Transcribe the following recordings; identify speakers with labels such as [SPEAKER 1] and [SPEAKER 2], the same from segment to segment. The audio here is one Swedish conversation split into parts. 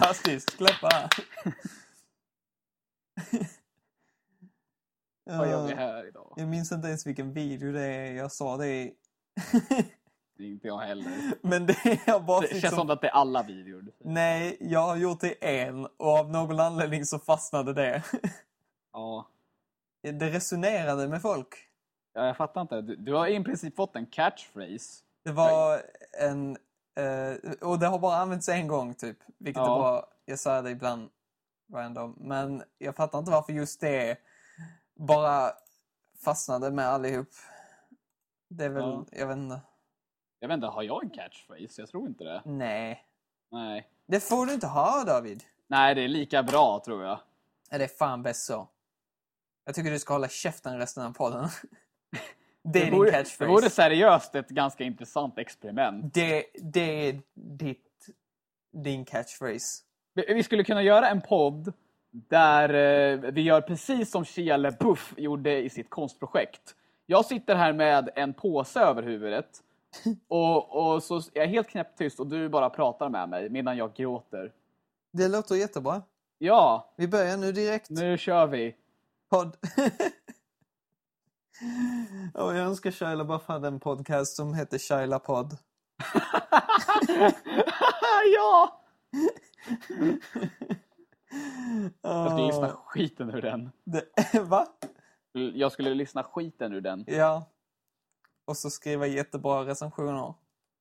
[SPEAKER 1] Fantastiskt! Klappa!
[SPEAKER 2] Vad gör vi här idag?
[SPEAKER 1] Jag minns inte ens vilken video det är jag sa det i.
[SPEAKER 2] Det är inte jag heller.
[SPEAKER 1] Men det är bara
[SPEAKER 2] Det känns som att det är alla videor.
[SPEAKER 1] Nej, jag har gjort det en och av någon anledning så fastnade det.
[SPEAKER 2] Ja.
[SPEAKER 1] Det resonerade med folk.
[SPEAKER 2] ja, jag fattar inte. Du, du har i princip fått en catchphrase.
[SPEAKER 1] Det var en... Eh, och det har bara använts en gång typ. Vilket
[SPEAKER 2] Ja.
[SPEAKER 1] är bra. Jag säger det ibland random. Men jag fattar inte varför just det bara fastnade med allihop. Det är väl...
[SPEAKER 2] Ja.
[SPEAKER 1] Jag vet inte.
[SPEAKER 2] Jag vet inte, har jag en catchphrase? Jag tror inte det.
[SPEAKER 1] Nej.
[SPEAKER 2] Nej.
[SPEAKER 1] Det får du inte ha David.
[SPEAKER 2] Nej, det är lika bra tror jag.
[SPEAKER 1] Ja, det är fan bäst så. Jag tycker du ska hålla käften resten av podden. Det är din
[SPEAKER 2] vore,
[SPEAKER 1] catchphrase.
[SPEAKER 2] det vore seriöst ett ganska intressant experiment.
[SPEAKER 1] Det, det är ditt, din catchphrase.
[SPEAKER 2] Vi vi skulle kunna göra en podd där eh, vi gör precis som Shia LaBeouf gjorde i sitt konstprojekt. Jag sitter här med en påse över huvudet och, och så är jag helt knäpptyst och du bara pratar med mig medan jag gråter.
[SPEAKER 1] Det låter jättebra.
[SPEAKER 2] Ja,
[SPEAKER 1] Vi börjar nu direkt.
[SPEAKER 2] nu kör vi.
[SPEAKER 1] Podd. Jag önskar Shaila bara hade en podcast som heter Shaila Podd.
[SPEAKER 2] ja! Jag skulle lyssna skiten ur den.
[SPEAKER 1] det, va?
[SPEAKER 2] Jag skulle lyssna skiten ur den.
[SPEAKER 1] Ja. Och så skriva jättebra recensioner.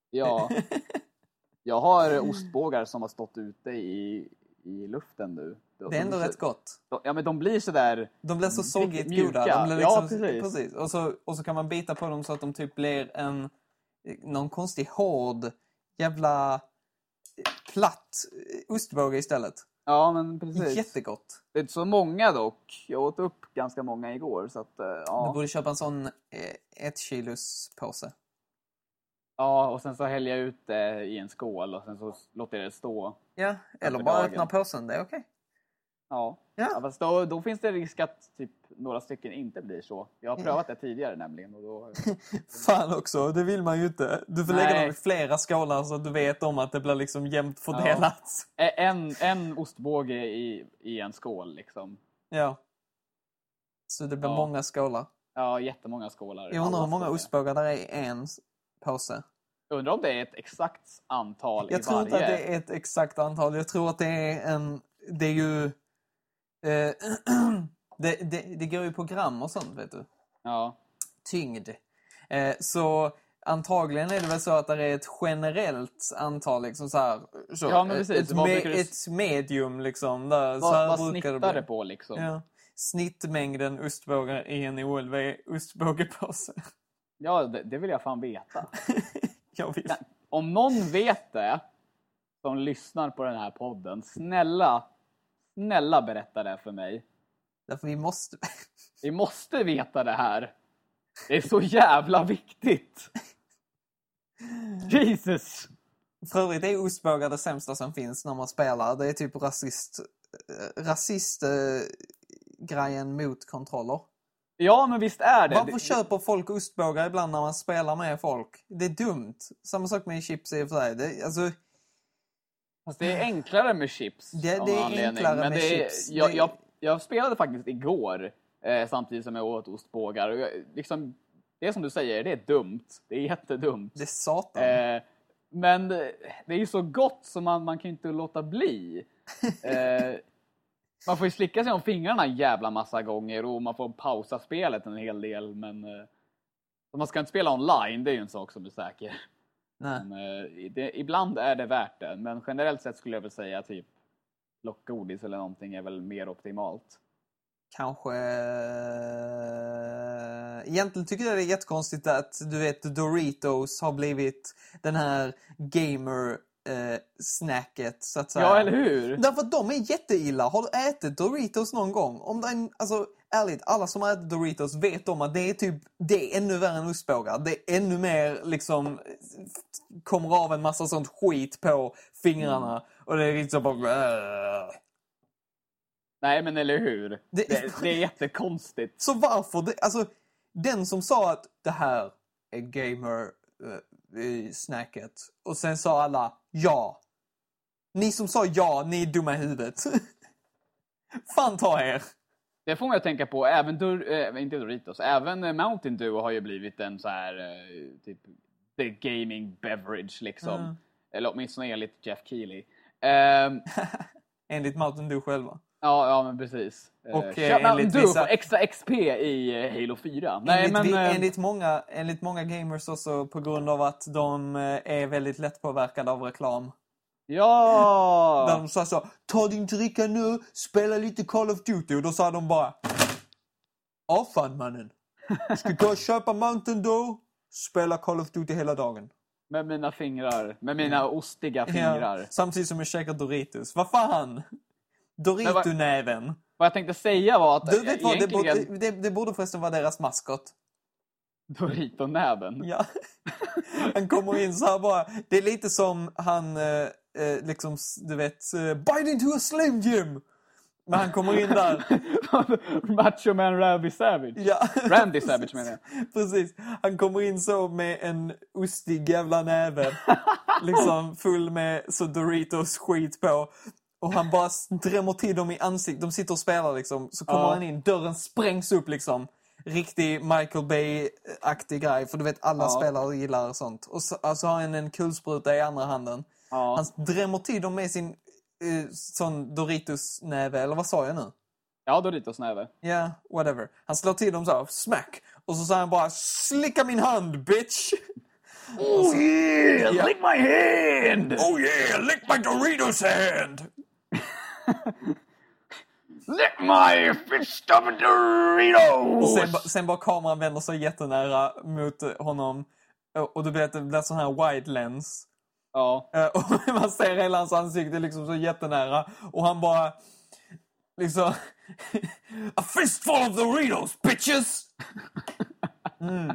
[SPEAKER 2] Ja. Jag har ostbågar som har stått ute i, i luften nu.
[SPEAKER 1] Det är ändå rätt gott.
[SPEAKER 2] de- Ja, men de blir sådär...
[SPEAKER 1] De blir så soggigt goda. De blir
[SPEAKER 2] Ja,
[SPEAKER 1] liksom,
[SPEAKER 2] precis.
[SPEAKER 1] Och, så, och så kan man bita på dem så att de typ blir en någon konstig hård jävla eh, platt eh, ostbåge istället.
[SPEAKER 2] Ja, men precis.
[SPEAKER 1] Jättegott.
[SPEAKER 2] Det är inte så många dock. Jag åt upp ganska många igår, så att... eh,
[SPEAKER 1] Du
[SPEAKER 2] Ja.
[SPEAKER 1] borde köpa en sån eh, ett kilos påse.
[SPEAKER 2] ja, och sen så häller jag ut det i en skål och sen så låter jag det stå.
[SPEAKER 1] Ja, eller bara
[SPEAKER 2] dagen.
[SPEAKER 1] öppna påsen. Det är okej.
[SPEAKER 2] Ja.
[SPEAKER 1] Ja.
[SPEAKER 2] ja fast då, då finns det risk att typ några stycken inte blir så. Jag har prövat det tidigare nämligen. Och då...
[SPEAKER 1] Fan också, det vill man ju inte. Du får lägga
[SPEAKER 2] Nej.
[SPEAKER 1] dem i flera skålar så att du vet om att det blir liksom jämnt fördelat.
[SPEAKER 2] Ä- En, en ostbåge i, i en skål liksom.
[SPEAKER 1] Ja. Så det blir
[SPEAKER 2] Ja.
[SPEAKER 1] många skålar.
[SPEAKER 2] Ja, jättemånga skålar.
[SPEAKER 1] Jag undrar hur många ostbågar där är i en påse.
[SPEAKER 2] Undrar om det är ett exakt antal
[SPEAKER 1] Jag
[SPEAKER 2] i
[SPEAKER 1] tror
[SPEAKER 2] varje.
[SPEAKER 1] inte att det är ett exakt antal. Jag tror att det är en... Det är ju... Eh, det, det, det går ju på gram och sånt, vet du.
[SPEAKER 2] Ja.
[SPEAKER 1] Tyngd. Eh, så antagligen är det väl så att det är ett generellt antal, liksom så här... Så,
[SPEAKER 2] Ja, men precis.
[SPEAKER 1] Ett, me,
[SPEAKER 2] du-
[SPEAKER 1] ett medium, liksom. Där, så
[SPEAKER 2] Vad,
[SPEAKER 1] här
[SPEAKER 2] vad snittar
[SPEAKER 1] bli.
[SPEAKER 2] det på liksom? Ja,
[SPEAKER 1] Ja. Snittmängden ostbågar i en OLV ostbågepåse.
[SPEAKER 2] det, det vill jag fan veta.
[SPEAKER 1] Jag vill.
[SPEAKER 2] Om någon vet det, som lyssnar på den här podden, snälla, snälla berätta det för mig.
[SPEAKER 1] Därför vi måste...
[SPEAKER 2] Vi måste veta det här. Det är så jävla viktigt. Jesus!
[SPEAKER 1] För övrigt är ostbågar det sämsta som finns när man spelar. Det är typ rasist... eh, Rasist... Grejen mot kontroller.
[SPEAKER 2] Ja, men visst är det.
[SPEAKER 1] Varför
[SPEAKER 2] det,
[SPEAKER 1] köper folk ostbågar ibland när man spelar med folk? Det är dumt. Samma sak med chips i och för sig. Det, alltså,
[SPEAKER 2] Fast det är enklare med chips.
[SPEAKER 1] Det- det är
[SPEAKER 2] anledning.
[SPEAKER 1] enklare
[SPEAKER 2] Men
[SPEAKER 1] med
[SPEAKER 2] det är,
[SPEAKER 1] chips.
[SPEAKER 2] Jag, jag, jag spelade faktiskt igår eh, samtidigt som jag åt ostbågar. Och jag, liksom, det är som du säger, det är dumt. Det är jättedumt.
[SPEAKER 1] det är satan.
[SPEAKER 2] Eh, men det det är ju så gott så man, man kan ju inte låta bli. Eh, man får ju slicka sig om fingrarna en jävla massa gånger och man får pausa spelet en hel del. Men eh, man ska inte spela online, det är ju en sak som är säker. Men, eh, det, ibland är det värt det, men generellt sett skulle jag väl säga typ lockgodis eller någonting är väl mer optimalt.
[SPEAKER 1] Kanske... eh, Egentligen tycker jag det är jättekonstigt att du vet Doritos har blivit den här gamer eh, snacket så att säga.
[SPEAKER 2] Ja, eller hur?
[SPEAKER 1] Därför att de är jätteilla. Har du ätit Doritos någon gång? Om det är alltså, ärligt, alla som har ätit Doritos vet om att det är typ, det är ännu värre än ostbågar. Det är ännu mer liksom, kommer av en massa sånt skit på fingrarna.
[SPEAKER 2] Mm.
[SPEAKER 1] Och det är liksom bara...
[SPEAKER 2] Nej, men eller hur?
[SPEAKER 1] Det-
[SPEAKER 2] Det, det, är jättekonstigt.
[SPEAKER 1] Så varför? Det, alltså, den som sa att det här är gamer-snacket och sen sa alla ja. Ni som sa ja, ni är dumma i huvudet. Fan ta er!
[SPEAKER 2] Det får man ju tänka på, även Dur, äh, inte Doritos, även eh, Mountain Dew har ju blivit en så här eh, typ the gaming beverage liksom.
[SPEAKER 1] Mm.
[SPEAKER 2] Eller åtminstone enligt Jeff Keely. Ehm,
[SPEAKER 1] Enligt Mountain Dew själva.
[SPEAKER 2] Ja, ja, men precis. Eh,
[SPEAKER 1] Och, eh,
[SPEAKER 2] Mountain
[SPEAKER 1] enligt
[SPEAKER 2] Dew
[SPEAKER 1] vissa-
[SPEAKER 2] för extra XP i eh, Halo 4. Nej,
[SPEAKER 1] enligt,
[SPEAKER 2] men...
[SPEAKER 1] vi, enligt, många, enligt många gamers också på grund av att de är väldigt lättpåverkade av reklam.
[SPEAKER 2] Ja!
[SPEAKER 1] Där de sa så, ta din dricka nu, spela lite Call of Duty. Och då sa de bara, ja fan mannen. Ska gå och köpa Mountain Dew, spela Call of Duty hela dagen.
[SPEAKER 2] Med mina fingrar. Med mina ostiga fingrar.
[SPEAKER 1] Ja, samtidigt som jag käkar Doritos. Vad fan? Dorito-näven.
[SPEAKER 2] Vad jag tänkte säga var att
[SPEAKER 1] Du vet vad, det
[SPEAKER 2] egentligen...
[SPEAKER 1] borde, det, det borde förresten vara deras maskot.
[SPEAKER 2] Dorito-näven.
[SPEAKER 1] Ja. Han kommer in så här bara. Det är lite som han, eh, eh, liksom, du vet, eh, Bite into a slim Jim. Men han kommer in där.
[SPEAKER 2] Macho Man Randy Savage.
[SPEAKER 1] Ja.
[SPEAKER 2] Randy Savage menar jag.
[SPEAKER 1] Precis. Han kommer in så med en ostig jävla näve. liksom full med så Doritos skit på. Och han bara drämmer till dem i ansiktet. De sitter och spelar liksom. Så kommer
[SPEAKER 2] Ja.
[SPEAKER 1] han in, dörren sprängs upp liksom. Riktig Michael Bay-aktig grej. För du vet, alla
[SPEAKER 2] Ja.
[SPEAKER 1] spelare gillar sånt. Och så alltså har han en kulspruta i andra handen.
[SPEAKER 2] Ja.
[SPEAKER 1] Han drämmer till dem med sin eh, sån Doritos-näve. Eller vad sa jag nu?
[SPEAKER 2] Ja, Doritos-näve.
[SPEAKER 1] Ja, whatever. Han slår till dem så här, smack! Och så säger han bara slicka min hand, bitch!
[SPEAKER 2] Oh yeah!
[SPEAKER 1] Ja.
[SPEAKER 2] Lick my hand!
[SPEAKER 1] Oh yeah, lick my Doritos hand!
[SPEAKER 2] Lick my fist of Doritos!
[SPEAKER 1] Sen, ba- sen bara kameran vänder sig jättenära mot eh, honom. Och, och du vet, det blir sån här wide lens.
[SPEAKER 2] Ja.
[SPEAKER 1] Eh, Och man ser hela hans ansikte liksom så jättenära. Och han bara... Liksom... A fistful of Doritos, bitches!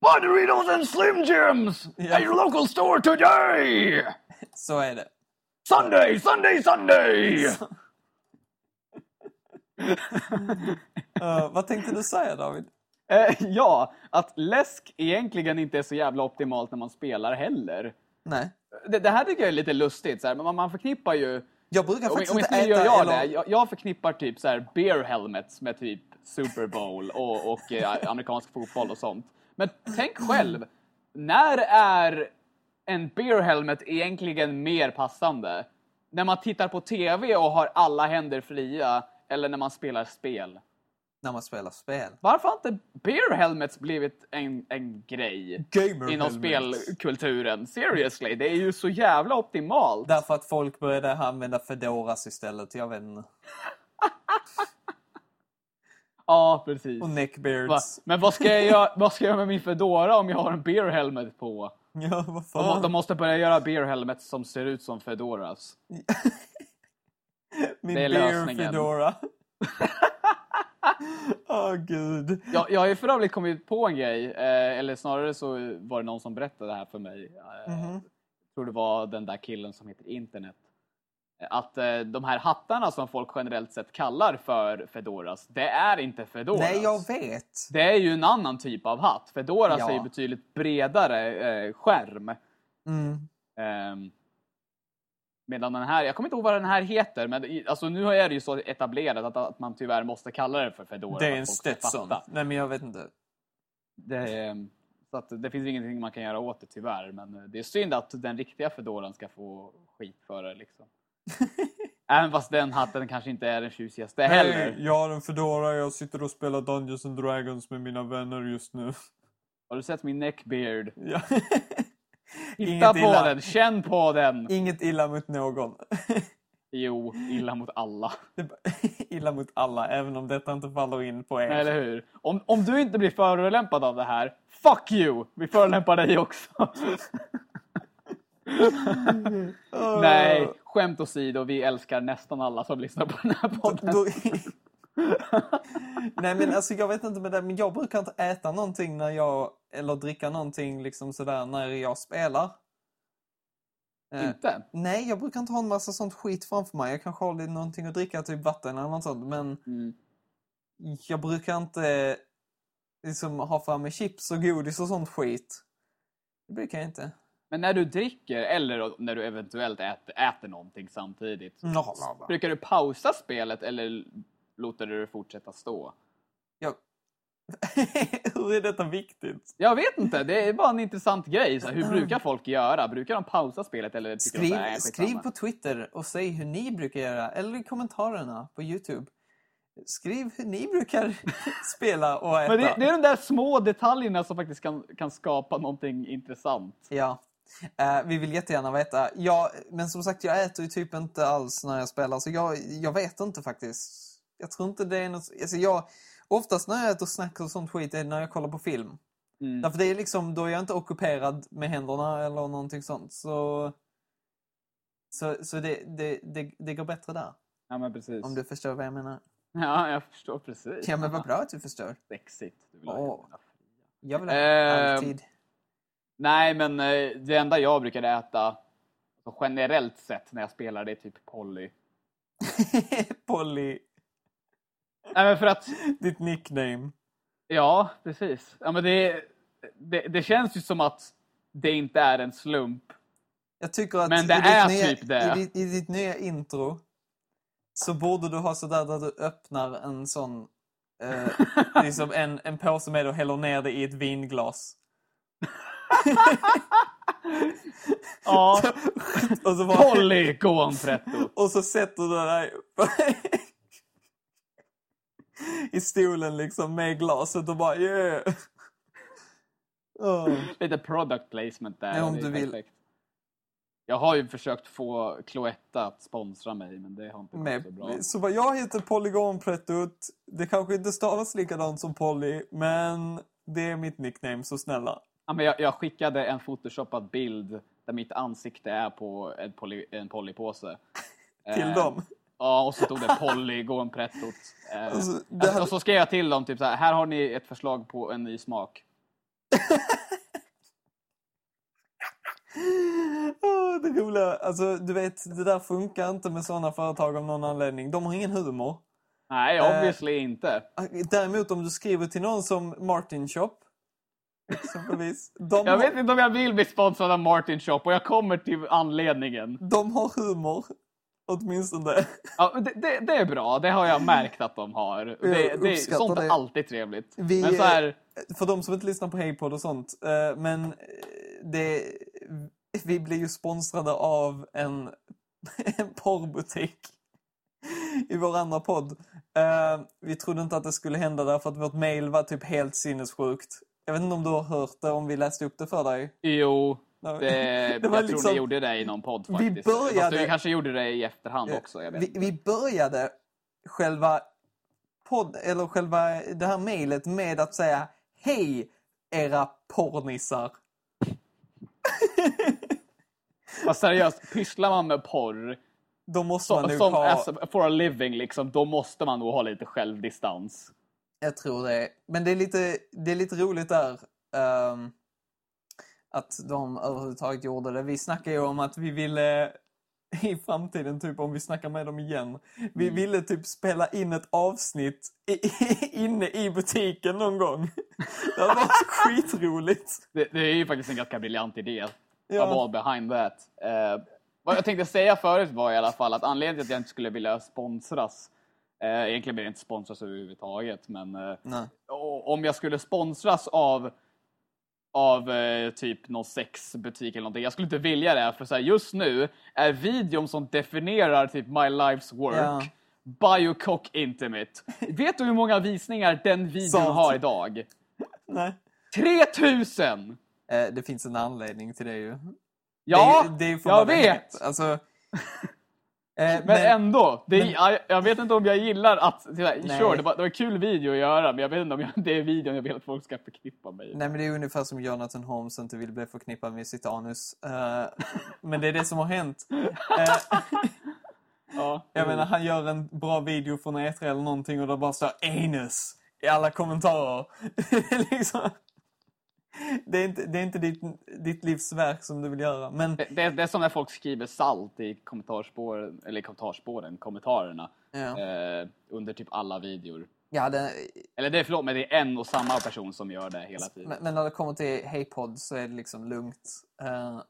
[SPEAKER 2] Buy Doritos and Slim Jims!
[SPEAKER 1] Ja.
[SPEAKER 2] At your local store today!
[SPEAKER 1] Så är det.
[SPEAKER 2] Sunday, Sunday, Sunday!
[SPEAKER 1] Eh, vad tänkte du säga David?
[SPEAKER 2] Eh, ja, att läsk egentligen inte är så jävla optimalt när man spelar heller.
[SPEAKER 1] Nej.
[SPEAKER 2] Det, det här tycker jag är lite lustigt. Så här, man, man förknippar ju...
[SPEAKER 1] Jag brukar
[SPEAKER 2] Om,
[SPEAKER 1] faktiskt
[SPEAKER 2] om
[SPEAKER 1] inte
[SPEAKER 2] inte
[SPEAKER 1] äta...
[SPEAKER 2] gör jag
[SPEAKER 1] eller...
[SPEAKER 2] det. Jag, jag förknippar typ så här beer helmets med typ Super Bowl och, och eh, amerikansk fotboll och sånt. Men tänk själv, när är en beer helmet egentligen mer passande? När man tittar på TV och har alla händer fria eller när man spelar spel?
[SPEAKER 1] När man spelar spel.
[SPEAKER 2] Varför har inte beer helmets blivit en, en grej
[SPEAKER 1] Gamer
[SPEAKER 2] inom
[SPEAKER 1] helmets.
[SPEAKER 2] spelkulturen? Seriously, det är ju så jävla optimalt.
[SPEAKER 1] Därför att folk började använda Fedoras istället, jag vet inte.
[SPEAKER 2] Ja, precis.
[SPEAKER 1] Och neckbeards.
[SPEAKER 2] Men vad ska, jag vad ska jag med min Fedora om jag har en beer helmet på?
[SPEAKER 1] Ja, vad
[SPEAKER 2] De,
[SPEAKER 1] fan.
[SPEAKER 2] de måste börja göra beer helmets som ser ut som Fedoras.
[SPEAKER 1] Min
[SPEAKER 2] det är
[SPEAKER 1] beer
[SPEAKER 2] lösningen.
[SPEAKER 1] Fedora. Åh gud.
[SPEAKER 2] Jag, jag har ju för övrigt kommit på en grej, eh, eller snarare så var det någon som berättade det här för mig. Eh,
[SPEAKER 1] Mhm.
[SPEAKER 2] Jag tror det var den där killen som heter internet. Eh, Att eh, de här hattarna som folk generellt sett kallar för Fedoras, det är inte Fedoras.
[SPEAKER 1] Nej, jag vet.
[SPEAKER 2] Det är ju en annan typ av hatt. Fedoras
[SPEAKER 1] Ja.
[SPEAKER 2] är ju betydligt bredare eh, skärm.
[SPEAKER 1] Mm.
[SPEAKER 2] Ehm, medan den här, jag kommer inte ihåg vad den här heter, men i- alltså, nu är det ju så etablerat att, att man tyvärr måste kalla det för Fedora.
[SPEAKER 1] Det är en Stetson. Nej, men jag vet inte.
[SPEAKER 2] Det, är- så att det finns ingenting man kan göra åt det tyvärr, men eh, det är synd att den riktiga Fedoran ska få skit för det. Liksom. Även fast den hatten kanske inte är den tjusigaste heller.
[SPEAKER 1] Hej, jag har en Fedora. Jag sitter och spelar Dungeons and Dragons med mina vänner just nu.
[SPEAKER 2] Har du sett min neckbeard?
[SPEAKER 1] Ja.
[SPEAKER 2] Titta på
[SPEAKER 1] illa.
[SPEAKER 2] den, känn på den!
[SPEAKER 1] Inget illa mot någon.
[SPEAKER 2] Jo, illa mot alla.
[SPEAKER 1] Illa mot alla, även om detta inte faller in på er.
[SPEAKER 2] Eller hur? Om, om du inte blir förolämpad av det här, fuck you! Vi förolämpar dig också.
[SPEAKER 1] Åh.
[SPEAKER 2] Nej, skämt åsido, vi älskar nästan alla som lyssnar på den här podden.
[SPEAKER 1] Då... Nej men alltså jag vet inte med det, men jag brukar inte äta någonting när jag, eller dricka någonting liksom sådär när jag spelar. Eh,
[SPEAKER 2] Inte?
[SPEAKER 1] Nej, jag brukar inte ha en massa sånt skit framför mig. Jag kanske har lite någonting att dricka, typ vatten eller något sånt, men
[SPEAKER 2] Mm.
[SPEAKER 1] jag brukar inte liksom ha framme chips och godis och sånt skit. Det brukar jag inte.
[SPEAKER 2] Men när du dricker eller när du eventuellt äter, äter någonting samtidigt.
[SPEAKER 1] Bla.
[SPEAKER 2] Brukar du pausa spelet eller låter du det fortsätta stå?
[SPEAKER 1] Jag... Hur är detta viktigt?
[SPEAKER 2] Jag vet inte, det är bara en intressant grej. Så hur brukar folk göra? Brukar de pausa spelet eller tycker de
[SPEAKER 1] Skriv,
[SPEAKER 2] så här, "Nej,
[SPEAKER 1] skriv
[SPEAKER 2] skitsamma"?
[SPEAKER 1] på Twitter och säg hur ni brukar göra. Eller i kommentarerna på Youtube. Skriv hur ni brukar spela och äta.
[SPEAKER 2] Men det, det är de där små detaljerna som faktiskt kan, kan skapa någonting intressant.
[SPEAKER 1] Ja. Eh, vi vill jättegärna veta. Ja, men som sagt, jag äter ju typ inte alls när jag spelar. Så jag, jag vet inte faktiskt. Jag tror inte det är något... Alltså jag, oftast när jag äter snacks och sånt skit är när jag kollar på film.
[SPEAKER 2] Mm.
[SPEAKER 1] Därför det är liksom, då är jag inte ockuperad med händerna eller någonting sånt. Så, så, så det, det, det, det går bättre där.
[SPEAKER 2] Ja, men precis.
[SPEAKER 1] Om du förstår vad jag menar.
[SPEAKER 2] Ja, jag förstår precis.
[SPEAKER 1] Ja, men vad bra att du förstår.
[SPEAKER 2] Sexigt. Du vill ha fria.
[SPEAKER 1] Jag vill ha
[SPEAKER 2] Eh,
[SPEAKER 1] alltid.
[SPEAKER 2] Nej, men eh, det enda jag brukar äta alltså generellt sett när jag spelar det är typ Polly.
[SPEAKER 1] Polly,
[SPEAKER 2] Nej, men för att
[SPEAKER 1] ditt nickname.
[SPEAKER 2] Ja, precis. Ja, men det, det, det känns ju som att det inte är en slump.
[SPEAKER 1] Jag tycker att
[SPEAKER 2] Men det är
[SPEAKER 1] nya,
[SPEAKER 2] typ det.
[SPEAKER 1] I, ditt, i ditt nya intro så borde du ha sådär där du öppnar en sån eh, liksom en, en påse med och häller ner det i ett vinglas.
[SPEAKER 2] Ja,
[SPEAKER 1] och, så bara,
[SPEAKER 2] Polly Gonfretto.
[SPEAKER 1] och så sätter du dig i stolen liksom med glaset och bara yeah. Åh.
[SPEAKER 2] Lite product placement där.
[SPEAKER 1] Ja, om du vill.
[SPEAKER 2] perfekt. Jag har ju försökt få Cloetta att sponsra mig, men det har inte gått så bra.
[SPEAKER 1] Så bara, jag heter Polygonprettot. Det kanske inte stavas likadant som Polly, men det är mitt nickname, så snälla.
[SPEAKER 2] Ja, men jag, jag skickade en photoshoppad bild där mitt ansikte är på en, poly, en Pollypåse.
[SPEAKER 1] Till
[SPEAKER 2] Eh,
[SPEAKER 1] dem.
[SPEAKER 2] Ja, och så stod det Polly Gonprettot. Eh,
[SPEAKER 1] Alltså, det här-
[SPEAKER 2] Och så skrev jag till dem typ så här, här har ni ett förslag på en ny smak.
[SPEAKER 1] Det roliga, alltså du vet, det där funkar inte med sådana företag av någon anledning. De har ingen humor.
[SPEAKER 2] Nej,
[SPEAKER 1] Eh,
[SPEAKER 2] obviously inte.
[SPEAKER 1] Däremot om du skriver till någon som Martin Shop, exempelvis. De,
[SPEAKER 2] Jag
[SPEAKER 1] har,
[SPEAKER 2] vet inte om jag vill bli sponsrad av Martin Shop och jag kommer till anledningen.
[SPEAKER 1] de har humor. Åtminstone.
[SPEAKER 2] Ja, det, det, det är bra, det har jag märkt att de har. Det, det, sånt är alltid trevligt.
[SPEAKER 1] Vi,
[SPEAKER 2] Men så här,
[SPEAKER 1] För de som inte lyssnar på Heypod och sånt. eh, Men eh, det, vi blir ju sponsrade av en, en porrbutik i vår andra podd. Eh, Vi trodde inte att det skulle hända därför att vårt mail var typ helt sinnessjukt. Jag vet inte om du har hört det, om vi läste upp det för dig.
[SPEAKER 2] jo, det,
[SPEAKER 1] det
[SPEAKER 2] jag
[SPEAKER 1] liksom-
[SPEAKER 2] tror ni gjorde det i någon podd
[SPEAKER 1] Vi
[SPEAKER 2] faktiskt.
[SPEAKER 1] började-
[SPEAKER 2] Fast vi kanske gjorde det i efterhand också. Jag vet
[SPEAKER 1] Vi, vi började själva podd, eller själva det här mejlet med att säga Hej era porrnissar.
[SPEAKER 2] Fast seriöst, pysslar man med porr
[SPEAKER 1] Då måste man
[SPEAKER 2] som,
[SPEAKER 1] nog
[SPEAKER 2] som
[SPEAKER 1] ha...
[SPEAKER 2] for a living, liksom, då måste man nog ha lite självdistans.
[SPEAKER 1] Jag tror det. Men det är lite, det är lite roligt där. ehm, att de överhuvudtaget gjorde det. Vi snackade ju om att vi ville i framtiden, typ om vi snackar med dem igen. Vi
[SPEAKER 2] Mm.
[SPEAKER 1] ville typ spela in ett avsnitt i, inne i butiken någon gång. Det hade varit skitroligt.
[SPEAKER 2] Det, det är ju faktiskt en ganska briljant idé.
[SPEAKER 1] Ja.
[SPEAKER 2] Of all behind that. Eh, vad jag tänkte säga förut var i alla fall att anledningen till att jag inte skulle vilja sponsras, egentligen vill jag inte sponsras överhuvudtaget, men eh, om jag skulle sponsras av av eh, typ någon sexbutik eller någonting. Jag skulle inte vilja det, för så här, just nu är videon som definierar typ my life's work
[SPEAKER 1] Ja.
[SPEAKER 2] Biocock Intimate. Vet du hur många visningar den videon har idag?
[SPEAKER 1] Nej.
[SPEAKER 2] 3000!
[SPEAKER 1] Eh, det finns en anledning till det ju.
[SPEAKER 2] Ja,
[SPEAKER 1] det, är- det är
[SPEAKER 2] jag
[SPEAKER 1] det
[SPEAKER 2] vet!
[SPEAKER 1] Alltså, eh,
[SPEAKER 2] Men, ändå, det
[SPEAKER 1] men-
[SPEAKER 2] jag, jag vet inte om jag gillar att... Sure, det var, det var en kul video att göra, men jag vet inte om jag, det är videon jag vill att folk ska förknippa mig
[SPEAKER 1] Nej men det är ungefär som Jonathan Holmes inte vill bli förknippad med sitt anus. Eh, men det är det som har hänt.
[SPEAKER 2] Ja.
[SPEAKER 1] jag menar han gör en bra video från E3 eller någonting och det bara står anus i alla kommentarer. liksom, det är inte, det är inte ditt, ditt livs verk som du vill göra. Men
[SPEAKER 2] det, det, det är som när folk skriver salt i kommentarspåren, eller i kommentarspåren, kommentarerna,
[SPEAKER 1] ja,
[SPEAKER 2] eh, under typ alla videor.
[SPEAKER 1] ja det,
[SPEAKER 2] Eller det är, förlåt, men det är en och samma person som gör det hela tiden.
[SPEAKER 1] men, men när det kommer till Heypod så är det liksom lugnt. Eh,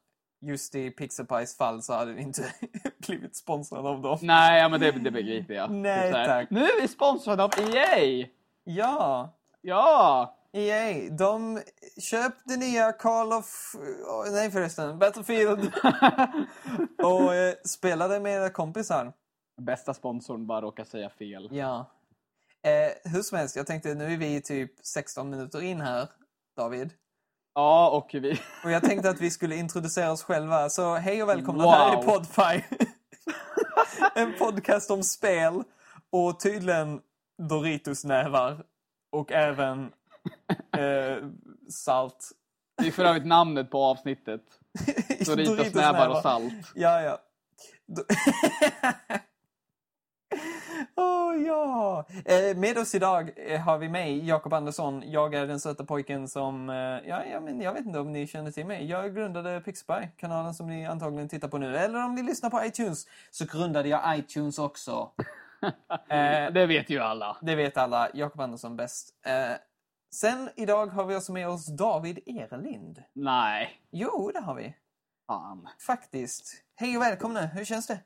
[SPEAKER 1] just i Pixel Pies fall så hade vi inte blivit sponsrade av dem.
[SPEAKER 2] Nej, ja, men det, det begriper jag.
[SPEAKER 1] Nej, tack.
[SPEAKER 2] Nu är vi sponsrade av EA!
[SPEAKER 1] Ja,
[SPEAKER 2] Ja!
[SPEAKER 1] EA, de köpte nya Call of... oh, Nej förresten, Battlefield. och eh, spelade med era kompisar.
[SPEAKER 2] Bästa sponsorn bara råkar säga fel.
[SPEAKER 1] Ja. Eh, hur som helst, jag tänkte nu är vi typ 16 minuter in här, David.
[SPEAKER 2] Ja, och vi...
[SPEAKER 1] Och jag tänkte att vi skulle introducera oss själva. Så hej och välkomna
[SPEAKER 2] Wow.
[SPEAKER 1] här i Podpie. en podcast om spel och tydligen Doritos-nävar. Och även eh, salt.
[SPEAKER 2] Det är för övrigt namnet på avsnittet. Doritos nävar och salt.
[SPEAKER 1] Ja, ja. Do- Åh ja! Eh, med oss idag eh, har vi mig, Jakob Andersson. Jag är den söta pojken som... Eh, ja, ja, men jag vet inte om ni känner till mig. Jag grundade Pixpy, kanalen som ni antagligen tittar på nu. Eller om ni lyssnar på iTunes så grundade jag iTunes också. eh,
[SPEAKER 2] Det vet ju alla.
[SPEAKER 1] det vet alla. Jakob Andersson bäst. Sen idag har vi också med oss David Erlind.
[SPEAKER 2] Nej.
[SPEAKER 1] Jo, det har vi.
[SPEAKER 2] Fan.
[SPEAKER 1] Faktiskt. Hej och välkomna. Hur känns det?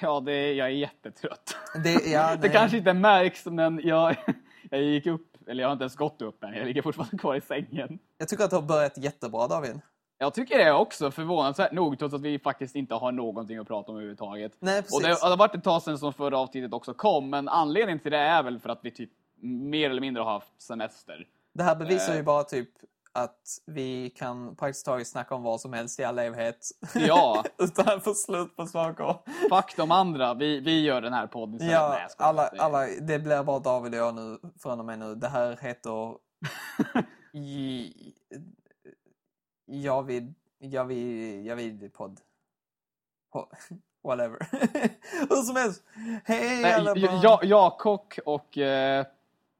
[SPEAKER 2] Ja, det, jag är jättetrött.
[SPEAKER 1] Det, ja,
[SPEAKER 2] Det kanske inte märks, men jag, jag gick upp, eller jag har inte ens gått upp än. Jag ligger fortfarande kvar i sängen.
[SPEAKER 1] Jag tycker att du har börjat jättebra, David.
[SPEAKER 2] Jag tycker det också, förvånansvärt nog, trots att vi faktiskt inte har någonting att prata om överhuvudtaget.
[SPEAKER 1] Nej, precis.
[SPEAKER 2] Och det har varit ett tag sedan som förra avsnittet också kom, men anledningen till det är väl för att vi typ mer eller mindre har haft semester.
[SPEAKER 1] Det här bevisar
[SPEAKER 2] Eh.
[SPEAKER 1] ju bara typ att vi kan praktiskt taget snacka om vad som helst i all evighet.
[SPEAKER 2] Ja.
[SPEAKER 1] Utan att få slut på saker.
[SPEAKER 2] Fuck de andra, vi, vi gör den här podden istället. Nej,
[SPEAKER 1] Ja,
[SPEAKER 2] jag skojar.
[SPEAKER 1] alla,
[SPEAKER 2] Det-
[SPEAKER 1] alla, det blir bara David och jag nu, från och med nu. Det här heter... J- jag vid... Jag vid... Jag vid podd. Po- Whatever. Hur som helst. Hej
[SPEAKER 2] Nej,
[SPEAKER 1] alla barn.
[SPEAKER 2] ja, Jakock och... eh,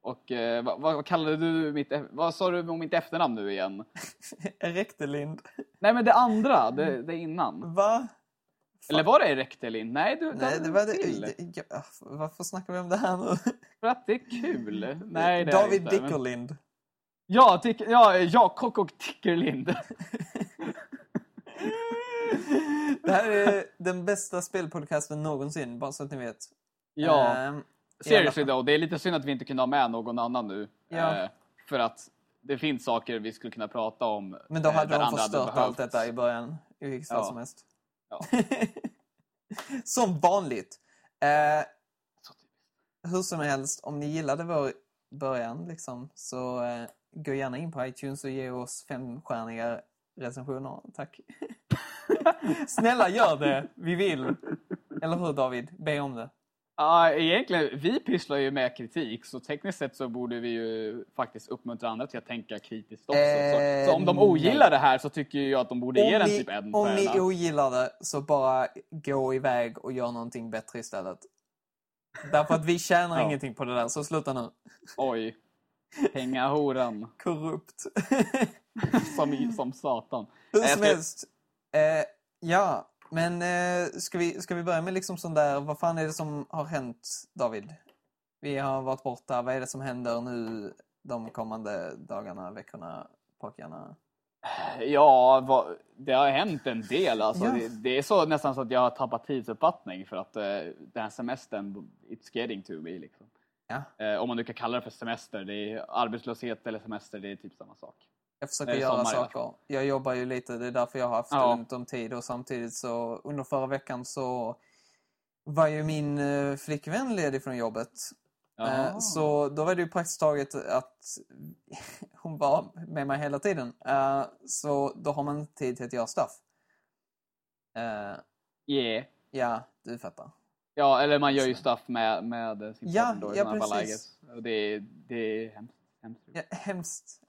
[SPEAKER 2] och eh, vad, vad kallade du mitt... e- Vad sa du om mitt efternamn nu igen?
[SPEAKER 1] Erektelind.
[SPEAKER 2] Nej, men det andra, det, det innan.
[SPEAKER 1] Va?
[SPEAKER 2] Eller var det Erektelin? Nej, du,
[SPEAKER 1] Nej, det var det.
[SPEAKER 2] till.
[SPEAKER 1] det ja, varför snackar vi om det här nu?
[SPEAKER 2] För att det är kul. Nej, det är
[SPEAKER 1] David
[SPEAKER 2] inte, men-
[SPEAKER 1] Dickerlind.
[SPEAKER 2] Ja, tick, ja, Jakock och Tickerlind.
[SPEAKER 1] Det här är den bästa spelpodcasten någonsin, bara så att ni vet.
[SPEAKER 2] ja,
[SPEAKER 1] Ehm,
[SPEAKER 2] seriously då. Det är lite synd att vi inte kunde ha med någon annan nu.
[SPEAKER 1] Ja.
[SPEAKER 2] Eh, för att det finns saker vi skulle kunna prata om.
[SPEAKER 1] men då
[SPEAKER 2] eh,
[SPEAKER 1] hade
[SPEAKER 2] där
[SPEAKER 1] de förstört allt detta i början, i vilket fall
[SPEAKER 2] Ja.
[SPEAKER 1] som helst.
[SPEAKER 2] Ja.
[SPEAKER 1] som vanligt. Eh, hur som helst, om ni gillade vår början liksom, så eh, gå gärna in på iTunes och ge oss femstjärniga recensioner. Tack. Snälla gör det, vi vill. Eller hur David? Be om det.
[SPEAKER 2] Ja, egentligen, vi pysslar ju med kritik, så tekniskt sett så borde vi ju faktiskt uppmuntra andra till att tänka kritiskt också.
[SPEAKER 1] Eh,
[SPEAKER 2] så, så om de ogillar
[SPEAKER 1] nej.
[SPEAKER 2] det här så tycker jag att de borde ge den typ en
[SPEAKER 1] om ni ogillar det, så bara gå iväg och gör någonting bättre istället. Därför att vi tjänar
[SPEAKER 2] Ja.
[SPEAKER 1] ingenting på det där, så sluta nu.
[SPEAKER 2] Oj. Pengahoran.
[SPEAKER 1] Korrupt.
[SPEAKER 2] som, som satan.
[SPEAKER 1] Hur som helst. Eh, ja, men eh, ska, vi, ska vi börja med liksom sån där, vad fan är det som har hänt, David? Vi har varit borta, vad är det som händer nu de kommande dagarna, veckorna, pojkarna?
[SPEAKER 2] Ja, vad, det har hänt en del. Alltså.
[SPEAKER 1] Ja.
[SPEAKER 2] Det, det är så nästan så att jag har tappat tidsuppfattning för att eh, den här semestern, it's getting to me. Liksom.
[SPEAKER 1] Ja.
[SPEAKER 2] Eh, om man nu kan kalla det för semester. Det är arbetslöshet eller semester, det är typ samma sak.
[SPEAKER 1] Jag försöker
[SPEAKER 2] är
[SPEAKER 1] göra saker. Jag jobbar ju lite, det är därför jag har haft
[SPEAKER 2] Ja.
[SPEAKER 1] ont om tid. Och samtidigt så, under förra veckan så var ju min eh, flickvän ledig från jobbet.
[SPEAKER 2] Ja.
[SPEAKER 1] Eh, Så då var det ju praktiskt taget att hon var med mig hela tiden. Eh, Så då har man tid till att göra stuff. Eh,
[SPEAKER 2] Yeah.
[SPEAKER 1] Ja, du fattar.
[SPEAKER 2] Ja, eller man gör ju stuff med, med sin
[SPEAKER 1] Ja,
[SPEAKER 2] partner då i
[SPEAKER 1] ja,
[SPEAKER 2] sådana
[SPEAKER 1] precis.
[SPEAKER 2] läget. Och det, är- det är hemskt. hemskt.
[SPEAKER 1] Ja, hemskt.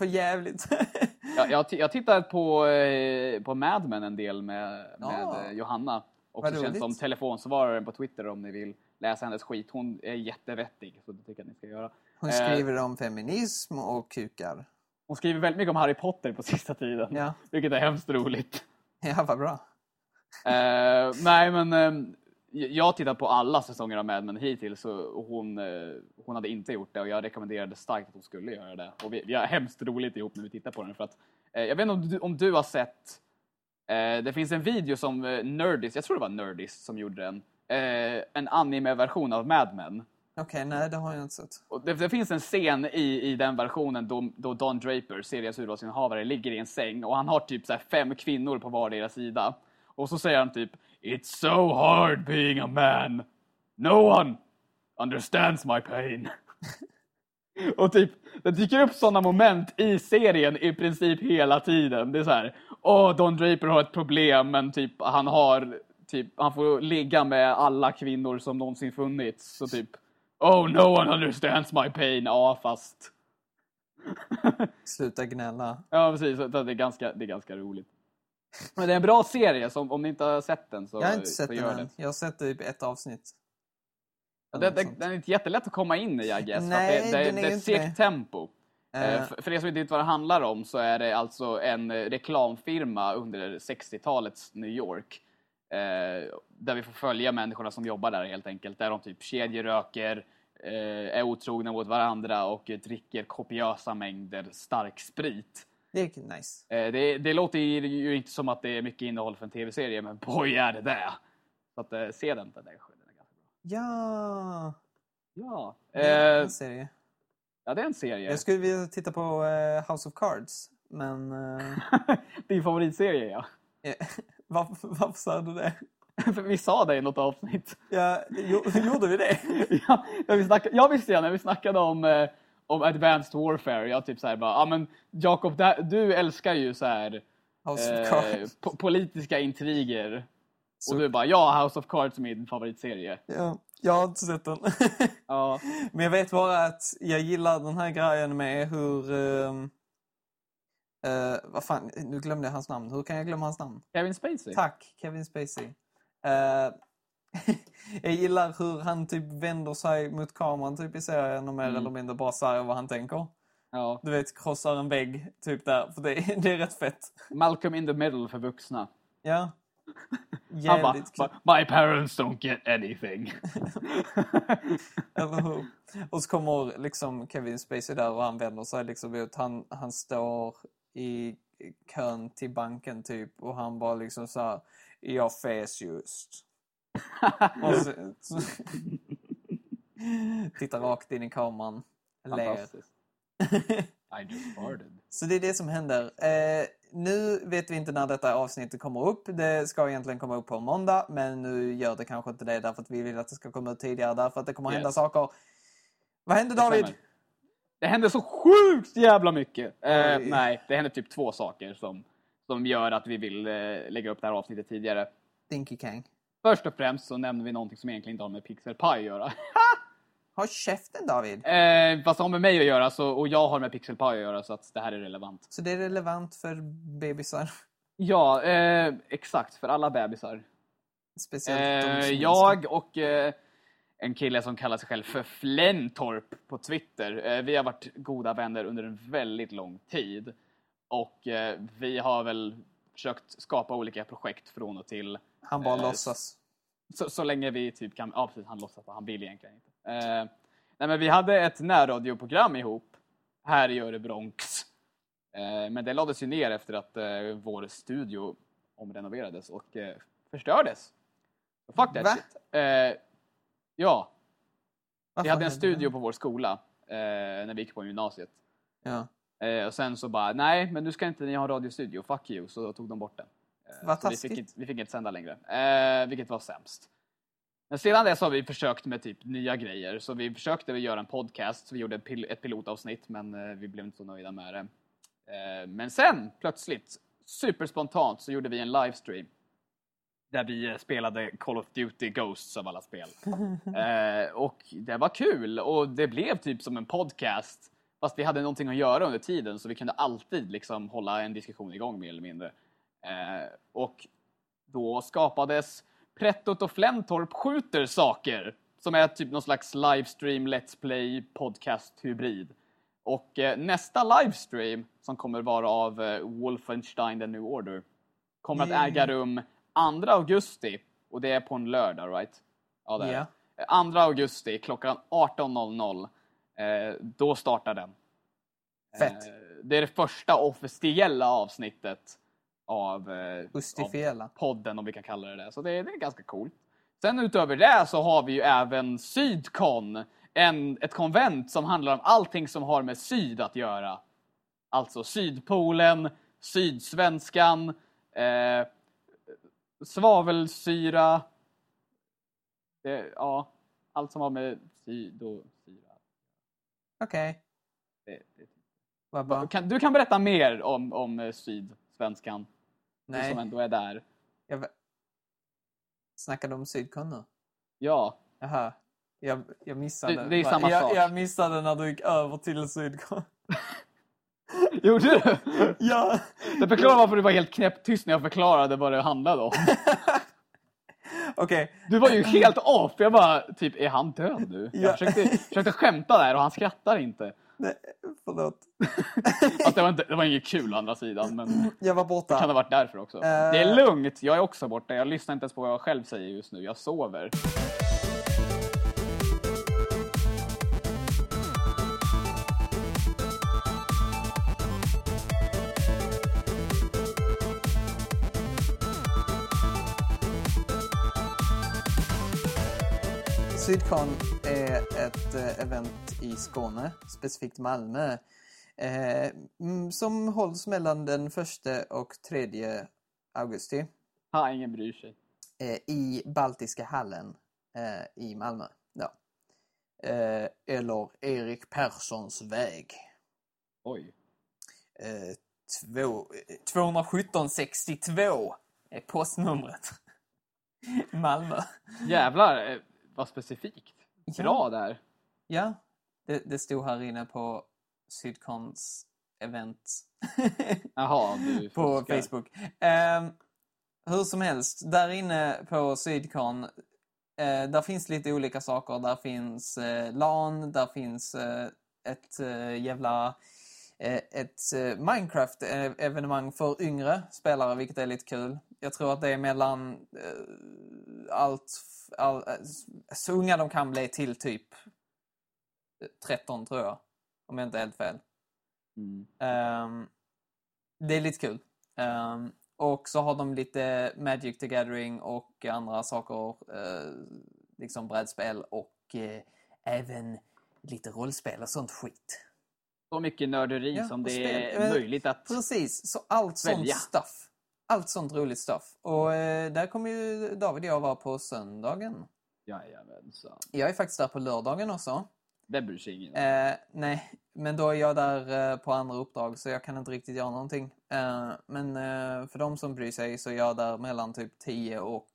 [SPEAKER 1] För jävligt.
[SPEAKER 2] Jag, jag, jag tittar på, eh, på Mad Men en del med, med
[SPEAKER 1] Ja.
[SPEAKER 2] eh, Johanna. Och
[SPEAKER 1] Vad
[SPEAKER 2] så känns
[SPEAKER 1] roligt.
[SPEAKER 2] som telefonsvararen på Twitter om ni vill läsa hennes skit. Hon är jättevettig, så det tycker jag att ni ska göra.
[SPEAKER 1] Hon
[SPEAKER 2] Eh.
[SPEAKER 1] skriver om feminism och kukar.
[SPEAKER 2] Hon skriver väldigt mycket om Harry Potter på sista tiden.
[SPEAKER 1] Ja,
[SPEAKER 2] Vilket är hemskt roligt.
[SPEAKER 1] ja vad bra.
[SPEAKER 2] Eh, nej, men eh, jag har tittat på alla säsonger av Mad Men hittills och hon, eh, hon hade inte gjort det och jag rekommenderade starkt att hon skulle göra det. Och vi, vi har hemskt roligt ihop när vi tittar på den för att eh, jag vet inte om du, om du har sett Eh, det finns en video som eh, Nerdist, jag tror det var Nerdist som gjorde den. Eh, en anime-version av Mad Men.
[SPEAKER 1] Okej, nej det har jag inte sett.
[SPEAKER 2] Det, det finns en scen i, i den versionen då, då Don Draper, seriens huvudrollsinnehavare, ligger i en säng och han har typ så här fem kvinnor på vardera sida. Och så säger han typ It's so hard being a man. No one understands my pain. och typ, det dyker upp sådana moment i serien i princip hela tiden. Det är så här, åh, Don Draper har ett problem men typ han har typ, han får ligga med alla kvinnor som någonsin funnits. Så typ, oh no one understands my pain. Ja, fast...
[SPEAKER 1] Sluta gnälla.
[SPEAKER 2] Ja, precis. Det är ganska, det är ganska roligt. Men det är en bra serie, så om ni inte har sett den så,
[SPEAKER 1] Jag har inte sett den
[SPEAKER 2] gör
[SPEAKER 1] än. Jag har sett typ ett avsnitt. Något sånt.
[SPEAKER 2] den är inte jättelätt att komma in i, I guess.
[SPEAKER 1] Nej,
[SPEAKER 2] det, det,
[SPEAKER 1] den är
[SPEAKER 2] det är ett segt
[SPEAKER 1] det.
[SPEAKER 2] tempo.
[SPEAKER 1] Eh,
[SPEAKER 2] för, för er som inte vet vad det handlar om så är det alltså en reklamfirma under 60-talets New York. Eh, där vi får följa människorna som jobbar där helt enkelt. Där de typ kedjeröker, eh, är otrogna mot varandra och dricker kopiösa mängder stark sprit.
[SPEAKER 1] Det är nice.
[SPEAKER 2] Eh, det, det låter ju inte som att det är mycket innehåll för en tv-serie, men boy är det det! Så att, eh, se den, den är, den är ganska bra.
[SPEAKER 1] Ja,
[SPEAKER 2] Ja,
[SPEAKER 1] det är
[SPEAKER 2] eh,
[SPEAKER 1] en serie.
[SPEAKER 2] ja, det är en serie.
[SPEAKER 1] Jag skulle vilja titta på House of Cards, men...
[SPEAKER 2] Din favoritserie, ja.
[SPEAKER 1] varför, varför sa du det?
[SPEAKER 2] För vi sa det i något avsnitt.
[SPEAKER 1] Ja, jo, gjorde vi det?
[SPEAKER 2] ja, vi snackade, ja, visst ja, när vi snackade om, om Advanced Warfare. Jag typ såhär bara, ja men Jakob, där- du älskar ju så här eh, po- politiska intriger.
[SPEAKER 1] Så-
[SPEAKER 2] Och du bara, ja, House of Cards är min favoritserie.
[SPEAKER 1] Ja, jag har inte sett den.
[SPEAKER 2] Ja,
[SPEAKER 1] Men jag vet bara att jag gillar den här grejen med hur... ehm, eh, vad fan, nu glömde jag hans namn. Hur kan jag glömma hans namn?
[SPEAKER 2] Kevin Spacey.
[SPEAKER 1] Tack, Kevin Spacey. Eh, jag gillar hur han typ vänder sig mot kameran typ i serien och mer
[SPEAKER 2] Mm.
[SPEAKER 1] eller mindre bara säger vad han tänker.
[SPEAKER 2] Ja.
[SPEAKER 1] Du vet, krossar en vägg typ där. För det, det är rätt fett.
[SPEAKER 2] Malcolm in the middle för vuxna.
[SPEAKER 1] Ja.
[SPEAKER 2] Han bara, my parents don't get anything.
[SPEAKER 1] Eller hur? Och så kommer liksom Kevin Spacey där och han vänder sig liksom ut. Han, han står i kön till banken typ och han bara liksom så här, jag fes just. så, så, tittar rakt in i kameran. Ler.
[SPEAKER 2] I just farted.
[SPEAKER 1] Så det är det som händer. Eh, nu vet vi inte när detta avsnittet kommer upp. Det ska egentligen komma upp på måndag, men nu gör det kanske inte det därför att vi vill att det ska komma ut tidigare därför att det kommer
[SPEAKER 2] Yes.
[SPEAKER 1] hända saker. Vad hände David?
[SPEAKER 2] Stämmer. Det händer så sjukt jävla mycket. Eh, nej, det händer typ två saker som, som gör att vi vill eh, lägga upp det här avsnittet tidigare.
[SPEAKER 1] Dinky Kang.
[SPEAKER 2] Först och främst så nämner vi någonting som egentligen inte har med Pixel Pie att göra.
[SPEAKER 1] Håll käften David!
[SPEAKER 2] eh, fast det har med mig att göra så, och jag har med Pixel Pie att göra så att det här är relevant.
[SPEAKER 1] Så det är relevant för bebisar.
[SPEAKER 2] Ja, eh, exakt. För alla bebisar.
[SPEAKER 1] Speciellt de
[SPEAKER 2] Eh,
[SPEAKER 1] som
[SPEAKER 2] jag och eh, en kille som kallar sig själv för Flentorp på Twitter. Eh, vi har varit goda vänner under en väldigt lång tid. Och eh, vi har väl försökt skapa olika projekt från och till.
[SPEAKER 1] Han bara
[SPEAKER 2] eh,
[SPEAKER 1] låtsas.
[SPEAKER 2] Så, så länge vi typ kan... Ja, precis. Han låtsas att han vill egentligen inte. Eh, nej, men vi hade ett närradioprogram ihop här i Örebronx. Eh, men det lades ju ner efter att eh, vår studio omrenoverades och eh, förstördes. Fuck that
[SPEAKER 1] Va?
[SPEAKER 2] shit. Eh, ja,
[SPEAKER 1] Varför
[SPEAKER 2] vi hade en studio
[SPEAKER 1] det?
[SPEAKER 2] på vår skola eh, när vi gick på gymnasiet.
[SPEAKER 1] Ja.
[SPEAKER 2] Eh, och sen så bara, nej, men nu ska inte ni ha radiostudio, fuck you, så då tog de bort den. Eh,
[SPEAKER 1] Vad
[SPEAKER 2] så vi fick,
[SPEAKER 1] taskigt.
[SPEAKER 2] inte, vi fick inte sända längre, eh, vilket var sämst. Men sedan dess har vi försökt med typ nya grejer, så vi försökte göra en podcast, vi gjorde ett, pil- ett pilotavsnitt, men eh, vi blev inte så nöjda med det. Eh, men sen, plötsligt, superspontant, så gjorde vi en livestream. Där vi spelade Call of Duty Ghosts av alla spel. Och det var kul och det blev typ som en podcast. Fast vi hade någonting att göra under tiden så vi kunde alltid liksom hålla en diskussion igång mer eller mindre. Eh, och då skapades Prettot och Flentorp skjuter saker. Som är typ någon slags livestream, let's play, podcast hybrid. Och eh, nästa livestream som kommer vara av eh, Wolfenstein The New Order kommer att
[SPEAKER 1] Yeah.
[SPEAKER 2] äga rum 2 augusti och det är på en lördag, right? Ja, det är det. 2 augusti klockan 18.00. Eh, då startar den.
[SPEAKER 1] Fett.
[SPEAKER 2] Eh, det är det första officiella avsnittet av, eh, av
[SPEAKER 1] Ustifiela.
[SPEAKER 2] podden om vi kan kalla det det. Så det, det är ganska coolt. Sen utöver det så har vi ju även Sydkon. En, ett konvent som handlar om allting som har med syd att göra. Alltså Sydpolen, Sydsvenskan, eh, svavelsyra. Det, ja, allt som har med syd och syra.
[SPEAKER 1] Okej.
[SPEAKER 2] Kan, du kan berätta mer om, om eh, Sydsvenskan. Du som
[SPEAKER 1] Nej,
[SPEAKER 2] ändå är där.
[SPEAKER 1] jag... Snackar du om Sydkon nu?
[SPEAKER 2] Ja,
[SPEAKER 1] Jaha. Jag, jag missade.
[SPEAKER 2] Det- det är samma
[SPEAKER 1] jag,
[SPEAKER 2] sak.
[SPEAKER 1] Jag missade när du gick över till Sydkon.
[SPEAKER 2] gjorde du?
[SPEAKER 1] ja!
[SPEAKER 2] Det förklarar varför du var helt knäpptyst när jag förklarade vad det handlade om.
[SPEAKER 1] Okej,
[SPEAKER 2] Du var ju helt off. Jag bara, typ, är han död nu?
[SPEAKER 1] Ja.
[SPEAKER 2] Jag försökte, försökte skämta där och han skrattar inte.
[SPEAKER 1] Nej, förlåt.
[SPEAKER 2] Fast det var, inte, det var inget kul å andra sidan, men
[SPEAKER 1] Jag var borta.
[SPEAKER 2] kan ha varit därför också. Det är lugnt, jag är också borta. Jag lyssnar inte ens på vad jag själv säger just nu. Jag sover.
[SPEAKER 1] Sydkon är ett eh, event i Skåne, specifikt Malmö, eh, mm, som hålls mellan den 1 och 3 augusti
[SPEAKER 2] Ha, ingen bryr sig.
[SPEAKER 1] eh, i Baltiska hallen eh, i Malmö. Ja. Eller Erik Perssons väg.
[SPEAKER 2] Oj.
[SPEAKER 1] Eh, två, eh, 21762 är postnumret. Malmö.
[SPEAKER 2] Jävlar, vad specifikt.
[SPEAKER 1] Ja.
[SPEAKER 2] Bra där.
[SPEAKER 1] Ja, det, det stod här inne på Sydkons event
[SPEAKER 2] Jaha, du
[SPEAKER 1] på. Facebook. Ehm, hur som helst, där inne på Sydkon, eh, där finns lite olika saker. Där finns eh, LAN, där finns eh, ett eh, jävla ett eh, Minecraft-evenemang för yngre spelare, vilket är lite kul. Jag tror att det är mellan eh, allt, all, eh, så unga de kan bli till typ 13 tror jag. Om jag inte är helt fel.
[SPEAKER 2] Mm.
[SPEAKER 1] Ehm, det är lite kul. Ehm, och så har de lite Magic the Gathering och andra saker. eh, liksom brädspel och eh, även lite rollspel och sånt skit.
[SPEAKER 2] Så mycket nörderi
[SPEAKER 1] Ja,
[SPEAKER 2] som det
[SPEAKER 1] spel.
[SPEAKER 2] är
[SPEAKER 1] Eh,
[SPEAKER 2] möjligt att...
[SPEAKER 1] Precis, så allt sånt stuff. Allt sånt roligt stuff. Och eh, där kommer ju David och jag vara på söndagen.
[SPEAKER 2] Jajamensan.
[SPEAKER 1] Jag är faktiskt där på lördagen också.
[SPEAKER 2] Det bryr sig ingen.
[SPEAKER 1] Eh, nej, men då är jag där eh, på andra uppdrag så jag kan inte riktigt göra någonting. Eh, men eh, för de som bryr sig så är jag där mellan typ 10 och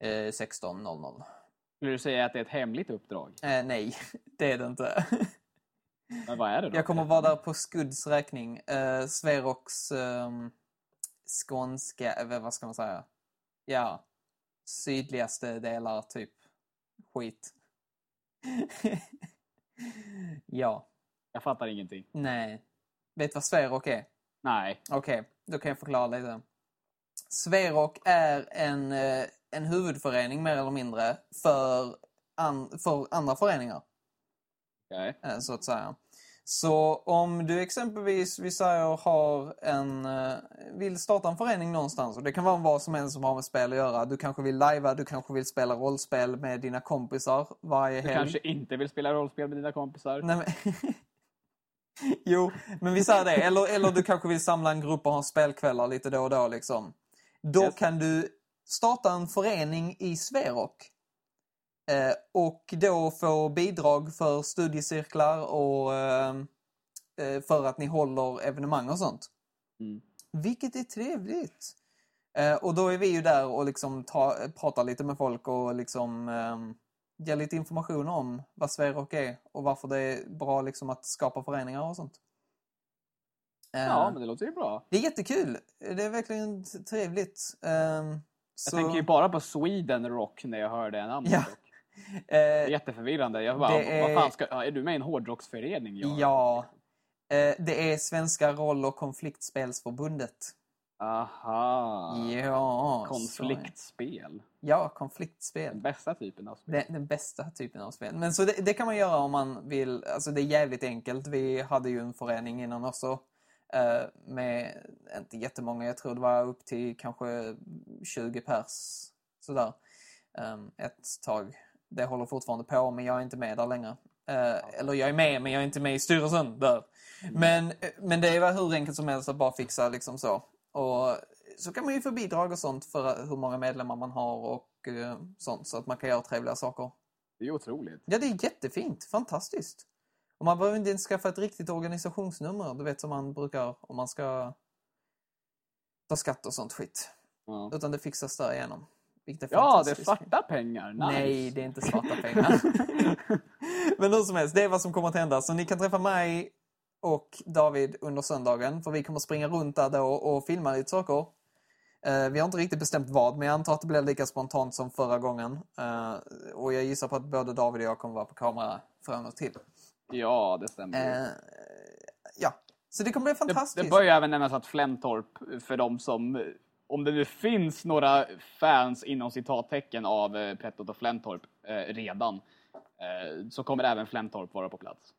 [SPEAKER 1] eh, 16.00.
[SPEAKER 2] Skulle du säga att det är ett hemligt uppdrag?
[SPEAKER 1] Eh, nej, det är det inte.
[SPEAKER 2] Men vad är det då?
[SPEAKER 1] jag kommer vara där på Skuds räkning. Eh, Sverox ehm, skånska, eh, vad ska man säga? Ja, sydligaste delar typ. Skit. ja,
[SPEAKER 2] Jag fattar ingenting.
[SPEAKER 1] nej. Vet du vad Sverok är?
[SPEAKER 2] Nej.
[SPEAKER 1] Okej, då kan jag förklara lite. Sverok är en, eh, en huvudförening mer eller mindre för, an, för andra föreningar. Eh, så att säga. Så om du exempelvis, vi säger, har en, eh, vill starta en förening någonstans och det kan vara vad som helst som har med spel att göra. Du kanske vill lajva, du kanske vill spela rollspel med dina kompisar varje
[SPEAKER 2] Du
[SPEAKER 1] helg.
[SPEAKER 2] kanske inte vill spela rollspel med dina kompisar?
[SPEAKER 1] Nej, men... jo, men vi säger det. Eller, eller du kanske vill samla en grupp och ha spelkvällar lite då och då. Liksom. Då kan du starta en förening i Sverok. Eh, och då få bidrag för studiecirklar och eh, eh, för att ni håller evenemang och sånt.
[SPEAKER 2] Mm.
[SPEAKER 1] Vilket är trevligt. Och då är vi ju där och liksom ta, pratar lite med folk och liksom eh, ger lite information om vad Sverok är och varför det är bra liksom att skapa föreningar och sånt.
[SPEAKER 2] Ja, men det låter ju bra.
[SPEAKER 1] Det är jättekul. Det är verkligen trevligt. Eh,
[SPEAKER 2] Jag
[SPEAKER 1] så,
[SPEAKER 2] tänker ju bara på Sweden Rock när jag hör det namnet.
[SPEAKER 1] Ja. Eh,
[SPEAKER 2] jätteförvirrande. Jag bara, vad fan ska... Är du med i en hårdrocksförening?
[SPEAKER 1] Ja. eh, det är Svenska roll och konfliktspelsförbundet.
[SPEAKER 2] Aha.
[SPEAKER 1] Ja.
[SPEAKER 2] Konfliktspel.
[SPEAKER 1] Ja, konfliktspel.
[SPEAKER 2] Den bästa typen av spel.
[SPEAKER 1] Är den bästa typen av spel. Men så det, det kan man göra om man vill. Alltså det är jävligt enkelt. Vi hade ju en förening innan också. Eh, med inte jättemånga, jag tror det var upp till kanske 20 pers. Sådär. Um, ett tag. Det håller fortfarande på, men jag är inte med där längre. Eh, eller jag är med, men jag är inte med i styrelsen där. Men, men det var hur enkelt som helst att bara fixa liksom så. Och så kan man ju få bidrag och sånt för hur många medlemmar man har och eh, sånt. Så att man kan göra trevliga saker.
[SPEAKER 2] Det är otroligt.
[SPEAKER 1] Ja, det är jättefint. Fantastiskt. Och man behöver inte ens skaffa ett riktigt organisationsnummer, du vet som man brukar om man ska ta skatt och sånt skit.
[SPEAKER 2] Ja,
[SPEAKER 1] Utan det fixas därigenom. Vilket är
[SPEAKER 2] ja det är svarta pengar. Nice.
[SPEAKER 1] Nej, det är inte svarta pengar. Men hur som helst, det är vad som kommer att hända. Så ni kan träffa mig och David under söndagen. För vi kommer springa runt där då och filma lite saker. Eh, vi har inte riktigt bestämt vad, men jag antar att det blir lika spontant som förra gången. Eh, och jag gissar på att både David och jag kommer vara på kamera från och till.
[SPEAKER 2] Ja, det stämmer.
[SPEAKER 1] Eh, ja, så det kommer bli
[SPEAKER 2] Det,
[SPEAKER 1] fantastiskt.
[SPEAKER 2] det bör ju även nämnas att Flemtorp, för de som, om det nu finns några fans inom citattecken av eh, Prettot och Flemtorp eh, redan, eh, så kommer även Flemtorp vara på plats.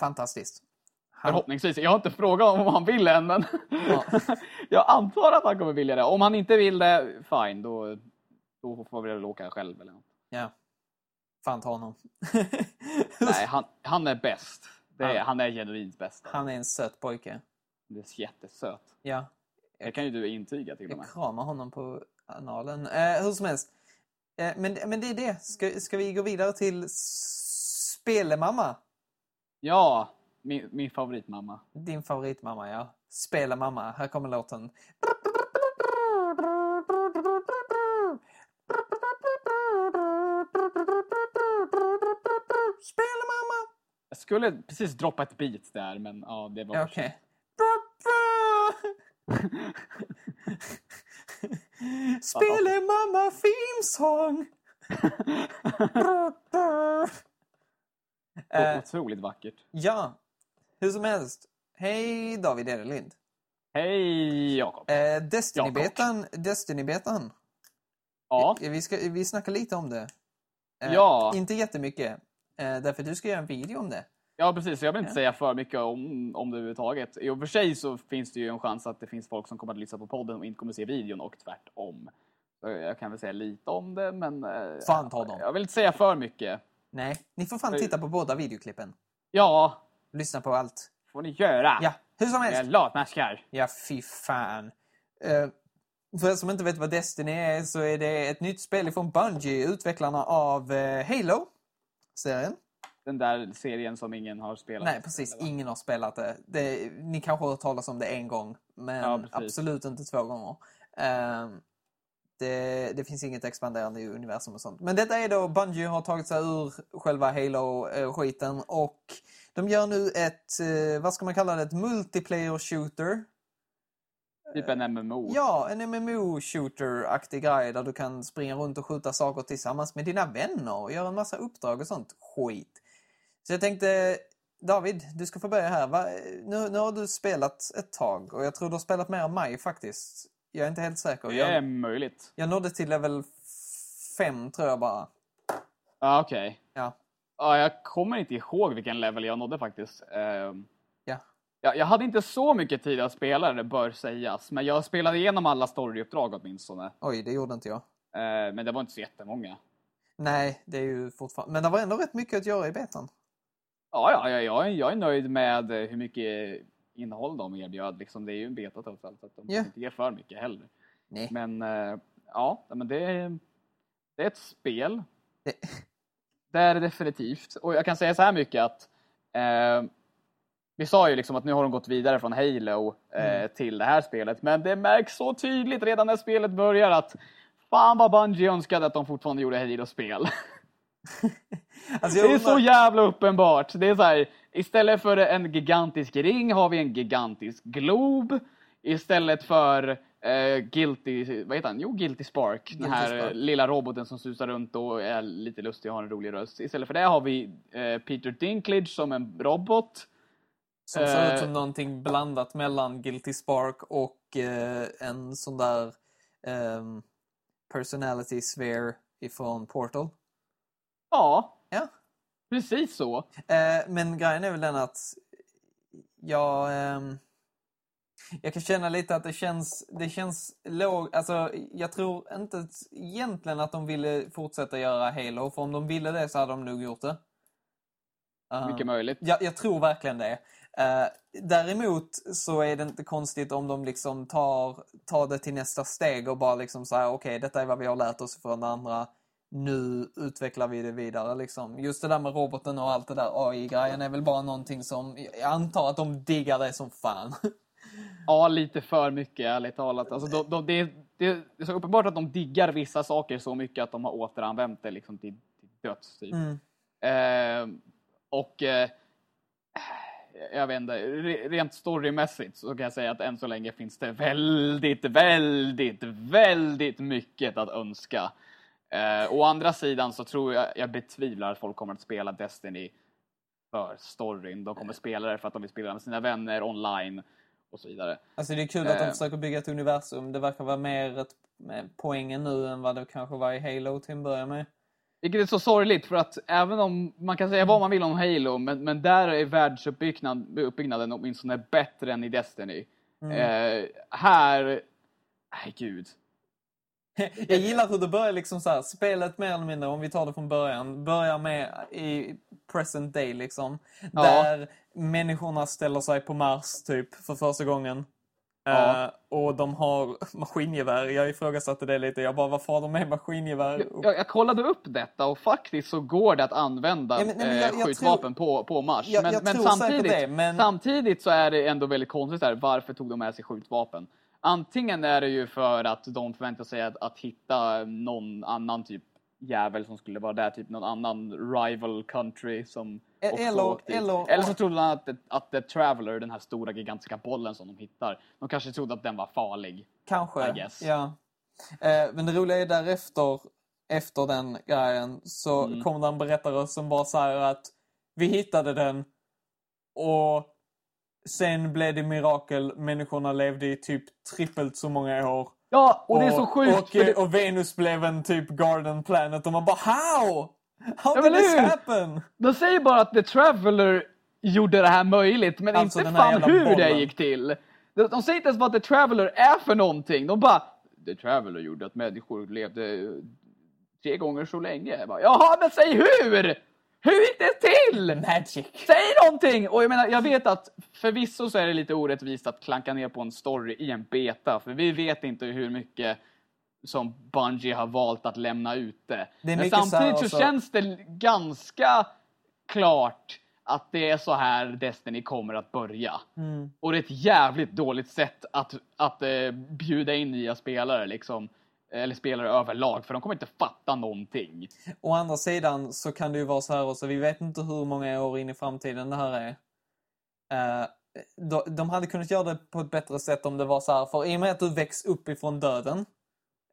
[SPEAKER 1] Fantastiskt. Han,
[SPEAKER 2] Förhoppningsvis. Jag har inte frågat om han vill än, men
[SPEAKER 1] Ja.
[SPEAKER 2] jag antar att han kommer vilja det. Om han inte vill det, fine, då, då får vi väl åka själv eller något.
[SPEAKER 1] ja. Fan ta honom.
[SPEAKER 2] Nej, han, han är bäst. Är,
[SPEAKER 1] Ja.
[SPEAKER 2] Han är genuint bäst.
[SPEAKER 1] Han är en söt pojke.
[SPEAKER 2] Det är jättesöt.
[SPEAKER 1] Ja,
[SPEAKER 2] Det kan ju du intyga till och med.
[SPEAKER 1] Jag kramar honom på analen. Eh, hur som helst. Eh, men, men det är det. Ska, ska vi gå vidare till Spelemamma?
[SPEAKER 2] Ja, min, min favoritmamma.
[SPEAKER 1] Din favoritmamma, ja. Spelemamma. Här kommer låten. Spelemamma!
[SPEAKER 2] Jag skulle precis droppa ett beat där, men ja, det var för
[SPEAKER 1] Spelemamma theme song! Eh,
[SPEAKER 2] Otroligt vackert.
[SPEAKER 1] Ja, hur som helst. Hej David Edellind.
[SPEAKER 2] Hej Jakob.
[SPEAKER 1] Eh. Destiny-betan. Destiny-betan.
[SPEAKER 2] Ja,
[SPEAKER 1] Vi, ska, vi snackar lite om det. Eh,
[SPEAKER 2] Ja.
[SPEAKER 1] Inte jättemycket. Eh, därför du ska göra en video om det.
[SPEAKER 2] Ja, precis. Jag vill inte säga för mycket om, om det överhuvudtaget. I och för sig så finns det ju en chans att det finns folk som kommer att lyssna på podden och inte kommer att se videon och tvärtom. Jag kan väl säga lite om det, men... eh,
[SPEAKER 1] Fan ta dem.
[SPEAKER 2] Jag vill inte säga för mycket.
[SPEAKER 1] Nej, ni får fan titta på båda videoklippen.
[SPEAKER 2] Ja,
[SPEAKER 1] Lyssna på allt.
[SPEAKER 2] får ni göra.
[SPEAKER 1] Ja, hur som
[SPEAKER 2] Jag
[SPEAKER 1] helst.
[SPEAKER 2] latmaskar.
[SPEAKER 1] Ja, fy fan. Eh, för er som inte vet vad Destiny är så är det ett nytt spel från Bungie, utvecklarna av eh, Halo-serien.
[SPEAKER 2] Den där serien som ingen har spelat.
[SPEAKER 1] Nej, precis.
[SPEAKER 2] Eller?
[SPEAKER 1] Ingen har spelat det. det. Ni kanske har hört talas om det en gång, men
[SPEAKER 2] Ja,
[SPEAKER 1] absolut inte två gånger. Ehm, det, det finns inget expanderande i universum och sånt. Men detta är då, Bungie har tagit sig ur själva Halo-skiten och de gör nu ett, eh, vad ska man kalla det, ett multiplayer shooter.
[SPEAKER 2] Typ en MMO.
[SPEAKER 1] Ja, en MMO-shooter-aktig grej där du kan springa runt och skjuta saker tillsammans med dina vänner och göra en massa uppdrag och sånt skit. Så jag tänkte, David, du ska få börja här. Va? Nu, nu har du spelat ett tag och jag tror du har spelat mer än mig faktiskt. Jag är inte helt säker.
[SPEAKER 2] Det är
[SPEAKER 1] Jag,
[SPEAKER 2] möjligt.
[SPEAKER 1] jag nådde till level 5 tror jag bara.
[SPEAKER 2] Ja, okej.
[SPEAKER 1] Ja.
[SPEAKER 2] Ja, jag kommer inte ihåg vilken level jag nådde faktiskt.
[SPEAKER 1] Ja.
[SPEAKER 2] Ja, jag hade inte så mycket tid att spela det, bör sägas. Men jag spelade igenom alla storyuppdrag åtminstone.
[SPEAKER 1] Oj, det gjorde inte jag.
[SPEAKER 2] Eh, men det var inte så jättemånga.
[SPEAKER 1] Nej, det är ju fortfarande... Men det var ändå rätt mycket att göra i betan.
[SPEAKER 2] Ja, ja, ja jag, är- jag är nöjd med eh, hur mycket innehåll de erbjöd. Liksom, det är ju en beta trots allt, så att de
[SPEAKER 1] Ja.
[SPEAKER 2] inte ger för mycket heller.
[SPEAKER 1] Nej.
[SPEAKER 2] Men eh, ja, men det är, det är ett spel.
[SPEAKER 1] Det...
[SPEAKER 2] Det är det definitivt. Och jag kan säga så här mycket att eh, vi sa ju liksom att nu har de gått vidare från Halo eh,
[SPEAKER 1] Mm.
[SPEAKER 2] till det här spelet. Men det märks så tydligt redan när spelet börjar att fan vad Bungie önskade att de fortfarande gjorde Halo-spel.
[SPEAKER 1] Alltså,
[SPEAKER 2] Det är så jävla uppenbart. Det är så här, istället för en gigantisk ring har vi en gigantisk glob. Istället för eh, Guilty, vad heter han? Jo, Guilty Spark. den
[SPEAKER 1] Guilty
[SPEAKER 2] här
[SPEAKER 1] Spark.
[SPEAKER 2] eh, lilla roboten som susar runt och är lite lustig och har en rolig röst. Istället för det har vi eh, Peter Dinklage som en robot.
[SPEAKER 1] Som ser ut
[SPEAKER 2] Eh,
[SPEAKER 1] som någonting blandat mellan Guilty Spark och eh, en sån där ehm, personality sphere ifrån Portal.
[SPEAKER 2] Ja,
[SPEAKER 1] Ja.
[SPEAKER 2] precis så.
[SPEAKER 1] Eh, men grejen är väl den att jag... ehm, Jag kan känna lite att det känns, det känns låg, alltså jag tror inte egentligen att de ville fortsätta göra Halo, för om de ville det så hade de nog gjort det. Uh,
[SPEAKER 2] Mycket möjligt.
[SPEAKER 1] jag, jag tror verkligen det. Eh, däremot så är det inte konstigt om de liksom tar, tar det till nästa steg och bara liksom säger okej, detta är vad vi har lärt oss från andra. Nu utvecklar vi det vidare liksom. Just det där med roboten och allt det där AI-grejen är väl bara någonting som, jag antar att de diggar det som fan.
[SPEAKER 2] Ja, lite för mycket ärligt talat. Alltså, de, de, det, det, det är så uppenbart att de diggar vissa saker så mycket att de har återanvänt det liksom till, till döds. Typ.
[SPEAKER 1] Mm.
[SPEAKER 2] Eh, och eh, jag vet inte, re- rent storymässigt så kan jag säga att än så länge finns det väldigt, väldigt, väldigt mycket att önska. Eh, å andra sidan så tror jag, jag betvivlar att folk kommer att spela Destiny för storyn. De kommer spela det för att de vill spela med sina vänner online och så vidare.
[SPEAKER 1] Alltså det är kul att de
[SPEAKER 2] Eh.
[SPEAKER 1] försöker bygga ett universum. Det verkar vara mer ett, med poängen nu än vad det kanske var i Halo till en början med.
[SPEAKER 2] Vilket är så sorgligt för att även om man kan säga vad man vill om Halo, men, men där är världsuppbyggnad, uppbyggnaden åtminstone bättre än i Destiny. Eh, här, nej gud.
[SPEAKER 1] Jag gillar hur det börjar liksom så här, spelet mer eller mindre, om vi tar det från början, börjar med i present day liksom.
[SPEAKER 2] Ja.
[SPEAKER 1] Där människorna ställer sig på Mars typ för första gången.
[SPEAKER 2] Ja.
[SPEAKER 1] Eh, och de har maskingevär. Jag ifrågasatte det lite. Jag bara, varför har de med maskingevär?
[SPEAKER 2] Jag, jag kollade upp detta och faktiskt så går det att använda
[SPEAKER 1] Ja, men- nej, men jag-
[SPEAKER 2] eh,
[SPEAKER 1] jag
[SPEAKER 2] skjutvapen på, på Mars.
[SPEAKER 1] Jag-
[SPEAKER 2] men men,
[SPEAKER 1] tror
[SPEAKER 2] samtidigt,
[SPEAKER 1] det,
[SPEAKER 2] samtidigt så är det ändå väldigt konstigt där, varför tog de med sig skjutvapen? Antingen är det ju för att de förväntar sig att, att hitta någon annan typ jävel som skulle vara där, typ någon annan rival country som
[SPEAKER 1] E-
[SPEAKER 2] också
[SPEAKER 1] eller-
[SPEAKER 2] åkte
[SPEAKER 1] eller-
[SPEAKER 2] eller så trodde de att, att The Traveller, den här stora gigantiska bollen som de hittar, de kanske trodde att den var farlig.
[SPEAKER 1] Kanske. Ja. Eh, men det roliga är därefter, efter den grejen, så
[SPEAKER 2] Mm.
[SPEAKER 1] kommer det en berättare som bara säger att vi hittade den och sen blev det mirakel. Människorna levde i typ trippelt så många år.
[SPEAKER 2] Ja, och, det är så sjukt!
[SPEAKER 1] Och,
[SPEAKER 2] det-
[SPEAKER 1] och Venus blev en typ Garden Planet och man bara How? How
[SPEAKER 2] Ja,
[SPEAKER 1] did this
[SPEAKER 2] hur?
[SPEAKER 1] happen?
[SPEAKER 2] De säger bara att The Traveller gjorde det här möjligt, men
[SPEAKER 1] Alltså,
[SPEAKER 2] inte fan hur det
[SPEAKER 1] bollen.
[SPEAKER 2] gick till. De, de säger inte ens vad The Traveller är för någonting. De bara, The Traveller gjorde att människor levde tre gånger så länge. Jag bara, Jaha, men säg hur! Hur gick det till?
[SPEAKER 1] Magic.
[SPEAKER 2] Säg någonting! Och jag menar, jag vet att förvisso så är det lite orättvist att klanka ner på en story i en beta, för vi vet inte hur mycket som Bungie har valt att lämna ute. Men
[SPEAKER 1] mycket så
[SPEAKER 2] samtidigt så,
[SPEAKER 1] också-
[SPEAKER 2] känns det ganska klart att det är så här Destiny kommer att börja.
[SPEAKER 1] Mm.
[SPEAKER 2] Och det är ett jävligt dåligt sätt att, att eh, bjuda in nya spelare liksom. Eller spelare överlag, för de kommer inte fatta någonting.
[SPEAKER 1] Å andra sidan så kan det ju vara så här också, vi vet inte hur många år in i framtiden det här är. Eh, de, de hade kunnat göra det på ett bättre sätt om det var så här, för i och med att du väcks upp ifrån döden,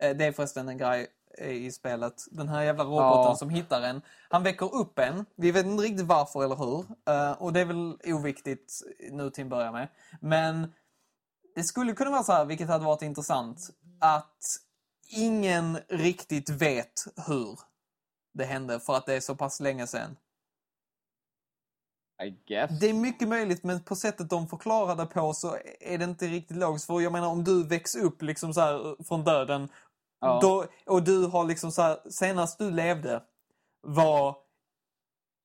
[SPEAKER 1] eh, det är förresten en grej i spelet, den här jävla roboten
[SPEAKER 2] Ja.
[SPEAKER 1] som hittar en, han väcker upp en, vi vet inte riktigt varför eller hur, eh, och det är väl oviktigt nu till en början med, men det skulle kunna vara så här, vilket hade varit intressant, att ingen riktigt vet hur det hände för att det är så pass länge sedan. Det är mycket möjligt, men på sättet de förklarar det på så är det inte riktigt logiskt. För jag menar, om du växer upp liksom så här från döden
[SPEAKER 2] Ja.
[SPEAKER 1] då, och du har liksom så här, senast du levde var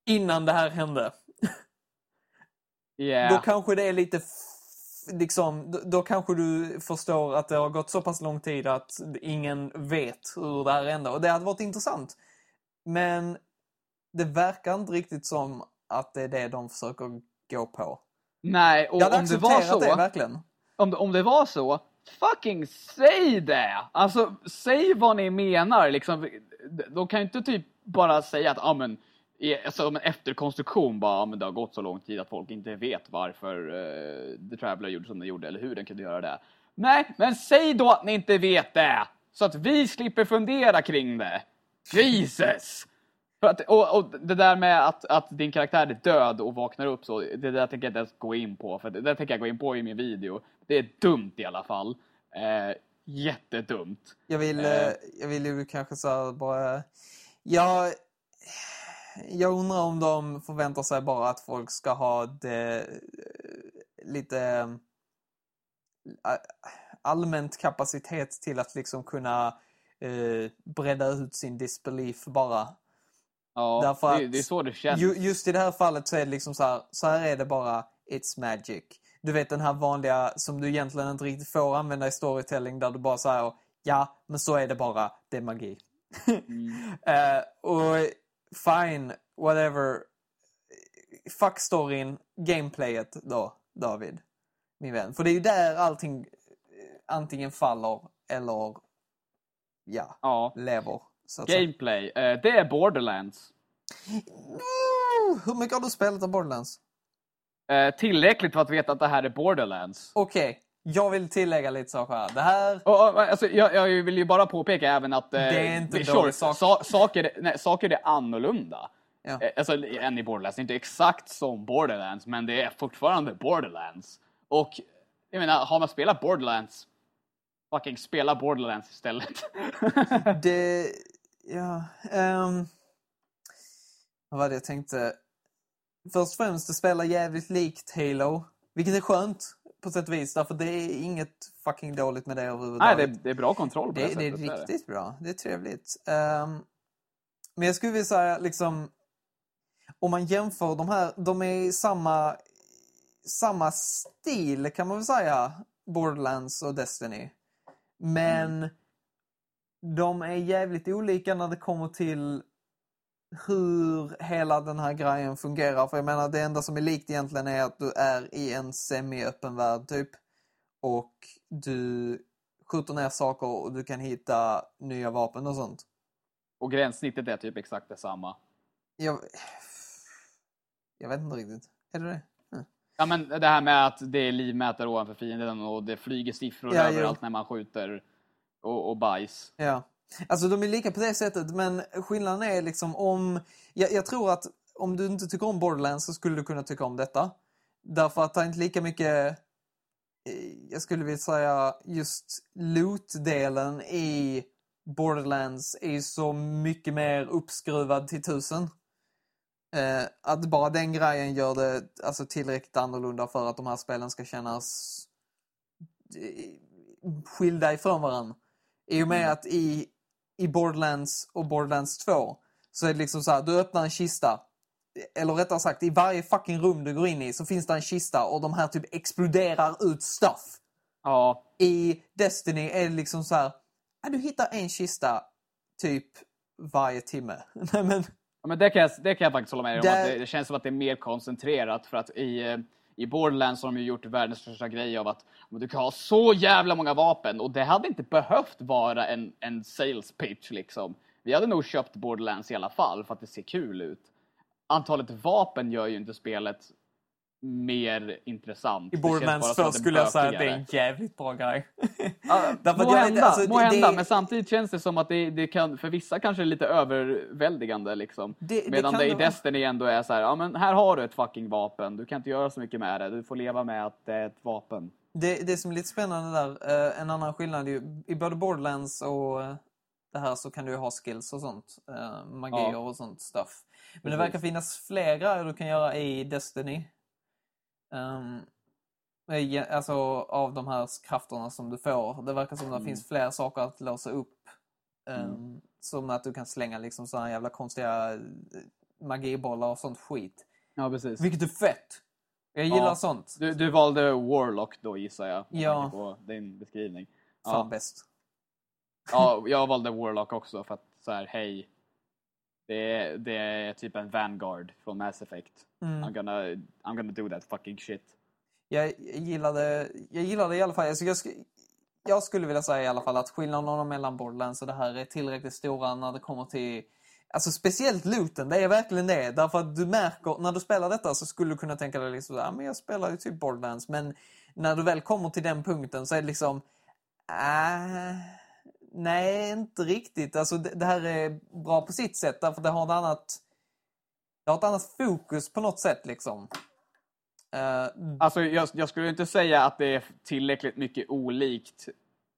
[SPEAKER 1] innan det här hände.
[SPEAKER 2] Yeah.
[SPEAKER 1] Då kanske det är lite liksom, då, kanske du förstår att det har gått så pass lång tid att ingen vet hur det här hände. Och det hade varit intressant. Men det verkar inte riktigt som att det är det de försöker gå på.
[SPEAKER 2] Nej, och om det var så,
[SPEAKER 1] det, verkligen.
[SPEAKER 2] om, om det var så, fucking säg det! Alltså, säg vad ni menar liksom. De kan ju inte typ bara säga att, ja men, som en efterkonstruktion bara, men det har gått så lång tid att folk inte vet varför eh, The Traveller gjorde som den gjorde, eller hur den kunde göra det. Nej, men säg då att ni inte vet det! Så att vi slipper fundera kring det. Jesus! För att, och, och det där med att, att din karaktär är död och vaknar upp så, det där tänker jag inte ens gå in på. För det där tänker jag gå in på i min video. Det är dumt i alla fall. Eh, jättedumt.
[SPEAKER 1] Jag vill,
[SPEAKER 2] Eh.
[SPEAKER 1] eh, jag vill ju kanske så bara... Jag, jag undrar om de förväntar sig bara att folk ska ha det eh, lite, ä, allmänt kapacitet till att liksom kunna eh, bredda ut sin disbelief bara.
[SPEAKER 2] Ja,
[SPEAKER 1] Därför
[SPEAKER 2] det,
[SPEAKER 1] att
[SPEAKER 2] det är så det känns.
[SPEAKER 1] Ju, just i det här fallet så är det liksom så här, så här är det bara, it's magic. Du vet den här vanliga som du egentligen inte riktigt får använda i storytelling där du bara säger ja, men så är det bara, det är magi.
[SPEAKER 2] Mm.
[SPEAKER 1] Eh, och fine, whatever. Fuck storyn, gameplayet då, David. Min vän. För det är ju där allting eh, antingen faller eller ja,
[SPEAKER 2] Ja.
[SPEAKER 1] lever.
[SPEAKER 2] Gameplay, eh, det är Borderlands.
[SPEAKER 1] Hur mycket har du spelat av Borderlands?
[SPEAKER 2] Eh, tillräckligt för att veta att det här är Borderlands.
[SPEAKER 1] Okej, jag vill tillägga lite saker här. Det här...
[SPEAKER 2] Och, och, alltså, jag, jag vill ju bara påpeka även att... Eh,
[SPEAKER 1] Det är inte
[SPEAKER 2] vi-
[SPEAKER 1] dålig sak.
[SPEAKER 2] sa, saker, nej, saker är annorlunda.
[SPEAKER 1] Ja.
[SPEAKER 2] Eh, Alltså, än i Borderlands. Det är inte exakt som Borderlands, men det är fortfarande Borderlands. Och jag menar, har man spelat Borderlands, fucking spela Borderlands istället.
[SPEAKER 1] Det... Ja... ehm, vad var det jag tänkte? Först och främst, det spelar jävligt likt Halo. Vilket är skönt på sätt och vis, därför det är inget fucking dåligt med det
[SPEAKER 2] nej,
[SPEAKER 1] överhuvudtaget.
[SPEAKER 2] det, det är bra kontroll på det,
[SPEAKER 1] Det, det är
[SPEAKER 2] sättet.
[SPEAKER 1] riktigt bra. Det är trevligt. Ehm, men jag skulle vilja säga liksom... Om man jämför de här, de är i samma, samma stil kan man väl säga. Borderlands och Destiny. Men de är jävligt olika när det kommer till hur hela den här grejen fungerar. För jag menar, det enda som är likt egentligen är att du är i en semi-öppen värld typ. Och du skjuter ner saker och du kan hitta nya vapen och sånt.
[SPEAKER 2] Och gränssnittet är typ exakt detsamma.
[SPEAKER 1] Jag, jag vet inte riktigt. Är det det? Ja.
[SPEAKER 2] Ja men det här med att det är livmätare ovanför fienden och det flyger siffror
[SPEAKER 1] Ja,
[SPEAKER 2] överallt
[SPEAKER 1] jo.
[SPEAKER 2] när man skjuter och, och bajs.
[SPEAKER 1] Ja. Alltså de är lika på det sättet men skillnaden är liksom om... Jag, jag tror att om du inte tycker om Borderlands så skulle du kunna tycka om detta. Därför att det är inte lika mycket... eh, Jag skulle vilja säga just loot-delen i Borderlands är så mycket mer uppskruvad till tusen. Eh, att bara den grejen gör det alltså, tillräckligt annorlunda för att de här spelen ska kännas eh, skilda ifrån varandra. I och med att i, i Borderlands och Borderlands 2 så är det liksom så här, du öppnar en kista. Eller rättare sagt, i varje fucking rum du går in i så finns det en kista och de här typ exploderar ut stuff.
[SPEAKER 2] Ja,
[SPEAKER 1] I Destiny är det liksom så här, du hittar en kista typ varje timme. Nej men,
[SPEAKER 2] Ja, men det kan, jag, det kan jag faktiskt hålla med om.
[SPEAKER 1] Där-
[SPEAKER 2] Att det, det känns som att det är mer koncentrerat för att i, eh, i Borderlands har de ju gjort världens första grej av att du kan ha så jävla många vapen och det hade inte behövt vara en, en sales pitch liksom. Vi hade nog köpt Borderlands i alla fall för att det ser kul ut. Antalet vapen gör ju inte spelet mer intressant.
[SPEAKER 1] i
[SPEAKER 2] Det
[SPEAKER 1] Borderlands
[SPEAKER 2] bara som
[SPEAKER 1] 2
[SPEAKER 2] att det är
[SPEAKER 1] skulle jag säga att det är en jävligt bra grej. Att
[SPEAKER 2] må
[SPEAKER 1] vet-
[SPEAKER 2] hända,
[SPEAKER 1] alltså,
[SPEAKER 2] må
[SPEAKER 1] det-
[SPEAKER 2] hända
[SPEAKER 1] det-
[SPEAKER 2] men samtidigt känns det som att det, det kan, för vissa kanske är lite överväldigande liksom.
[SPEAKER 1] Det- det
[SPEAKER 2] Medan det, i
[SPEAKER 1] det vara.
[SPEAKER 2] Destiny ändå är så här, ja men här har du ett fucking vapen, du kan inte göra så mycket med det, du får leva med att det är ett vapen.
[SPEAKER 1] Det, det som är lite spännande där, eh, en annan skillnad är ju, i både Borderlands och eh, det här så kan du ju ha skills och sånt. Eh, magier
[SPEAKER 2] Ja.
[SPEAKER 1] och sånt stuff. Men det
[SPEAKER 2] Precis.
[SPEAKER 1] verkar finnas fler grejer du kan göra i Destiny. Um, alltså av de här krafterna som du får. Det verkar som det
[SPEAKER 2] Mm.
[SPEAKER 1] finns fler saker att låsa upp. Um, Som att du kan slänga liksom här jävla konstiga eh, magibollar och sånt skit.
[SPEAKER 2] Ja precis.
[SPEAKER 1] Vilket är fett! Jag gillar
[SPEAKER 2] Ja.
[SPEAKER 1] sånt.
[SPEAKER 2] Du, du valde Warlock då gissar jag,
[SPEAKER 1] Ja.
[SPEAKER 2] på din beskrivning.
[SPEAKER 1] Fan
[SPEAKER 2] Ja.
[SPEAKER 1] bäst.
[SPEAKER 2] ja, jag valde Warlock också för att så här, hej. Det är, det är typ en Vanguard från Mass Effect.
[SPEAKER 1] Mm.
[SPEAKER 2] I'm, gonna, I'm gonna do that fucking shit.
[SPEAKER 1] Jag, gillade, jag gillade i alla fall, alltså jag, sk- jag skulle vilja säga i alla fall att skillnaderna mellan Borderlands och det här är tillräckligt stora när det kommer till Alltså speciellt looten, det är verkligen det. Därför att du märker, när du spelar detta så skulle du kunna tänka dig liksom ja men jag spelar ju typ Borderlands. Men när du väl kommer till den punkten så är det liksom, äh, nej inte riktigt. Alltså det, det här är bra på sitt sätt därför det har ett annat, det har ett annat fokus på något sätt liksom. Eh,
[SPEAKER 2] Alltså jag, jag skulle inte säga att det är tillräckligt mycket olikt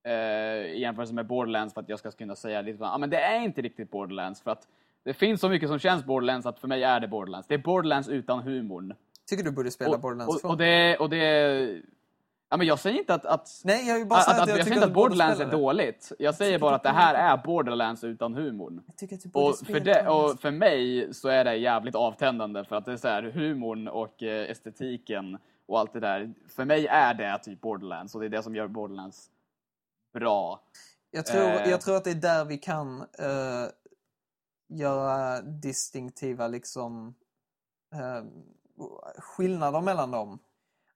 [SPEAKER 2] eh, i jämförelse med Borderlands för att jag ska kunna säga liksom, ah, men det är inte riktigt Borderlands för att det finns så mycket som känns Borderlands att för mig är det Borderlands. Det är Borderlands utan humorn.
[SPEAKER 1] tycker du borde spela
[SPEAKER 2] Och,
[SPEAKER 1] Borderlands
[SPEAKER 2] och,
[SPEAKER 1] 2?
[SPEAKER 2] och det, och det Ja, men jag säger inte att, att,
[SPEAKER 1] Nej, jag bara
[SPEAKER 2] att, att,
[SPEAKER 1] att,
[SPEAKER 2] jag,
[SPEAKER 1] jag,
[SPEAKER 2] säger inte att Borderlands är dåligt. Jag säger
[SPEAKER 1] tycker
[SPEAKER 2] bara att det här är Borderlands utan humorn.
[SPEAKER 1] Jag
[SPEAKER 2] Och för, det,
[SPEAKER 1] det.
[SPEAKER 2] och för mig så är det jävligt avtändande för att det är så här, humorn och eh, estetiken och allt det där. För mig är det typ Borderlands och det är det som gör Borderlands bra.
[SPEAKER 1] Jag tror,
[SPEAKER 2] Eh.
[SPEAKER 1] jag tror att det är där vi kan eh, göra distinktiva liksom eh, skillnader mellan dem.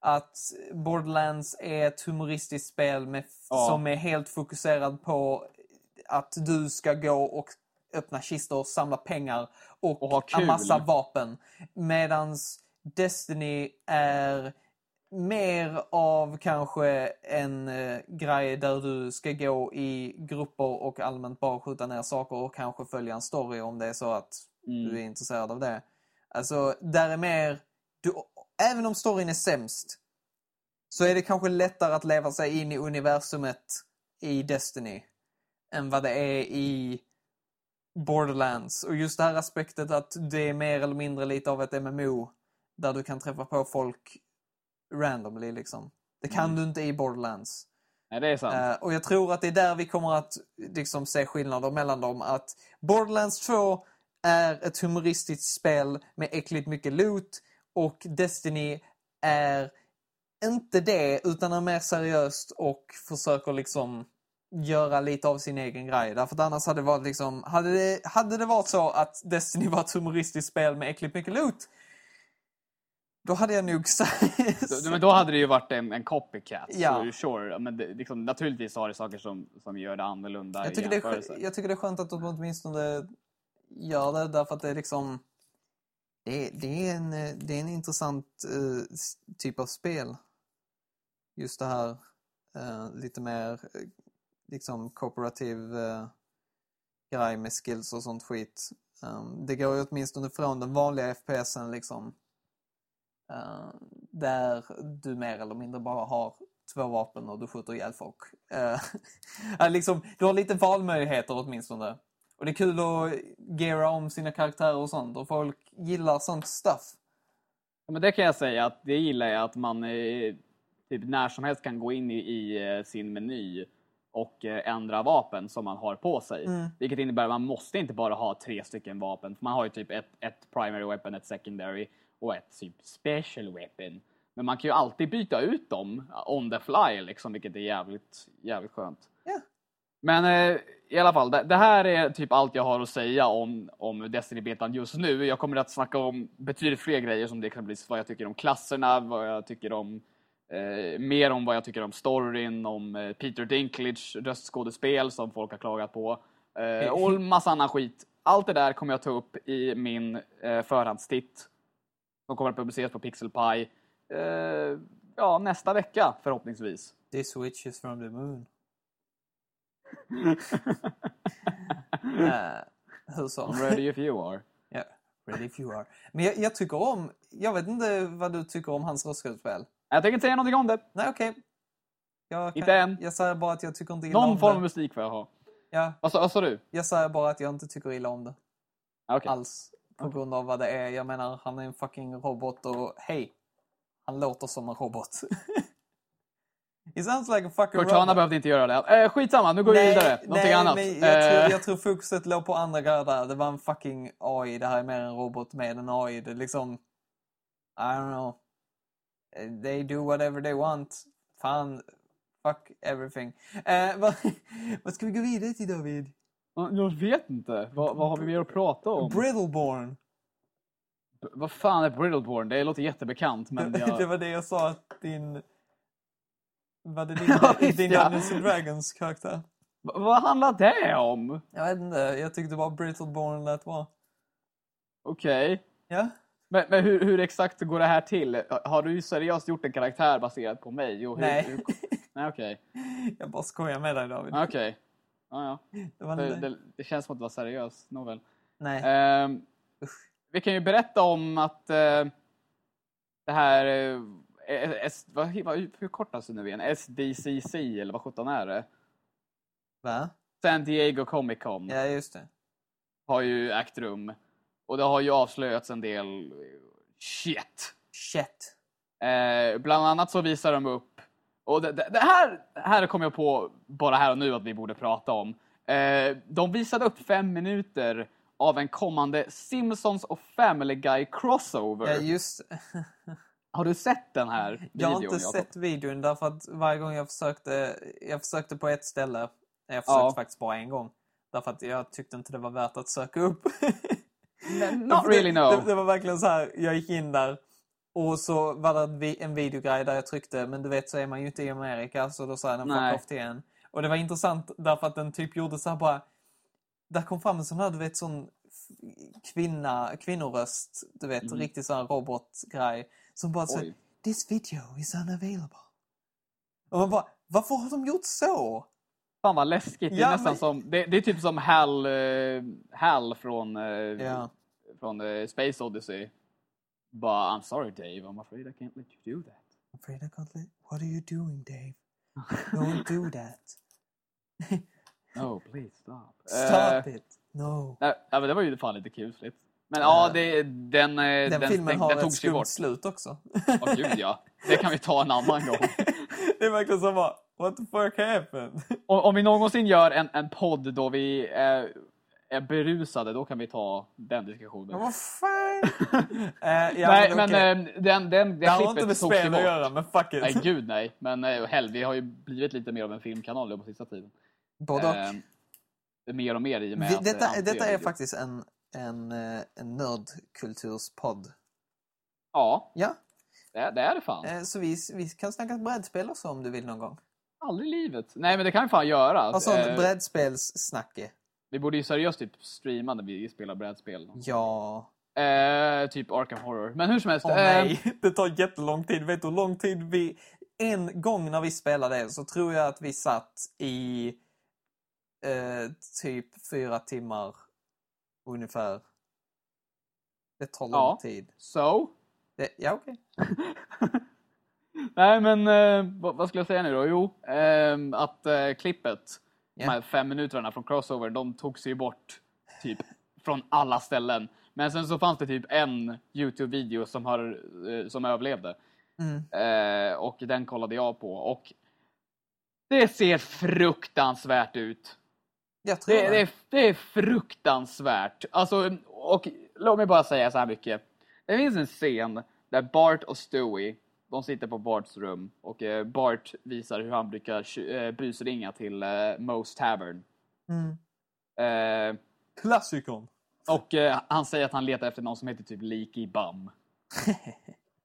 [SPEAKER 1] Att Borderlands är ett humoristiskt spel med,
[SPEAKER 2] Ja.
[SPEAKER 1] som är helt fokuserad på att du ska gå och öppna kistor, samla pengar och,
[SPEAKER 2] Och ha kul.
[SPEAKER 1] en massa vapen. Medans Destiny är mer av kanske en eh, grej där du ska gå i grupper och allmänt bara skjuta ner saker och kanske följa en story om det är så att
[SPEAKER 2] Mm.
[SPEAKER 1] du är intresserad av det. Alltså, där är mer... Du, även om storyn är sämst så är det kanske lättare att leva sig in i universumet i Destiny än vad det är i Borderlands. Och just det här aspektet att det är mer eller mindre lite av ett MMO där du kan träffa på folk randomly liksom. Det kan
[SPEAKER 2] Mm.
[SPEAKER 1] du inte i Borderlands.
[SPEAKER 2] Nej, det är sant.
[SPEAKER 1] Eh, och jag tror att det är där vi kommer att liksom, se skillnader mellan dem. Att Borderlands 2 är ett humoristiskt spel med äckligt mycket loot och Destiny är inte det utan är mer seriöst och försöker liksom göra lite av sin egen grej. Därför att annars hade det varit liksom, hade det, hade det varit så att Destiny var ett humoristiskt spel med äckligt mycket loot då hade jag nog sagt...
[SPEAKER 2] Men då hade det ju varit en, en copycat.
[SPEAKER 1] Ja.
[SPEAKER 2] Så sure. Men det, liksom, naturligtvis har det saker som, som gör det annorlunda
[SPEAKER 1] Jag tycker, det är, jag tycker det är skönt att de åtminstone gör det därför att det är liksom det är, det är, en, eh, det är en intressant uh, typ av spel. Just det här uh, lite mer eh, liksom kooperativ uh, grej med skills och sånt skit. Um, det går ju åtminstone från den vanliga FPSen liksom. Uh, där du mer eller mindre bara har två vapen och du skjuter ihjäl folk. Uh, liksom, du har lite valmöjligheter åtminstone. Och det är kul att geara om sina karaktärer och sånt och folk gillar sånt stuff.
[SPEAKER 2] Ja, men det kan jag säga att det gillar jag att man eh, typ när som helst kan gå in i, i eh, sin meny och eh, ändra vapen som man har på sig.
[SPEAKER 1] Mm.
[SPEAKER 2] Vilket innebär att man måste inte bara ha tre stycken vapen. För man har ju typ ett, ett primary weapon, ett secondary och ett typ special weapon. Men man kan ju alltid byta ut dem on the fly liksom, vilket är jävligt, jävligt skönt.
[SPEAKER 1] Ja.
[SPEAKER 2] Men eh, i alla fall, det, det här är typ allt jag har att säga om, om Destiny-betan just nu. Jag kommer att snacka om betydligt fler grejer som det kan bli vad jag tycker om klasserna, vad jag tycker om eh, mer om vad jag tycker om storyn, om eh, Peter Dinklage röstskådespel som folk har klagat på eh, och en massa annan skit. Allt det där kommer jag ta upp i min eh, förhandstitt som kommer att publiceras på Pixelpie eh, ja, nästa vecka förhoppningsvis.
[SPEAKER 1] This witch is from the moon. Eh, hur så?
[SPEAKER 2] I'm ready if you are.
[SPEAKER 1] Ja, ready if you are. Men jag, jag tycker om, jag vet inte vad du tycker om hans röstskådespel.
[SPEAKER 2] Jag tänker inte säga någonting om det.
[SPEAKER 1] Nej, okej. Jag, kan-
[SPEAKER 2] Inte än.
[SPEAKER 1] Jag säger bara att jag tycker inte illa
[SPEAKER 2] Någon
[SPEAKER 1] om
[SPEAKER 2] form av
[SPEAKER 1] det.
[SPEAKER 2] musik får jag ha.
[SPEAKER 1] Ja,
[SPEAKER 2] Vad sa, vad sa du?
[SPEAKER 1] jag säger bara att jag inte tycker illa om det.
[SPEAKER 2] Ah, okej.
[SPEAKER 1] Alls. På grund av vad det är. Jag menar, han är en fucking robot och hej, han låter som en robot. He sounds like a fucking
[SPEAKER 2] Cortana
[SPEAKER 1] robot.
[SPEAKER 2] behövde inte göra det. Eh, skitsamma, nu går vi vidare. Någonting
[SPEAKER 1] nej,
[SPEAKER 2] annat.
[SPEAKER 1] Jag,
[SPEAKER 2] Eh,
[SPEAKER 1] tror, jag tror fokuset låg på andra grejer. Det var en fucking AI. Det här är mer en robot med en AI. Det är liksom... I don't know. Eh, They do whatever they want. Fan. Fuck everything. Eh, vad, vad ska vi gå vidare till David?
[SPEAKER 2] Jag vet inte. Vad, vad har vi mer att prata om?
[SPEAKER 1] Brittleborn.
[SPEAKER 2] B- vad fan är Brittleborn? Det låter jättebekant, men
[SPEAKER 1] det
[SPEAKER 2] jag...
[SPEAKER 1] var det jag sa att din... Var det din,
[SPEAKER 2] visst,
[SPEAKER 1] din
[SPEAKER 2] ja.
[SPEAKER 1] Dungeons and Dragons karaktär?
[SPEAKER 2] V- vad handlar det om?
[SPEAKER 1] Jag vet inte. Jag tyckte bara Brittleborn lät bra.
[SPEAKER 2] Okej.
[SPEAKER 1] Ja?
[SPEAKER 2] Men, men hur, hur exakt går det här till? Har du seriöst gjort en karaktär baserad på mig? Och hur,
[SPEAKER 1] Nej.
[SPEAKER 2] Hur, nej, okej.
[SPEAKER 1] Jag bara skojar med dig David.
[SPEAKER 2] Okej. Ja, ja.
[SPEAKER 1] Det
[SPEAKER 2] Det, det, det känns som att det var seriöst. Nåväl.
[SPEAKER 1] Nej.
[SPEAKER 2] Ehm, vi kan ju berätta om att eh, det här... Eh, S, vad, vad, hur kortas det nu igen? SDCC eller vad sjutton är det?
[SPEAKER 1] Va?
[SPEAKER 2] San Diego Comic Con
[SPEAKER 1] Ja, just det.
[SPEAKER 2] har ju ägt rum. Och det har ju avslöjats en del eh, shit.
[SPEAKER 1] Shit.
[SPEAKER 2] Eh, bland annat så visar de upp Och det, det, det här, här kom jag på bara här och nu att vi borde prata om. Eh, de visade upp fem minuter av en kommande Simpsons och Family Guy crossover.
[SPEAKER 1] Ja, just
[SPEAKER 2] Har du sett den här videon?
[SPEAKER 1] Jag har inte sett videon därför att varje gång jag försökte, jag försökte på ett ställe, jag försökte
[SPEAKER 2] Ja.
[SPEAKER 1] faktiskt bara en gång. Därför att jag tyckte inte det var värt att söka upp.
[SPEAKER 2] Not really no.
[SPEAKER 1] det, det, det var verkligen så här, jag gick in där och så var det en vi- en videogrej där jag tryckte, men du vet så är man ju inte i Amerika så då sa jag den fuck off till en. Och det var intressant därför att den typ gjorde så här bara, där kom fram en sån här, du vet sån kvinna, kvinnoröst, du vet, riktigt sån här robotgrej. Som bara så, this video is unavailable. Och man bara, varför har de gjort så?
[SPEAKER 2] Fan vad läskigt. Det är
[SPEAKER 1] Ja,
[SPEAKER 2] nästan
[SPEAKER 1] men-
[SPEAKER 2] som, det, det är typ som Hal, eh, Hal från, eh,
[SPEAKER 1] Ja.
[SPEAKER 2] från eh, Space Odyssey. Bara, I'm sorry Dave, I'm afraid I can't let you do that.
[SPEAKER 1] I'm afraid I can't let... What are you doing, Dave? Don't do that.
[SPEAKER 2] No, please stop.
[SPEAKER 1] Stop it. No.
[SPEAKER 2] nej, men det var ju fan lite kusligt. Men ja, det, den, eh,
[SPEAKER 1] Den, filmen
[SPEAKER 2] den,
[SPEAKER 1] har
[SPEAKER 2] den
[SPEAKER 1] ett
[SPEAKER 2] togs ju
[SPEAKER 1] skumt slut också.
[SPEAKER 2] Åh gud ja. Det kan vi ta en annan gång.
[SPEAKER 1] det är verkligen som bara, what the fuck happened?
[SPEAKER 2] Om, om vi någonsin gör en, en podd då vi är, är berusade, då kan vi ta den
[SPEAKER 1] Men
[SPEAKER 2] diskussionen.
[SPEAKER 1] vad fan? Eh, ja,
[SPEAKER 2] nej, men
[SPEAKER 1] okej.
[SPEAKER 2] eh, den, den,
[SPEAKER 1] det
[SPEAKER 2] det
[SPEAKER 1] har inte med
[SPEAKER 2] togs
[SPEAKER 1] spel att göra, men fuck it.
[SPEAKER 2] Nej, gud nej. Men eh, hell, vi har ju blivit lite mer av en filmkanal på sista tiden.
[SPEAKER 1] Både och.
[SPEAKER 2] Eh, mer och mer i och med
[SPEAKER 1] Vi,
[SPEAKER 2] att,
[SPEAKER 1] detta,
[SPEAKER 2] eh, allt
[SPEAKER 1] detta är faktiskt en, en, eh, en nördkulturspodd.
[SPEAKER 2] Ja,
[SPEAKER 1] Ja,
[SPEAKER 2] det, är- det är det fan.
[SPEAKER 1] eh, så vi, vi kan snacka brädspel också om du vill någon gång.
[SPEAKER 2] Aldrig i livet. Nej, men det kan vi fan göra.
[SPEAKER 1] Alltså
[SPEAKER 2] Eh,
[SPEAKER 1] brädspelssnacke.
[SPEAKER 2] vi borde ju seriöst typ streama när vi spelar brädspel.
[SPEAKER 1] Ja.
[SPEAKER 2] Eh, typ Arkham Horror. Men hur som helst.
[SPEAKER 1] Åh
[SPEAKER 2] eh,
[SPEAKER 1] nej, det tar jättelång tid. Vet du hur lång tid vi... En gång när vi spelade så tror jag att vi satt i eh, typ fyra timmar ungefär. Det tar lång
[SPEAKER 2] Ja.
[SPEAKER 1] tid.
[SPEAKER 2] So?
[SPEAKER 1] Det, ja, okej.
[SPEAKER 2] Nej, men eh, vad, vad skulle jag säga nu då? Jo, ehm, att eh, klippet,
[SPEAKER 1] Ja.
[SPEAKER 2] de här fem minuterna från Crossover, de togs ju bort typ från alla ställen. Men sen så fanns det typ en YouTube-video som, har, eh, som överlevde.
[SPEAKER 1] Mm.
[SPEAKER 2] Eh, och den kollade jag på. Och det ser fruktansvärt ut.
[SPEAKER 1] Jag tror
[SPEAKER 2] Det,
[SPEAKER 1] det.
[SPEAKER 2] det, är, det är fruktansvärt. Alltså, och låt mig bara säga så här mycket. Det finns en scen där Bart och Stewie, de sitter på Barts rum och eh, Bart visar hur han brukar eh, busringa till eh, Moe's Tavern.
[SPEAKER 1] Mm.
[SPEAKER 2] Eh,
[SPEAKER 1] Klassikern.
[SPEAKER 2] och eh, han säger att han letar efter någon som heter typ Leaky Bum.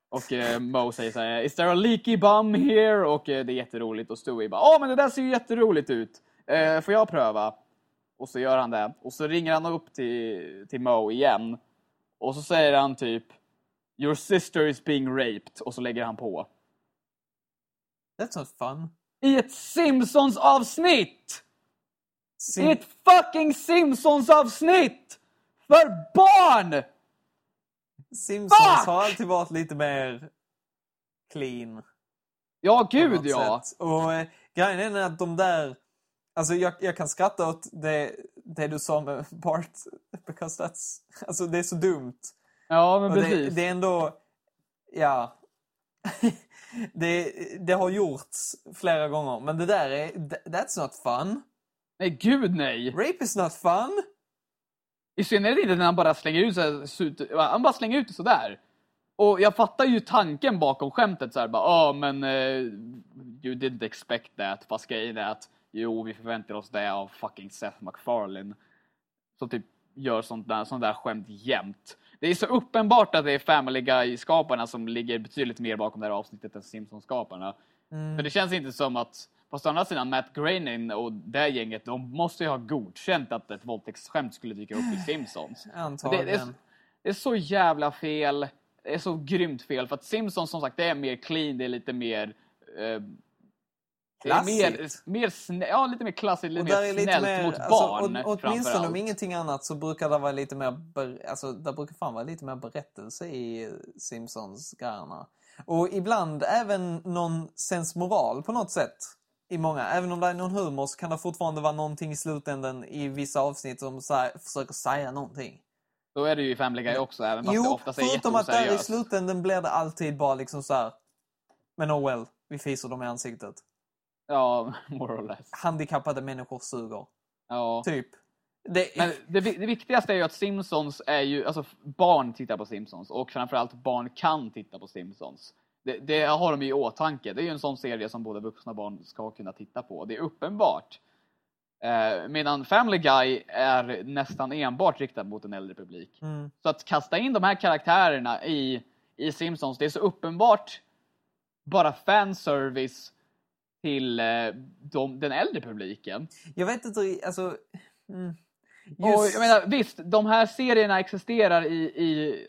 [SPEAKER 2] Och eh, Mo säger så här, Is there a leaky bum here? Och eh, det är jätteroligt och Stewie bara, Åh men det där ser ju jätteroligt ut. Eh, får jag pröva? Och så gör han det. Och så ringer han upp till, till Mo igen. Och så säger han typ Your sister is being raped. Och så lägger han på.
[SPEAKER 1] That's not fun.
[SPEAKER 2] I ett Simpsons-avsnitt!
[SPEAKER 1] Sim-
[SPEAKER 2] I ett fucking Simpsons-avsnitt! För barn!
[SPEAKER 1] Simpsons
[SPEAKER 2] Fuck!
[SPEAKER 1] har alltid varit lite mer clean.
[SPEAKER 2] Ja, gud ja.
[SPEAKER 1] sätt. Och eh, grejen är att de där... Alltså jag, jag kan skratta åt det, det du sa med Bart. Because that's... Alltså det är så dumt.
[SPEAKER 2] Ja, men
[SPEAKER 1] Och det,
[SPEAKER 2] precis.
[SPEAKER 1] det är ändå... Ja. det, det har gjorts flera gånger. Men det där är... That's not fun.
[SPEAKER 2] Nej, gud nej.
[SPEAKER 1] Rape is not fun.
[SPEAKER 2] I synnerhet inte när han bara slänger ut, så här, han bara slänger ut det sådär. Och jag fattar ju tanken bakom skämtet såhär bara, ja men eh, you didn't expect that. Fast grejen är att, jo vi förväntar oss det av fucking Seth MacFarlane. Som typ gör sånt där, sånt där skämt jämt. Det är så uppenbart att det är Family Guy-skaparna som ligger betydligt mer bakom det här avsnittet än Simpsons-skaparna. För det känns inte som att, fast å andra sidan Matt Groening och det gänget, de måste ju ha godkänt att ett våldtäktsskämt skulle dyka upp i Simpsons. Det,
[SPEAKER 1] Antagligen.
[SPEAKER 2] det, är, så- det är så jävla fel. Det är så grymt fel. För att Simpsons som sagt, det är mer clean, det är lite mer... Eh, det mer,
[SPEAKER 1] Klassigt.
[SPEAKER 2] mer snä, ja, lite mer klassiskt, lite mer
[SPEAKER 1] lite
[SPEAKER 2] snällt
[SPEAKER 1] mer,
[SPEAKER 2] mot
[SPEAKER 1] alltså,
[SPEAKER 2] barn.
[SPEAKER 1] och, åtminstone om ingenting annat så brukar det vara lite mer, alltså där brukar fan vara lite mer berättelse i Simpsons-grejerna. Och ibland även någon sensmoral på något sätt. I många, även om det är någon humor så kan det fortfarande vara någonting i slutändan i vissa avsnitt som så här, försöker säga någonting.
[SPEAKER 2] Så är det ju i Family Guy också, även fast det
[SPEAKER 1] Jo,
[SPEAKER 2] oftast är
[SPEAKER 1] förutom att där i slutändan blir det alltid bara liksom så här. Men oh well, Vi fiser dem i ansiktet.
[SPEAKER 2] Ja, more or less.
[SPEAKER 1] Handikappade människor suger.
[SPEAKER 2] Ja.
[SPEAKER 1] Typ. Det,
[SPEAKER 2] Men det, det viktigaste är ju att Simpsons är ju, alltså barn tittar på Simpsons och framförallt barn kan titta på Simpsons. Det, det har de ju i åtanke. Det är ju en sån serie som både vuxna och barn ska kunna titta på. Det är uppenbart. Eh, medan Family Guy är nästan enbart riktad mot en äldre publik.
[SPEAKER 1] mm.
[SPEAKER 2] Så att kasta in de här karaktärerna i, i Simpsons, det är så uppenbart bara fanservice till eh, de, den äldre publiken.
[SPEAKER 1] Jag vet inte, alltså... Mm.
[SPEAKER 2] Och jag menar, visst, de här serierna existerar i, i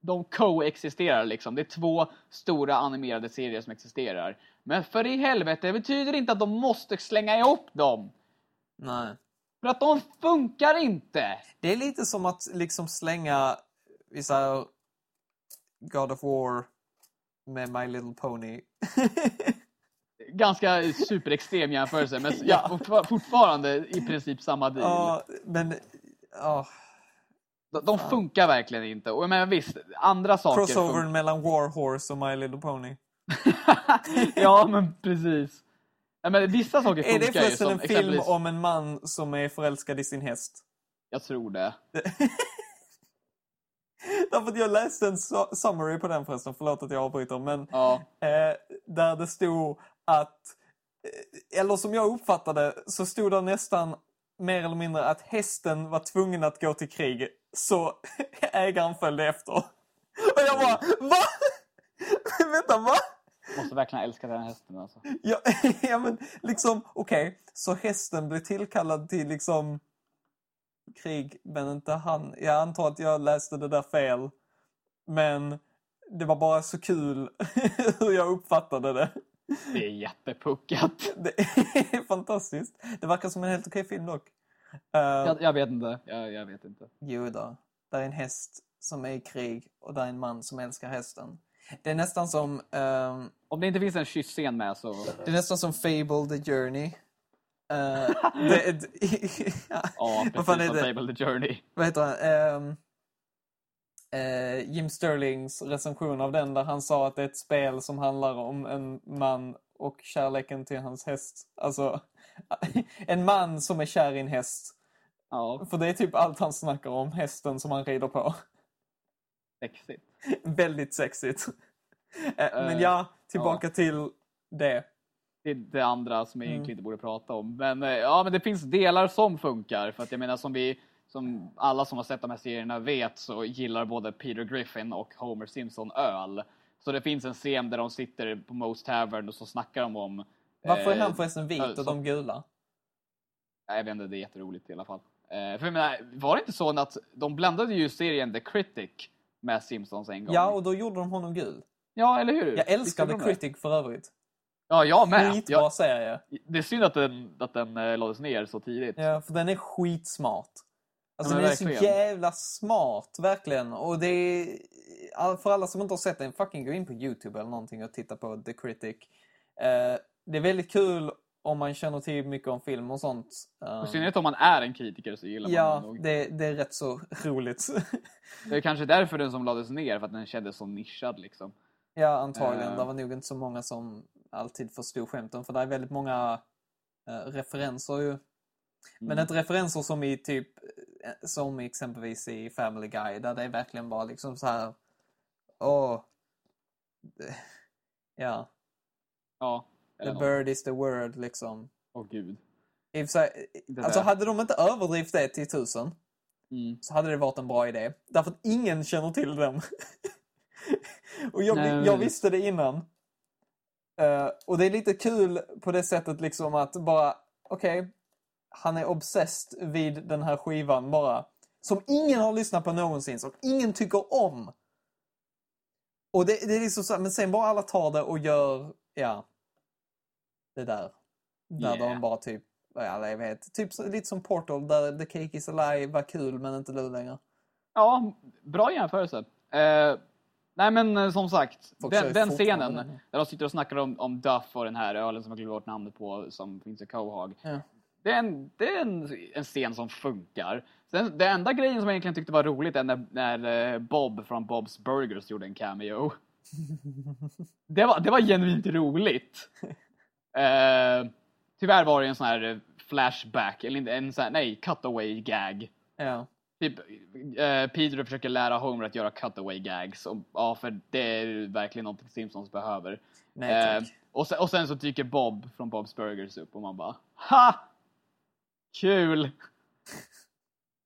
[SPEAKER 2] de coexisterar liksom. Det är två stora animerade serier som existerar. Men för i helvete, det betyder inte att de måste slänga ihop dem.
[SPEAKER 1] Nej.
[SPEAKER 2] För att de funkar inte.
[SPEAKER 1] Det är lite som att liksom slänga, vi säger, God of War med My Little Pony.
[SPEAKER 2] Ganska superextrem jämförelse, men
[SPEAKER 1] Ja.
[SPEAKER 2] ja. fortfar- fortfarande i princip samma deal.
[SPEAKER 1] Ja, men... Ja.
[SPEAKER 2] De, de funkar verkligen inte. Och jag menar visst, andra saker
[SPEAKER 1] Crossovern mellan War Horse och My Little Pony.
[SPEAKER 2] ja, men precis. Ja, men vissa saker
[SPEAKER 1] Är
[SPEAKER 2] funkar
[SPEAKER 1] det
[SPEAKER 2] ju
[SPEAKER 1] förresten
[SPEAKER 2] som
[SPEAKER 1] en film
[SPEAKER 2] exempelvis...
[SPEAKER 1] om en man som är förälskad i sin häst?
[SPEAKER 2] Jag tror det.
[SPEAKER 1] Därför att jag läste en su- summary på den förresten, förlåt att jag avbryter, men
[SPEAKER 2] Ja.
[SPEAKER 1] eh, där det stod att, eh, eller som jag uppfattade så stod det nästan mer eller mindre att hästen var tvungen att gå till krig, så ägaren följde efter. Och jag bara, va? Vänta, va?
[SPEAKER 2] Måste verkligen älska den hästen alltså.
[SPEAKER 1] Ja, ja men liksom, okej, så hästen blev tillkallad till liksom krig, men inte han. Jag antar att jag läste det där fel. Men det var bara så kul hur jag uppfattade det.
[SPEAKER 2] Det är jättepuckat.
[SPEAKER 1] Det är fantastiskt. Det verkar som en helt okej film dock. Uh,
[SPEAKER 2] Jag, jag vet inte. Jag, jag vet inte.
[SPEAKER 1] Jo då. Där är en häst som är i krig och där är en man som älskar hästen. Det är nästan som ehm,
[SPEAKER 2] Om det inte finns en kyssscen med så...
[SPEAKER 1] Det är nästan som Fable the Journey. Uh, det,
[SPEAKER 2] Ja,
[SPEAKER 1] fan
[SPEAKER 2] precis som? Fable the Journey.
[SPEAKER 1] Vad heter han? Eh, Jim Sterlings recension av den där han sa att det är ett spel som handlar om en man och kärleken till hans häst. Alltså, en man som är kär i en häst.
[SPEAKER 2] Ja,
[SPEAKER 1] För det är typ allt han snackar om, hästen som han rider på.
[SPEAKER 2] sexigt.
[SPEAKER 1] Väldigt sexigt. Eh, Men
[SPEAKER 2] Eh,
[SPEAKER 1] ja, tillbaka till det.
[SPEAKER 2] Det är det andra som jag
[SPEAKER 1] Mm.
[SPEAKER 2] egentligen inte borde prata om. Men eh, ja, men det finns delar som funkar. För att jag menar som vi, som alla som har sett de här serierna vet så gillar både Peter Griffin och Homer Simpson öl. Så det finns en scen där de sitter på Moe's Tavern och så snackar de om...
[SPEAKER 1] Varför är
[SPEAKER 2] eh,
[SPEAKER 1] han förresten vit och
[SPEAKER 2] som-
[SPEAKER 1] de gula?
[SPEAKER 2] Jag vet inte, det är jätteroligt i alla fall. Eh, för jag menar, var det inte så att de blandade ju serien The Critic med Simpsons en gång?
[SPEAKER 1] Ja, och då gjorde de honom gul.
[SPEAKER 2] ja eller hur?
[SPEAKER 1] Jag älskar The
[SPEAKER 2] det?
[SPEAKER 1] Critic för övrigt.
[SPEAKER 2] Ja, jag med.
[SPEAKER 1] Skitbra
[SPEAKER 2] Jag,
[SPEAKER 1] serie.
[SPEAKER 2] det är synd att den, att den eh, lades ner så tidigt.
[SPEAKER 1] Ja, för den är skitsmart. Alltså
[SPEAKER 2] Ja,
[SPEAKER 1] den är så jävla smart, verkligen. Och det är... För alla som inte har sett den, fucking gå in på YouTube eller någonting och titta på The Critic. Eh, det är väldigt kul om man känner till mycket om film och sånt.
[SPEAKER 2] I synnerhet om man är en kritiker så gillar man
[SPEAKER 1] ja,
[SPEAKER 2] den nog.
[SPEAKER 1] det, det är rätt så roligt.
[SPEAKER 2] Det är kanske därför den som lades ner, för att den kändes så nischad liksom.
[SPEAKER 1] ja, antagligen.
[SPEAKER 2] Eh.
[SPEAKER 1] Det var nog inte så många som alltid förstod skämten. För det är väldigt många eh, referenser ju. Men
[SPEAKER 2] Mm.
[SPEAKER 1] inte referenser som i typ som exempelvis i Family Guy där det är verkligen bara liksom så här. Åh. Ja.
[SPEAKER 2] Ja.
[SPEAKER 1] The bird is the word liksom.
[SPEAKER 2] Åh gud.
[SPEAKER 1] I sig, alltså hade de inte överdrivit det till tusen
[SPEAKER 2] Mm.
[SPEAKER 1] så hade det varit en bra idé. Därför att ingen känner till den. och jag,
[SPEAKER 2] Nej, men-
[SPEAKER 1] jag visste det innan. Eh, och det är lite kul på det sättet liksom att bara, okej, han är obsessed vid den här skivan bara. Som ingen har lyssnat på någonsin, som ingen tycker om. Och det, det är liksom så, men sen bara alla tar det och gör, ja, det där. Där
[SPEAKER 2] Yeah.
[SPEAKER 1] de bara typ, ja, jag vet, typ lite som Portal där The Cake is Alive var kul men inte nu längre.
[SPEAKER 2] Ja, bra jämförelse. Eh, nej men eh, som sagt,
[SPEAKER 1] Folk
[SPEAKER 2] den, den scenen där de sitter och snackar om, om Duff och den här ölen som jag glömde bort namnet på som finns i Quahog.
[SPEAKER 1] Ja.
[SPEAKER 2] Det är, en, det är en, en scen som funkar. Sen, det enda grejen som jag egentligen tyckte var roligt är när, när eh, Bob från Bob's Burgers gjorde en cameo. det, var, det var genuint roligt. Eh, tyvärr var det en sån här eh, flashback, eller en sån här, nej, cutaway gag.
[SPEAKER 1] Ja.
[SPEAKER 2] Typ, Peter försöker lära Homer att göra cutaway gags. Och, ja, för det är verkligen något Simpsons behöver.
[SPEAKER 1] Nej, tack.
[SPEAKER 2] och, sen, och sen så dyker Bob från Bob's Burgers upp och man bara Ha! Kul!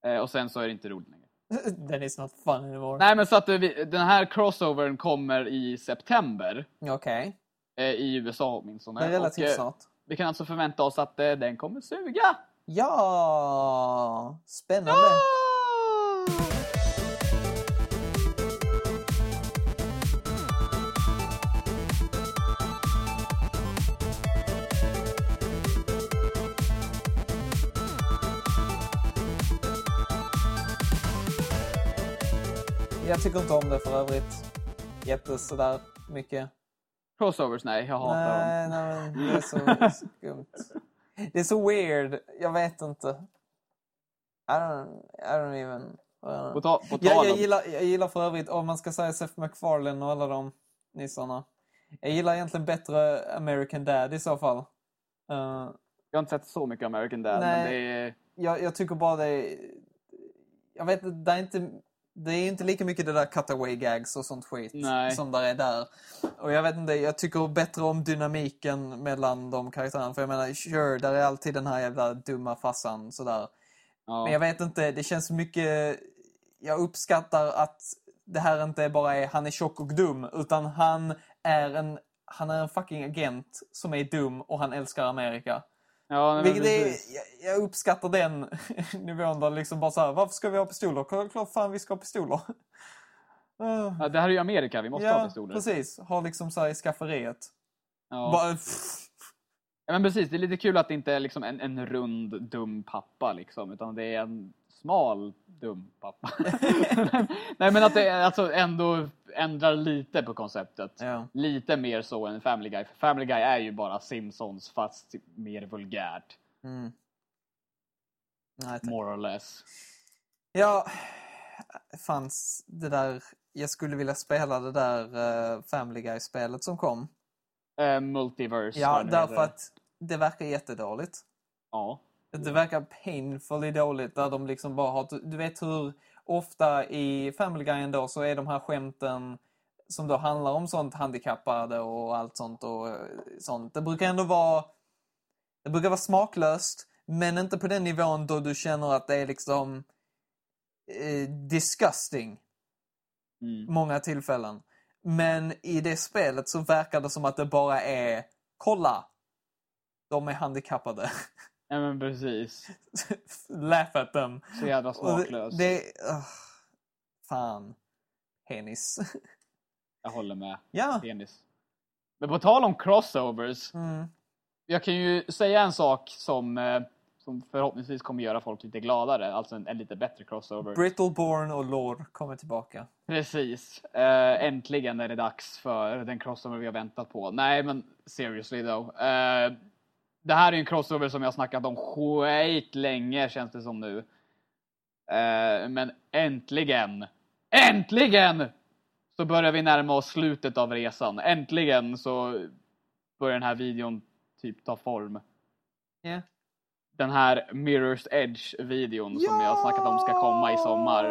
[SPEAKER 2] eh, och sen så är det inte roligt längre.
[SPEAKER 1] Then it's not fun anymore.
[SPEAKER 2] Nej men så att eh, vi, den här crossovern kommer i september.
[SPEAKER 1] Okej.
[SPEAKER 2] Eh, I USA åtminstone.
[SPEAKER 1] Det är relativt
[SPEAKER 2] och, eh,
[SPEAKER 1] snart.
[SPEAKER 2] Vi kan alltså förvänta oss att eh, den kommer suga.
[SPEAKER 1] Ja! Spännande. Jag tycker inte om det för övrigt. Jättes sådär mycket.
[SPEAKER 2] Crossovers, nej jag hatar dem.
[SPEAKER 1] Nej, nej, men det är så skumt. Det är så weird. Jag vet inte. I don't, I don't even...
[SPEAKER 2] På, ta, på
[SPEAKER 1] Jag, jag, gillar, jag gillar för övrigt, om man ska säga Seth MacFarlane och alla de nissarna. Jag gillar egentligen bättre American Dad i så fall. Eh,
[SPEAKER 2] Jag har inte sett så mycket American Dad,
[SPEAKER 1] Nej.
[SPEAKER 2] men det är...
[SPEAKER 1] jag, jag tycker bara det är... Jag vet inte, det är inte... Det är inte lika mycket det där cutaway gags och sånt skit
[SPEAKER 2] Nej.
[SPEAKER 1] som där är där. Och jag vet inte, jag tycker bättre om dynamiken mellan de karaktärerna. För jag menar, sure, där är alltid den här jävla dumma fassan sådär.
[SPEAKER 2] Ja.
[SPEAKER 1] Men jag vet inte, det känns mycket... Jag uppskattar att det här inte bara är han är tjock och dum, utan han är en, han är en fucking agent som är dum och han älskar Amerika.
[SPEAKER 2] Ja,
[SPEAKER 1] Vilket är, jag, jag uppskattar den nivån där liksom bara så här, varför ska vi ha pistoler? Klart, klart fan vi ska ha pistoler. Uh,
[SPEAKER 2] Ja, det här är ju Amerika, vi måste ha
[SPEAKER 1] ja,
[SPEAKER 2] pistoler.
[SPEAKER 1] precis. Ha liksom så här i skafferiet.
[SPEAKER 2] Ja.
[SPEAKER 1] Bara,
[SPEAKER 2] Ja, men precis, det är lite kul att det inte är liksom en, en rund dum pappa liksom, utan det är en smal dum pappa. Nej men att det alltså ändå ändrar lite på konceptet.
[SPEAKER 1] ja.
[SPEAKER 2] Lite mer så än Family Guy. För Family Guy är ju bara Simpsons fast mer vulgärt.
[SPEAKER 1] Mm. Nej.
[SPEAKER 2] More or less.
[SPEAKER 1] Ja, fanns det där... Jag skulle vilja spela det där eh, Family Guy-spelet som kom.
[SPEAKER 2] Eh, multiverse.
[SPEAKER 1] Ja, därför att det verkar jättedåligt.
[SPEAKER 2] Ja.
[SPEAKER 1] Det verkar painfully dåligt där de liksom bara har... Du vet hur ofta i Family Guy ändå så är de här skämten som då handlar om sånt handikappade och allt sånt och eh, sånt. Det brukar ändå vara... Det brukar vara smaklöst, men inte på den nivån då du känner att det är liksom eh, disgusting
[SPEAKER 2] Mm.
[SPEAKER 1] många tillfällen. Men i det spelet så verkar det som att det bara är kolla! De är handikappade.
[SPEAKER 2] ja men precis.
[SPEAKER 1] Laugh at them.
[SPEAKER 2] Så jävla
[SPEAKER 1] Och det,
[SPEAKER 2] smaklös.
[SPEAKER 1] det uh, Fan. Penis.
[SPEAKER 2] Jag håller med.
[SPEAKER 1] ja.
[SPEAKER 2] Penis. Men på tal om crossovers.
[SPEAKER 1] Mm.
[SPEAKER 2] Jag kan ju säga en sak som, eh, som förhoppningsvis kommer göra folk lite gladare. Alltså en, en lite bättre crossover.
[SPEAKER 1] Brittleborn och Lord kommer tillbaka.
[SPEAKER 2] Precis. Eh, äntligen är det dags för den crossover vi har väntat på. Nej, men seriously though. Eh, det här är en crossover som jag snackat om skit länge känns det som nu. Eh, men äntligen, äntligen så börjar vi närma oss slutet av resan. Äntligen så börjar den här videon typ ta form.
[SPEAKER 1] Ja.
[SPEAKER 2] Den här Mirror's Edge-videon som jag har snackat om ska komma i sommar.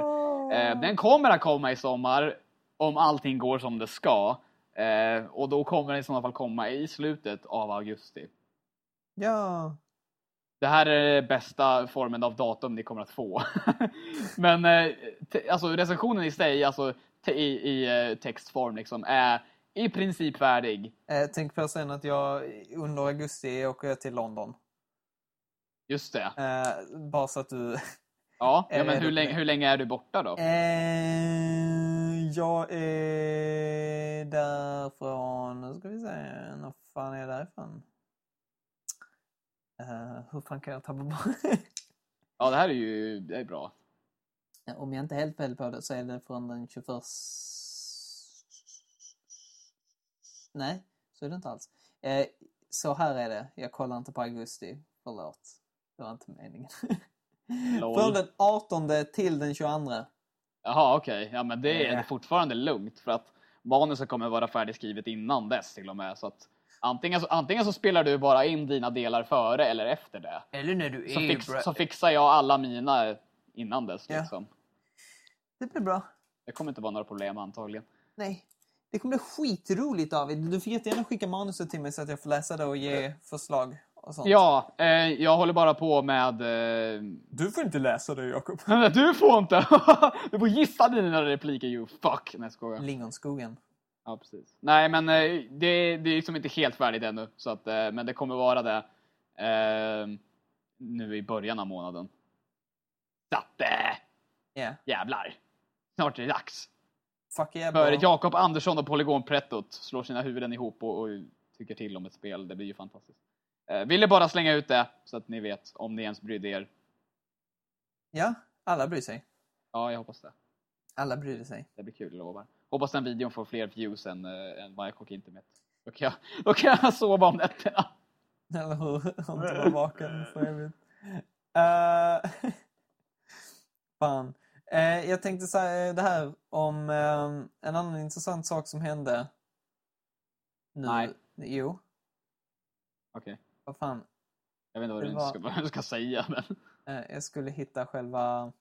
[SPEAKER 2] Eh, den kommer att komma i sommar om allting går som det ska. Eh, och då kommer den i sådana fall komma i slutet av augusti.
[SPEAKER 1] Ja.
[SPEAKER 2] Det här är bästa formen av datum ni kommer att få. Men eh, alltså recensionen i sig, alltså i, i eh, textform liksom, är i princip färdig.
[SPEAKER 1] Eh, tänk på sen att jag under augusti åker jag till London.
[SPEAKER 2] Just det.
[SPEAKER 1] Eh, bara så att du...
[SPEAKER 2] Ja, ja men hur länge, hur länge är du borta då?
[SPEAKER 1] Eh, jag är därifrån... Nu ska vi se. När fan är jag därifrån? Eh, hur fan kan jag tappa bort...
[SPEAKER 2] Ja, det här är ju det är bra.
[SPEAKER 1] Om jag inte är helt fel på det så är det från den 21... Nej, så är det inte alls. Eh, så här är det. Jag kollar inte på augusti. Förlåt. Det var inte meningen. Från den 18 till den 22.
[SPEAKER 2] Jaha, okej. Ja, men det är
[SPEAKER 1] Ja.
[SPEAKER 2] fortfarande lugnt för att manuset kommer vara färdigskrivet innan dess till och med. Så att antingen, så, antingen så spelar du bara in dina delar före eller efter det.
[SPEAKER 1] Eller när du
[SPEAKER 2] Så,
[SPEAKER 1] är
[SPEAKER 2] fix,
[SPEAKER 1] bra.
[SPEAKER 2] så fixar jag alla mina innan dess.
[SPEAKER 1] Ja.
[SPEAKER 2] Liksom.
[SPEAKER 1] Det blir bra.
[SPEAKER 2] Det kommer inte vara några problem antagligen.
[SPEAKER 1] Nej. Det kommer bli skitroligt David. Du får jättegärna skicka manuset till mig så att jag får läsa det och ge förslag och sånt.
[SPEAKER 2] Ja, eh, jag håller bara på med... Eh,
[SPEAKER 1] Du får inte läsa det Jakob.
[SPEAKER 2] du får inte! du får gissa dina repliker you fuck! Nej, skojar.
[SPEAKER 1] Lingonskogen.
[SPEAKER 2] Ja, precis. Nej, men eh, det, det är liksom inte helt färdigt ännu. Så att, eh, men det kommer vara det eh, nu i början av månaden. Så att, eh,
[SPEAKER 1] Ja.
[SPEAKER 2] jävlar. Snart är det dags.
[SPEAKER 1] Fuck yeah
[SPEAKER 2] För. Jakob Andersson och Polygonprettot slår sina huvuden ihop och, och tycker till om ett spel. Det blir ju fantastiskt. Eh, ville bara slänga ut det så att ni vet om ni ens brydde er.
[SPEAKER 1] Ja, alla bryr sig.
[SPEAKER 2] Ja, jag hoppas det.
[SPEAKER 1] Alla bryr sig.
[SPEAKER 2] Det blir kul, jag lovar. Hoppas den videon får fler views än, äh, än Mike och Internet. Då kan, jag, då kan jag sova om nätterna.
[SPEAKER 1] Eller hur? Om inte vara vaken för evigt. Uh, fan. Eh, jag tänkte säga det här om eh, en annan intressant sak som hände. Nu.
[SPEAKER 2] Nej.
[SPEAKER 1] Jo,
[SPEAKER 2] Okej.
[SPEAKER 1] vad fan.
[SPEAKER 2] Jag vet inte vad du
[SPEAKER 1] var-
[SPEAKER 2] ska, vad du ska säga, men...
[SPEAKER 1] Jag skulle hitta själva,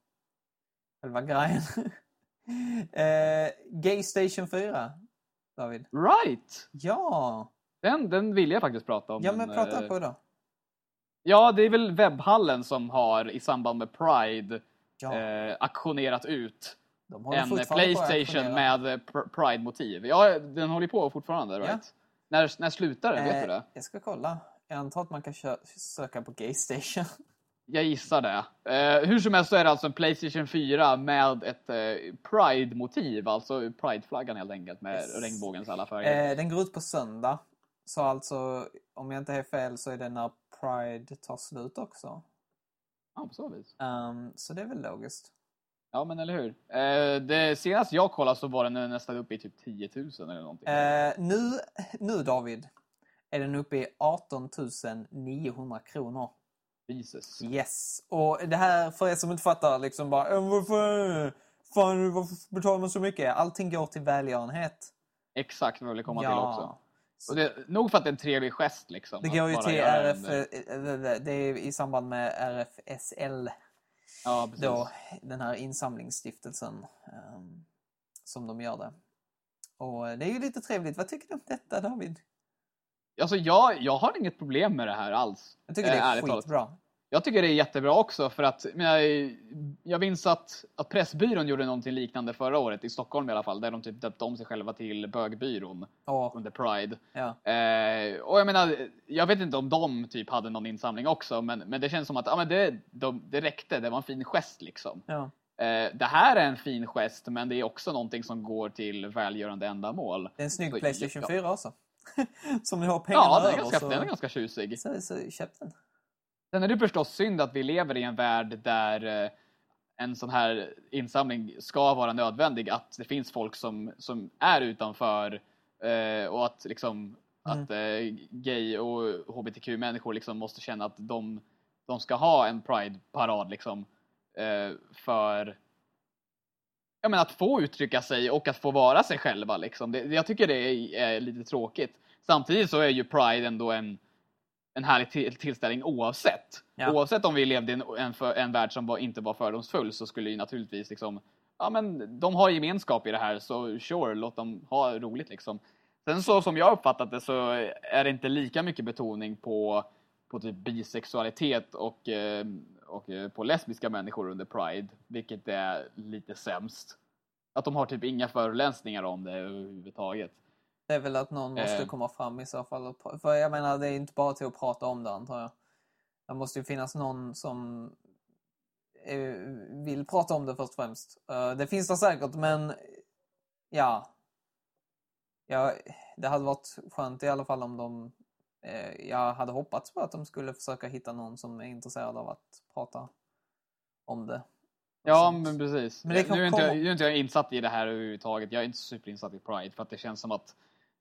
[SPEAKER 1] själva grejen. eh, Gay Station 4, David.
[SPEAKER 2] Right!
[SPEAKER 1] Ja!
[SPEAKER 2] Den, den vill jag faktiskt prata om.
[SPEAKER 1] Ja, men prata
[SPEAKER 2] eh,
[SPEAKER 1] på då.
[SPEAKER 2] Ja, det är väl webbhallen som har i samband med Pride
[SPEAKER 1] Ja,
[SPEAKER 2] eh, aktionerat ut en Playstation med eh, pr- Pride-motiv. Ja, den håller på fortfarande, right? När, när slutar den? Vet du
[SPEAKER 1] Eh,
[SPEAKER 2] det?
[SPEAKER 1] Jag ska kolla. Jag antar att man kan söka på Gay Station.
[SPEAKER 2] Jag gissar det. Eh, hur som helst så är det alltså en Playstation 4 med ett eh, Pride-motiv, alltså Pride-flaggan helt enkelt med
[SPEAKER 1] Yes.
[SPEAKER 2] regnbågens alla färger.
[SPEAKER 1] Eh, den går ut på söndag. Så alltså, om jag inte är fel så är det när Pride tar slut också.
[SPEAKER 2] Ja, på så vis.
[SPEAKER 1] Ehm, så det är väl logiskt.
[SPEAKER 2] Ja, men eller hur. Eh, det senast jag kollade så var den nästan uppe i typ 10 000 eller någonting.
[SPEAKER 1] Eh, nu, nu David, är den uppe i 18 900 kronor.
[SPEAKER 2] Jesus.
[SPEAKER 1] Yes. Och det här, för er som inte fattar, liksom bara "Eh, varför, fan, varför betalar man så mycket? Allting går till välgörenhet.
[SPEAKER 2] Exakt vad jag ville komma till också.
[SPEAKER 1] Så
[SPEAKER 2] Och det, nog för att det är en trevlig gest liksom.
[SPEAKER 1] Det går ju till RF,
[SPEAKER 2] en-
[SPEAKER 1] eh, det är i samband med RFSL,
[SPEAKER 2] Ja, precis.
[SPEAKER 1] då, den här insamlingsstiftelsen, ehm, som de gör det. Och det är ju lite trevligt. Vad tycker du om detta David?
[SPEAKER 2] Alltså jag, jag har inget problem med det här alls.
[SPEAKER 1] Jag tycker det
[SPEAKER 2] Eh,
[SPEAKER 1] är
[SPEAKER 2] talat.
[SPEAKER 1] skitbra.
[SPEAKER 2] Jag tycker det är jättebra också för att men jag, jag minns att, att Pressbyrån gjorde någonting liknande förra året i Stockholm i alla fall där de typ döpte om sig själva till Bögbyrån
[SPEAKER 1] Och,
[SPEAKER 2] under Pride.
[SPEAKER 1] ja.
[SPEAKER 2] Eh, och jag menar, jag vet inte om de typ hade någon insamling också men, men det känns som att ja, men det, de, det räckte, det var en fin gest liksom.
[SPEAKER 1] Ja.
[SPEAKER 2] Eh, det här är en fin gest men det är också någonting som går till välgörande ändamål.
[SPEAKER 1] Det är en snygg
[SPEAKER 2] Så,
[SPEAKER 1] Playstation
[SPEAKER 2] ja.
[SPEAKER 1] 4 också. som ni har pengarna
[SPEAKER 2] Ja, den är, ganska,
[SPEAKER 1] så,
[SPEAKER 2] den är ganska tjusig.
[SPEAKER 1] så, så köp den.
[SPEAKER 2] Sen är det förstås synd att vi lever i en värld där eh, en sån här insamling ska vara nödvändig. Att det finns folk som, som är utanför eh, och att liksom
[SPEAKER 1] Mm.
[SPEAKER 2] att eh, gay och hbtq-människor liksom måste känna att de, de ska ha en pride-parad liksom för jag menar, att få uttrycka sig och att få vara sig själva. Liksom. Det, jag tycker det är, är lite tråkigt. Samtidigt så är ju Pride ändå en, en härlig till, tillställning oavsett.
[SPEAKER 1] Ja.
[SPEAKER 2] Oavsett om vi levde i en, en, en värld som var, inte var fördomsfull så skulle ju naturligtvis liksom, ja men de har gemenskap i det här så sure, låt dem ha roligt liksom. Sen så som jag uppfattat det så är det inte lika mycket betoning på, på typ bisexualitet och, eh, och eh, på lesbiska människor under Pride, vilket är lite sämst. Att de har typ inga förolämpningar om det överhuvudtaget.
[SPEAKER 1] Det är väl att någon måste
[SPEAKER 2] Eh.
[SPEAKER 1] komma fram i så fall. För jag menar, det är inte bara till att prata om det antar jag. Det måste ju finnas någon som eh, vill prata om det först och främst. Det finns det säkert, men ja. ja. Det hade varit skönt i alla fall om de... eh, Jag hade hoppats på att de skulle försöka hitta någon som är intresserad av att prata om det.
[SPEAKER 2] Ja, men precis.
[SPEAKER 1] Men
[SPEAKER 2] nu, är inte jag, nu är inte jag insatt i det här överhuvudtaget. Jag är inte superinsatt i Pride för att det känns som att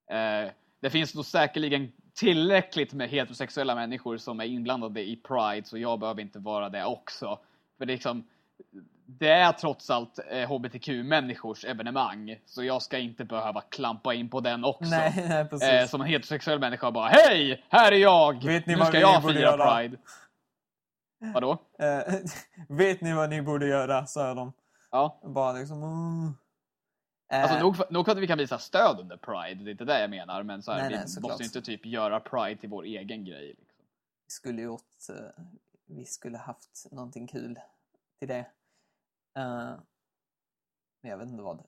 [SPEAKER 2] eh, det finns nog säkerligen tillräckligt med heterosexuella människor som är inblandade i Pride så jag behöver inte vara det också. För det är liksom, det är trots allt eh, hbtq-människors evenemang. Så jag ska inte behöva klampa in på den också.
[SPEAKER 1] Nej, nej precis.
[SPEAKER 2] Eh, som en heterosexuell människa bara Hej! Här är jag!
[SPEAKER 1] Vet ni
[SPEAKER 2] nu
[SPEAKER 1] vad
[SPEAKER 2] ska jag fira
[SPEAKER 1] göra?"
[SPEAKER 2] Pride. Vadå?
[SPEAKER 1] Eh, vet ni vad ni borde göra, säger de.
[SPEAKER 2] Ja.
[SPEAKER 1] Bara liksom... mm. Eh,
[SPEAKER 2] Alltså nog, för- nog för att vi kan visa stöd under Pride, det är inte det jag menar. Men så här,
[SPEAKER 1] Nej,
[SPEAKER 2] vi
[SPEAKER 1] nej,
[SPEAKER 2] måste ju inte typ göra Pride till vår egen grej. Liksom.
[SPEAKER 1] vi skulle gjort... eh, vi skulle haft någonting kul till det. Eh, men jag vet inte vad.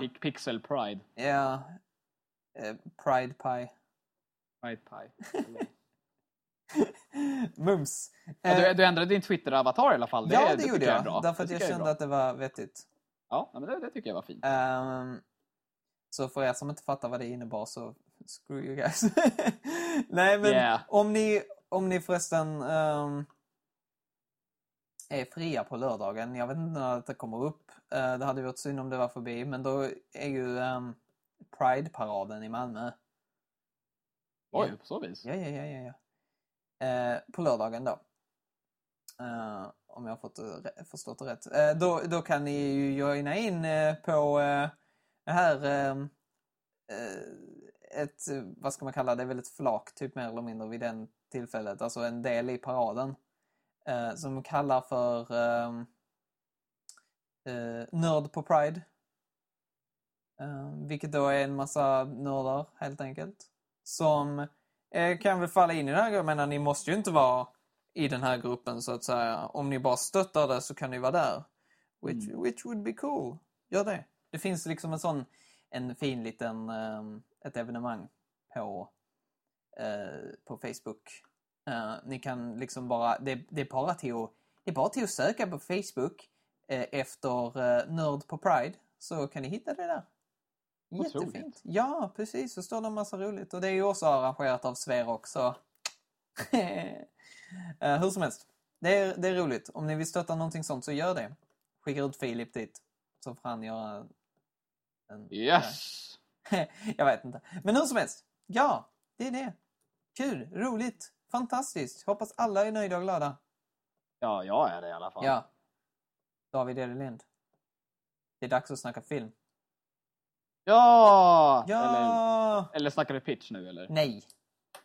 [SPEAKER 2] Pi- Pixel Pride.
[SPEAKER 1] Ja. eh, Pride Pie.
[SPEAKER 2] Pride Pie.
[SPEAKER 1] Mums.
[SPEAKER 2] Ja, du, du ändrade din Twitter-avatar i alla fall. Det,
[SPEAKER 1] ja, det,
[SPEAKER 2] tycker
[SPEAKER 1] gjorde
[SPEAKER 2] jag.
[SPEAKER 1] jag. Därför att
[SPEAKER 2] Det
[SPEAKER 1] jag
[SPEAKER 2] är
[SPEAKER 1] kände att det var vettigt.
[SPEAKER 2] Ja, men det, det tycker jag var fint.
[SPEAKER 1] Ehm, så för er som inte fattar vad det innebar så screw you guys. Nej men
[SPEAKER 2] Yeah.
[SPEAKER 1] om ni, om ni förresten ehm, är fria på lördagen, jag vet inte när det kommer upp, Eh, det hade varit synd om det var förbi, men då är ju um, Pride-paraden i Malmö.
[SPEAKER 2] Oj, på så vis.
[SPEAKER 1] Ja, ja, ja, ja. ja. Eh, på lördagen då. Eh, om jag har fått, det förstått det rätt. Då, då kan ni ju joina in på det här eh, eh, ett, vad ska man kalla det, väl ett flak typ mer eller mindre vid den tillfället. Alltså en del i paraden. Eh, som de kallar för eh, eh, Nörd på Pride. Eh, vilket då är en massa nördar helt enkelt. Som eh, kan väl falla in i det här. Jag menar, ni måste ju inte vara i den här gruppen så att säga. Om ni bara stöttar det så kan ni vara där. Which, which would be cool. Gör det. Det finns liksom en sån, en fin liten, ehm, ett evenemang på, eh, på Facebook. Eh, ni kan liksom bara, det, det är bara till att, det är bara till att söka på Facebook eh, efter eh, Nörd på Pride. Så kan ni hitta det där.
[SPEAKER 2] Otroligt.
[SPEAKER 1] Jättefint. Ja, precis. Så står det en massa roligt. Och det är ju också arrangerat av Sverok, så... Hur som helst. Det är, det är roligt. Om ni vill stötta någonting sånt så gör det. Skicka ut Filip dit. Så får han göra en...
[SPEAKER 2] Yes!
[SPEAKER 1] Jag vet inte. Men hur som helst. Ja, det är det. Kul, roligt, fantastiskt. Hoppas alla är nöjda och glada.
[SPEAKER 2] Ja, jag är det i alla fall.
[SPEAKER 1] Ja. David Edelind. Det är dags att snacka film.
[SPEAKER 2] Ja! Eller,
[SPEAKER 1] Ja!
[SPEAKER 2] eller snackar du pitch nu eller?
[SPEAKER 1] Nej.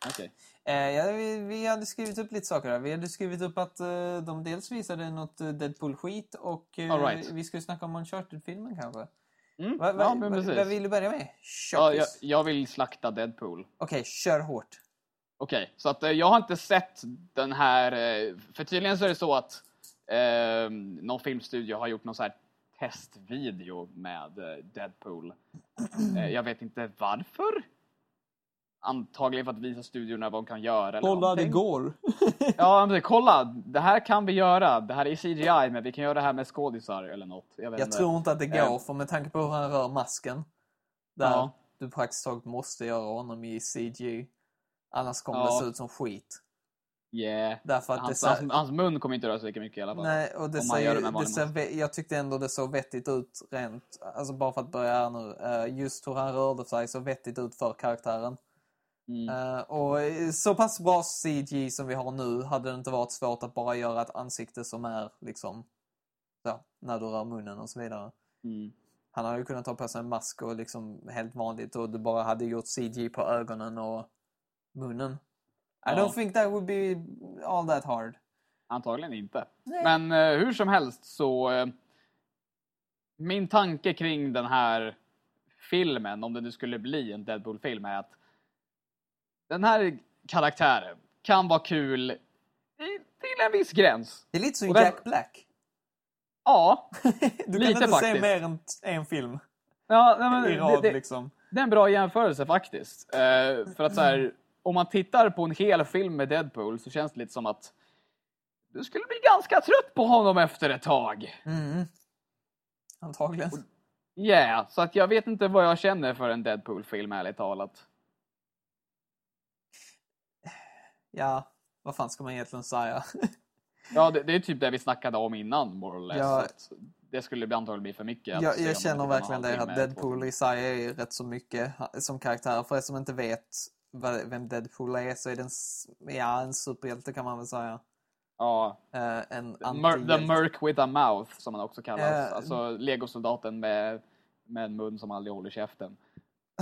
[SPEAKER 2] Okej.
[SPEAKER 1] Eh, ja, vi, vi hade skrivit upp lite saker. Vi hade skrivit upp att eh, de dels visade något eh, Deadpool-skit och eh,
[SPEAKER 2] right.
[SPEAKER 1] vi skulle snacka om Uncharted-filmen kanske.
[SPEAKER 2] Mm,
[SPEAKER 1] Va, va,
[SPEAKER 2] ja, men
[SPEAKER 1] va,
[SPEAKER 2] precis.
[SPEAKER 1] vad vill du börja med? Kör
[SPEAKER 2] Ja, jag, jag vill slakta Deadpool.
[SPEAKER 1] Okej, kör hårt.
[SPEAKER 2] Okej, så att eh, jag har inte sett den här, eh, för tydligen så är det så att eh, någon filmstudio har gjort någon så här testvideo med eh, Deadpool. Eh, jag vet inte varför. Antagligen för att visa studiorna vad de kan göra eller någonting.
[SPEAKER 1] går.
[SPEAKER 2] Ja, men kolla! Det här kan vi göra. Det här är CGI, men vi kan göra det här med skådisar eller något. Jag,
[SPEAKER 1] Jag tror inte att det går,
[SPEAKER 2] Eh.
[SPEAKER 1] för med tanke på hur han rör masken. Där
[SPEAKER 2] Ja.
[SPEAKER 1] du praktiskt taget måste göra honom i CG. Annars kommer
[SPEAKER 2] Ja.
[SPEAKER 1] det se ut som skit.
[SPEAKER 2] Yeah.
[SPEAKER 1] Därför att det
[SPEAKER 2] Hans,
[SPEAKER 1] ser...
[SPEAKER 2] hans, hans mun kommer inte röra sig lika mycket i alla fall.
[SPEAKER 1] Nej, och det ser, ju-
[SPEAKER 2] det
[SPEAKER 1] det ser, jag tyckte ändå det såg vettigt ut rent, alltså bara för att börja här nu, eh, just hur han rörde sig så vettigt ut för karaktären.
[SPEAKER 2] Mm.
[SPEAKER 1] Eh, och så pass bra CG som vi har nu hade det inte varit svårt att bara göra ett ansikte som är liksom, så, när du rör munnen och så vidare.
[SPEAKER 2] Mm.
[SPEAKER 1] Han hade ju kunnat ta på sig en mask och liksom helt vanligt och du bara hade gjort CG på ögonen och munnen. I
[SPEAKER 2] Ja.
[SPEAKER 1] don't think that would be all that hard.
[SPEAKER 2] Antagligen inte.
[SPEAKER 1] Nej.
[SPEAKER 2] Men eh, hur som helst så... Eh, min tanke kring den här filmen, om det nu skulle bli en Deadpool-film, är att den här karaktären kan vara kul i, till en viss gräns.
[SPEAKER 1] Det är lite som
[SPEAKER 2] den-
[SPEAKER 1] Jack Black.
[SPEAKER 2] Ja,
[SPEAKER 1] Du
[SPEAKER 2] Lite
[SPEAKER 1] kan inte se
[SPEAKER 2] faktiskt.
[SPEAKER 1] mer än en film
[SPEAKER 2] ja nej, men
[SPEAKER 1] i rad
[SPEAKER 2] det, det,
[SPEAKER 1] liksom.
[SPEAKER 2] det är en bra jämförelse faktiskt. Eh, för att så här, om man tittar på en hel film med Deadpool så känns det lite som att du skulle bli ganska trött på honom efter ett tag.
[SPEAKER 1] Mm. Antagligen.
[SPEAKER 2] Ja, yeah, så att jag vet inte vad jag känner för en Deadpool-film ärligt talat.
[SPEAKER 1] Ja, vad fan ska man egentligen säga?
[SPEAKER 2] Ja, det, det är typ det vi snackade om innan, more or less.
[SPEAKER 1] Ja.
[SPEAKER 2] Det skulle antagligen bli för mycket. att
[SPEAKER 1] jag känner verkligen det att Deadpool i sig är rätt så mycket som karaktär. För er som inte vet vem Deadpool är så är den ja, en superhjälte kan man väl säga.
[SPEAKER 2] Ja,
[SPEAKER 1] eh, en
[SPEAKER 2] Mer- the. Merc with a mouth som han också kallas.
[SPEAKER 1] Eh,
[SPEAKER 2] alltså legosoldaten med, med en mun som aldrig håller käften.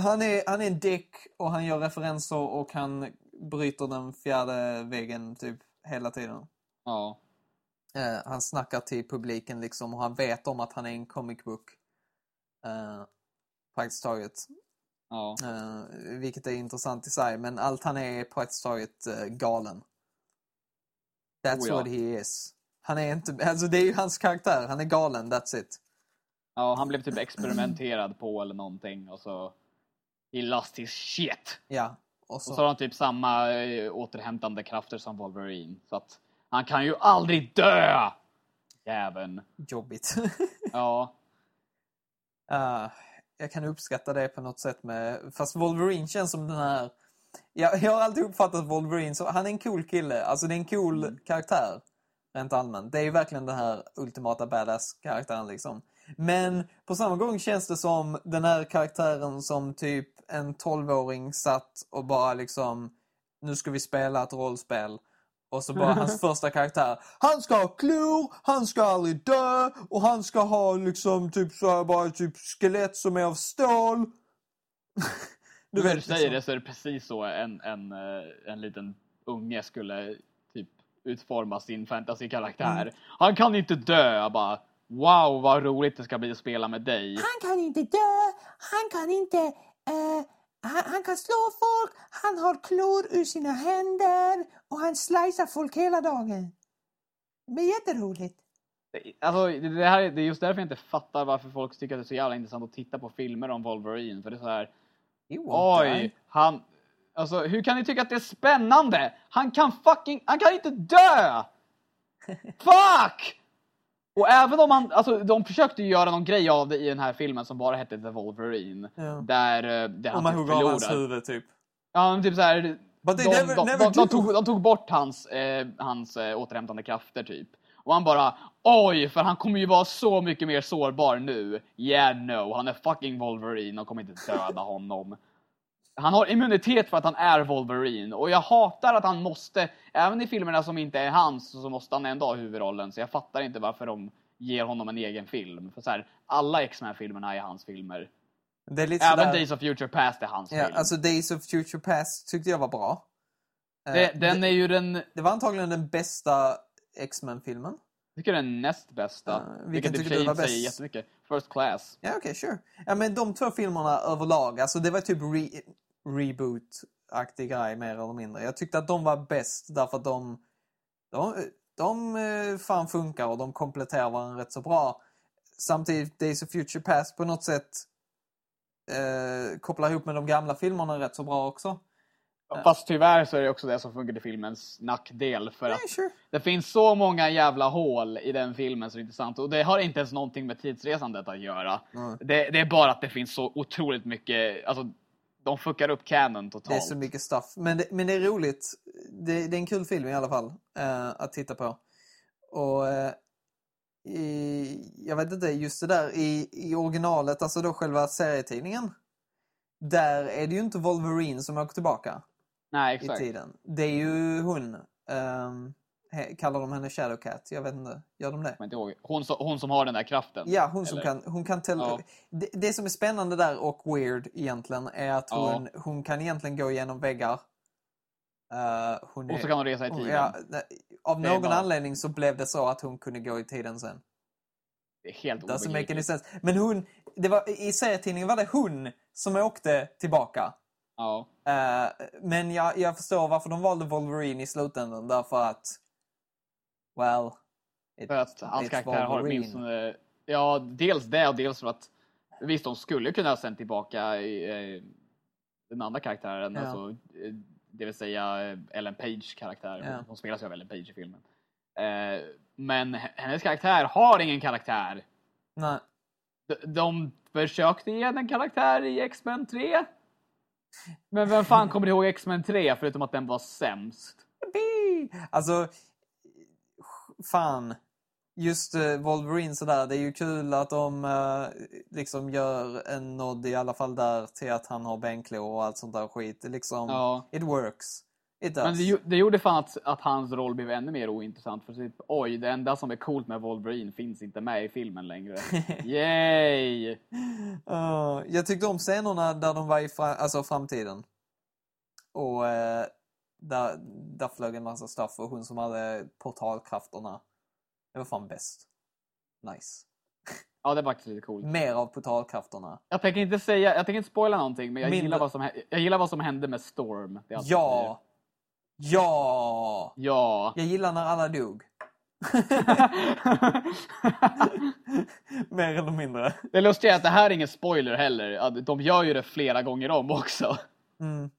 [SPEAKER 1] Han är, han är en dick och han gör referenser och han bryter den fjärde väggen typ hela tiden.
[SPEAKER 2] Ja.
[SPEAKER 1] Eh, han snackar till publiken liksom och han vet om att han är en comic book. Eh, praktiskt taget.
[SPEAKER 2] Ja.
[SPEAKER 1] Eh, vilket är intressant i sig. Men allt han är praktiskt taget eh, galen. That's
[SPEAKER 2] Oh ja.
[SPEAKER 1] what he is. Han är inte, alltså det är ju hans karaktär. Han är galen, that's it.
[SPEAKER 2] ja, han blev typ experimenterad på eller någonting och så he lost his shit.
[SPEAKER 1] Ja. Och
[SPEAKER 2] Och
[SPEAKER 1] så,
[SPEAKER 2] så har han typ samma eh, återhämtande krafter som Wolverine. Så att han kan ju aldrig dö! Jäveln.
[SPEAKER 1] jobbigt.
[SPEAKER 2] Ja.
[SPEAKER 1] Ah, jag kan uppskatta det på något sätt med... Fast Wolverine känns som den här... Jag, jag har alltid uppfattat Wolverine som... Han är en cool kille. Alltså det är en cool
[SPEAKER 2] Mm.
[SPEAKER 1] karaktär. Rent allmänt. Det är ju verkligen den här ultimata badass-karaktären liksom. Men på samma gång känns det som den här karaktären som typ en 12-åring satt och bara liksom... Nu ska vi spela ett rollspel. Och så bara hans första karaktär. Han ska ha klor, han ska aldrig dö och han ska ha liksom typ så här bara typ skelett som är av stål.
[SPEAKER 2] Du När du
[SPEAKER 1] liksom.
[SPEAKER 2] säger det så är det precis så en, en, eh, en liten unge skulle typ utforma sin fantasy-karaktär.
[SPEAKER 1] Mm.
[SPEAKER 2] Han kan inte dö! Jag bara Wow vad roligt det ska bli att spela med dig.
[SPEAKER 3] Han kan inte dö, han kan inte... eh, han, han kan slå folk, han har klor ur sina händer och han slicear folk hela dagen. Det är jätteroligt.
[SPEAKER 2] Alltså, det, här, är- det är just därför jag inte fattar varför folk tycker att det är så jävla intressant att titta på filmer om Wolverine. För det är så här, oj, han... Alltså hur kan ni tycka att det är spännande? Han kan fucking, han kan inte dö! Fuck! Och även om han, alltså de försökte ju göra någon grej av det i den här filmen som bara hette The Wolverine.
[SPEAKER 1] Ja.
[SPEAKER 2] Där, eh, där
[SPEAKER 1] Om
[SPEAKER 2] han
[SPEAKER 1] man
[SPEAKER 2] typ
[SPEAKER 1] hugger av hans huvud typ.
[SPEAKER 2] Ja, men typ så här. De,
[SPEAKER 1] never,
[SPEAKER 2] de,
[SPEAKER 1] never
[SPEAKER 2] de, tog, de tog bort hans, eh, hans eh, återhämtande krafter typ. Och han bara oj, för han kommer ju vara så mycket mer sårbar nu. Yeah no, han är fucking Wolverine och kommer inte döda honom. Han har immunitet för att han är Wolverine och jag hatar att han måste, även i filmerna som inte är hans, så måste han ändå ha huvudrollen. Så jag fattar inte varför de ger honom en egen film. För så här, alla X-Men-filmerna är hans filmer.
[SPEAKER 1] Det är lite
[SPEAKER 2] Även
[SPEAKER 1] sådär,
[SPEAKER 2] Days of Future Past är hans
[SPEAKER 1] ja,
[SPEAKER 2] film.
[SPEAKER 1] alltså Days of Future Past tyckte jag var bra.
[SPEAKER 2] Det, den är ju den,
[SPEAKER 1] det var antagligen den bästa X-Men-filmen.
[SPEAKER 2] Jag tycker den näst bästa.
[SPEAKER 1] Ja, vilken
[SPEAKER 2] vilket
[SPEAKER 1] tycker du var
[SPEAKER 2] inte säger
[SPEAKER 1] bäst?
[SPEAKER 2] jättemycket. First class.
[SPEAKER 1] Ja, okej, sure. Ja, men de två filmerna överlag, alltså det var typ re reboot-aktig grej mer eller mindre. Jag tyckte att de var bäst därför att de, de, de eh, fan funkar och de kompletterar varandra rätt så bra. Samtidigt, Days of Future Past på något sätt eh, kopplar ihop med de gamla filmerna rätt så bra också.
[SPEAKER 2] Fast tyvärr så är det också det som funkar till filmens nackdel. För
[SPEAKER 1] Ja,
[SPEAKER 2] att
[SPEAKER 1] sure.
[SPEAKER 2] det finns så många jävla hål i den filmen det är intressant. Och det har inte ens någonting med tidsresandet att göra.
[SPEAKER 1] Mm.
[SPEAKER 2] Det, det är bara att det finns så otroligt mycket, alltså de fuckar upp canon totalt.
[SPEAKER 1] Det är så mycket stuff. Men det, men det är roligt. Det, det är en kul film i alla fall eh, att titta på. Och eh, i, jag vet inte, just det där i, i originalet, alltså då själva serietidningen. Där är det ju inte Wolverine som åker tillbaka
[SPEAKER 2] Nej,
[SPEAKER 1] i
[SPEAKER 2] exakt.
[SPEAKER 1] tiden. Det är ju hon. he, kallar de henne Shadowcat? Jag vet inte. Gör de det?
[SPEAKER 2] Kommer inte ihåg. Hon, som- hon som har den där kraften.
[SPEAKER 1] Ja, hon som
[SPEAKER 2] Eller?
[SPEAKER 1] kan, hon kan.
[SPEAKER 2] Ja.
[SPEAKER 1] Det, det som är spännande där och weird egentligen är att
[SPEAKER 2] Ja.
[SPEAKER 1] hon, hon kan egentligen gå igenom väggar. Hon
[SPEAKER 2] Och så kan hon resa i
[SPEAKER 1] hon-
[SPEAKER 2] tiden.
[SPEAKER 1] ja, nej, av någon
[SPEAKER 2] bara-
[SPEAKER 1] anledning så blev det så att hon kunde gå i tiden sen.
[SPEAKER 2] Det är helt
[SPEAKER 1] Doesn't make any
[SPEAKER 2] obegripligt.
[SPEAKER 1] sense. Men hon, det var, i serietidningen var det hon som åkte tillbaka.
[SPEAKER 2] Ja.
[SPEAKER 1] Eh, men jag, jag förstår varför de valde Wolverine i slutändan. Därför att, well... it-
[SPEAKER 2] För att hans karaktär har åtminstone... Ja, dels det och dels för att visst, de skulle kunna ha sänt tillbaka eh, den andra karaktären,
[SPEAKER 1] Ja.
[SPEAKER 2] alltså, eh, det vill säga eh, Ellen Page karaktär.
[SPEAKER 1] Ja.
[SPEAKER 2] Hon spelas ju av Ellen Page i filmen. Eh, men hennes karaktär har ingen karaktär.
[SPEAKER 1] Nej.
[SPEAKER 2] De, de försökte ge henne en karaktär i X-Men 3. Men vem fan kommer ihåg X-Men 3 förutom att den var sämst?
[SPEAKER 1] Alltså, fan. Just uh, Wolverine sådär, det är ju kul att de eh, liksom gör en nod i alla fall där till att han har benklor och allt sånt där skit. Det liksom,
[SPEAKER 2] Ja.
[SPEAKER 1] it works. It does.
[SPEAKER 2] Men det, det gjorde fan att, att hans roll blev ännu mer ointressant. För typ, oj, det enda som är coolt med Wolverine finns inte med i filmen längre. Yay!
[SPEAKER 1] Uh, jag tyckte om scenerna där de var i fra- alltså framtiden. Och eh, där, där flög en massa stuff och hon som hade portalkrafterna. Det var fan bäst. Nice.
[SPEAKER 2] Ja, det var faktiskt lite coolt.
[SPEAKER 1] Mer av portalkrafterna.
[SPEAKER 2] Jag tänker inte säga, jag tänker inte spoila någonting, men jag,
[SPEAKER 1] Mindre-
[SPEAKER 2] gillar vad, som, jag gillar vad som hände med Storm.
[SPEAKER 1] Ja! Ja!
[SPEAKER 2] Ja!
[SPEAKER 1] Jag gillar när alla dog. Mer eller mindre.
[SPEAKER 2] det lustiga är att det här är ingen spoiler heller. De gör ju det flera gånger om också.
[SPEAKER 1] Mm.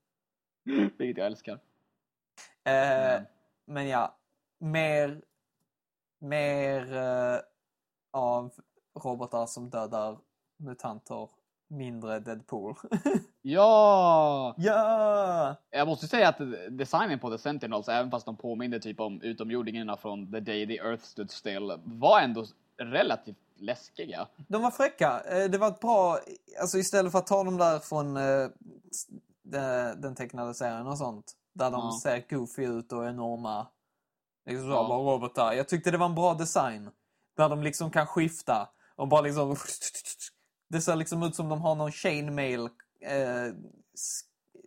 [SPEAKER 2] Vilket jag älskar.
[SPEAKER 1] Eh, Men ja, mer, mer eh, av robotar som dödar mutanter, mindre Deadpool.
[SPEAKER 2] Ja!
[SPEAKER 1] ja!
[SPEAKER 2] Jag måste säga att designen på The Sentinels, även fast de påminner typ om utomjordingarna från The Day the Earth Stood Still, var ändå relativt läskiga.
[SPEAKER 1] De var fräcka. Eh, Det var ett bra, alltså istället för att ta dem där från eh, den, den tecknade serien och sånt, där de
[SPEAKER 2] Ja.
[SPEAKER 1] ser goofy ut och enorma liksom så,
[SPEAKER 2] Ja.
[SPEAKER 1] bara robotar. Jag tyckte det var en bra design. Där de liksom kan skifta och bara liksom... Det ser liksom ut som de har någon chainmail eh,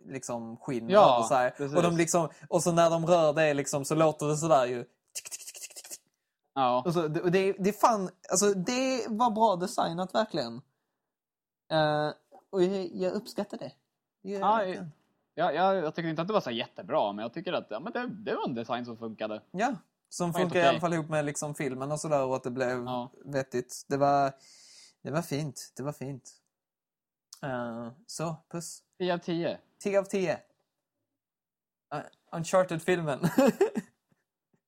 [SPEAKER 1] liksom skinn
[SPEAKER 2] Ja,
[SPEAKER 1] över sig.
[SPEAKER 2] precis.
[SPEAKER 1] Och, de liksom, och så när de rör det liksom så låter det sådär ju. Tick, tick, tick, tick, tick.
[SPEAKER 2] Ja.
[SPEAKER 1] Och så, det, det, det, fan, alltså, det var bra designat verkligen. Eh, och jag, jag uppskattar det.
[SPEAKER 2] Ja. Ja, jag, jag tycker inte att det var så jättebra, men jag tycker att ja, men det, det var en design som funkade.
[SPEAKER 1] ja, som funkar i
[SPEAKER 2] okej.
[SPEAKER 1] alla fall ihop med liksom filmen och sådär och att det blev
[SPEAKER 2] Ja.
[SPEAKER 1] vettigt. Det var, det var fint. Det var fint. Eh, så, puss.
[SPEAKER 2] 10 av 10.
[SPEAKER 1] 10 av 10. Uh, Uncharted-filmen.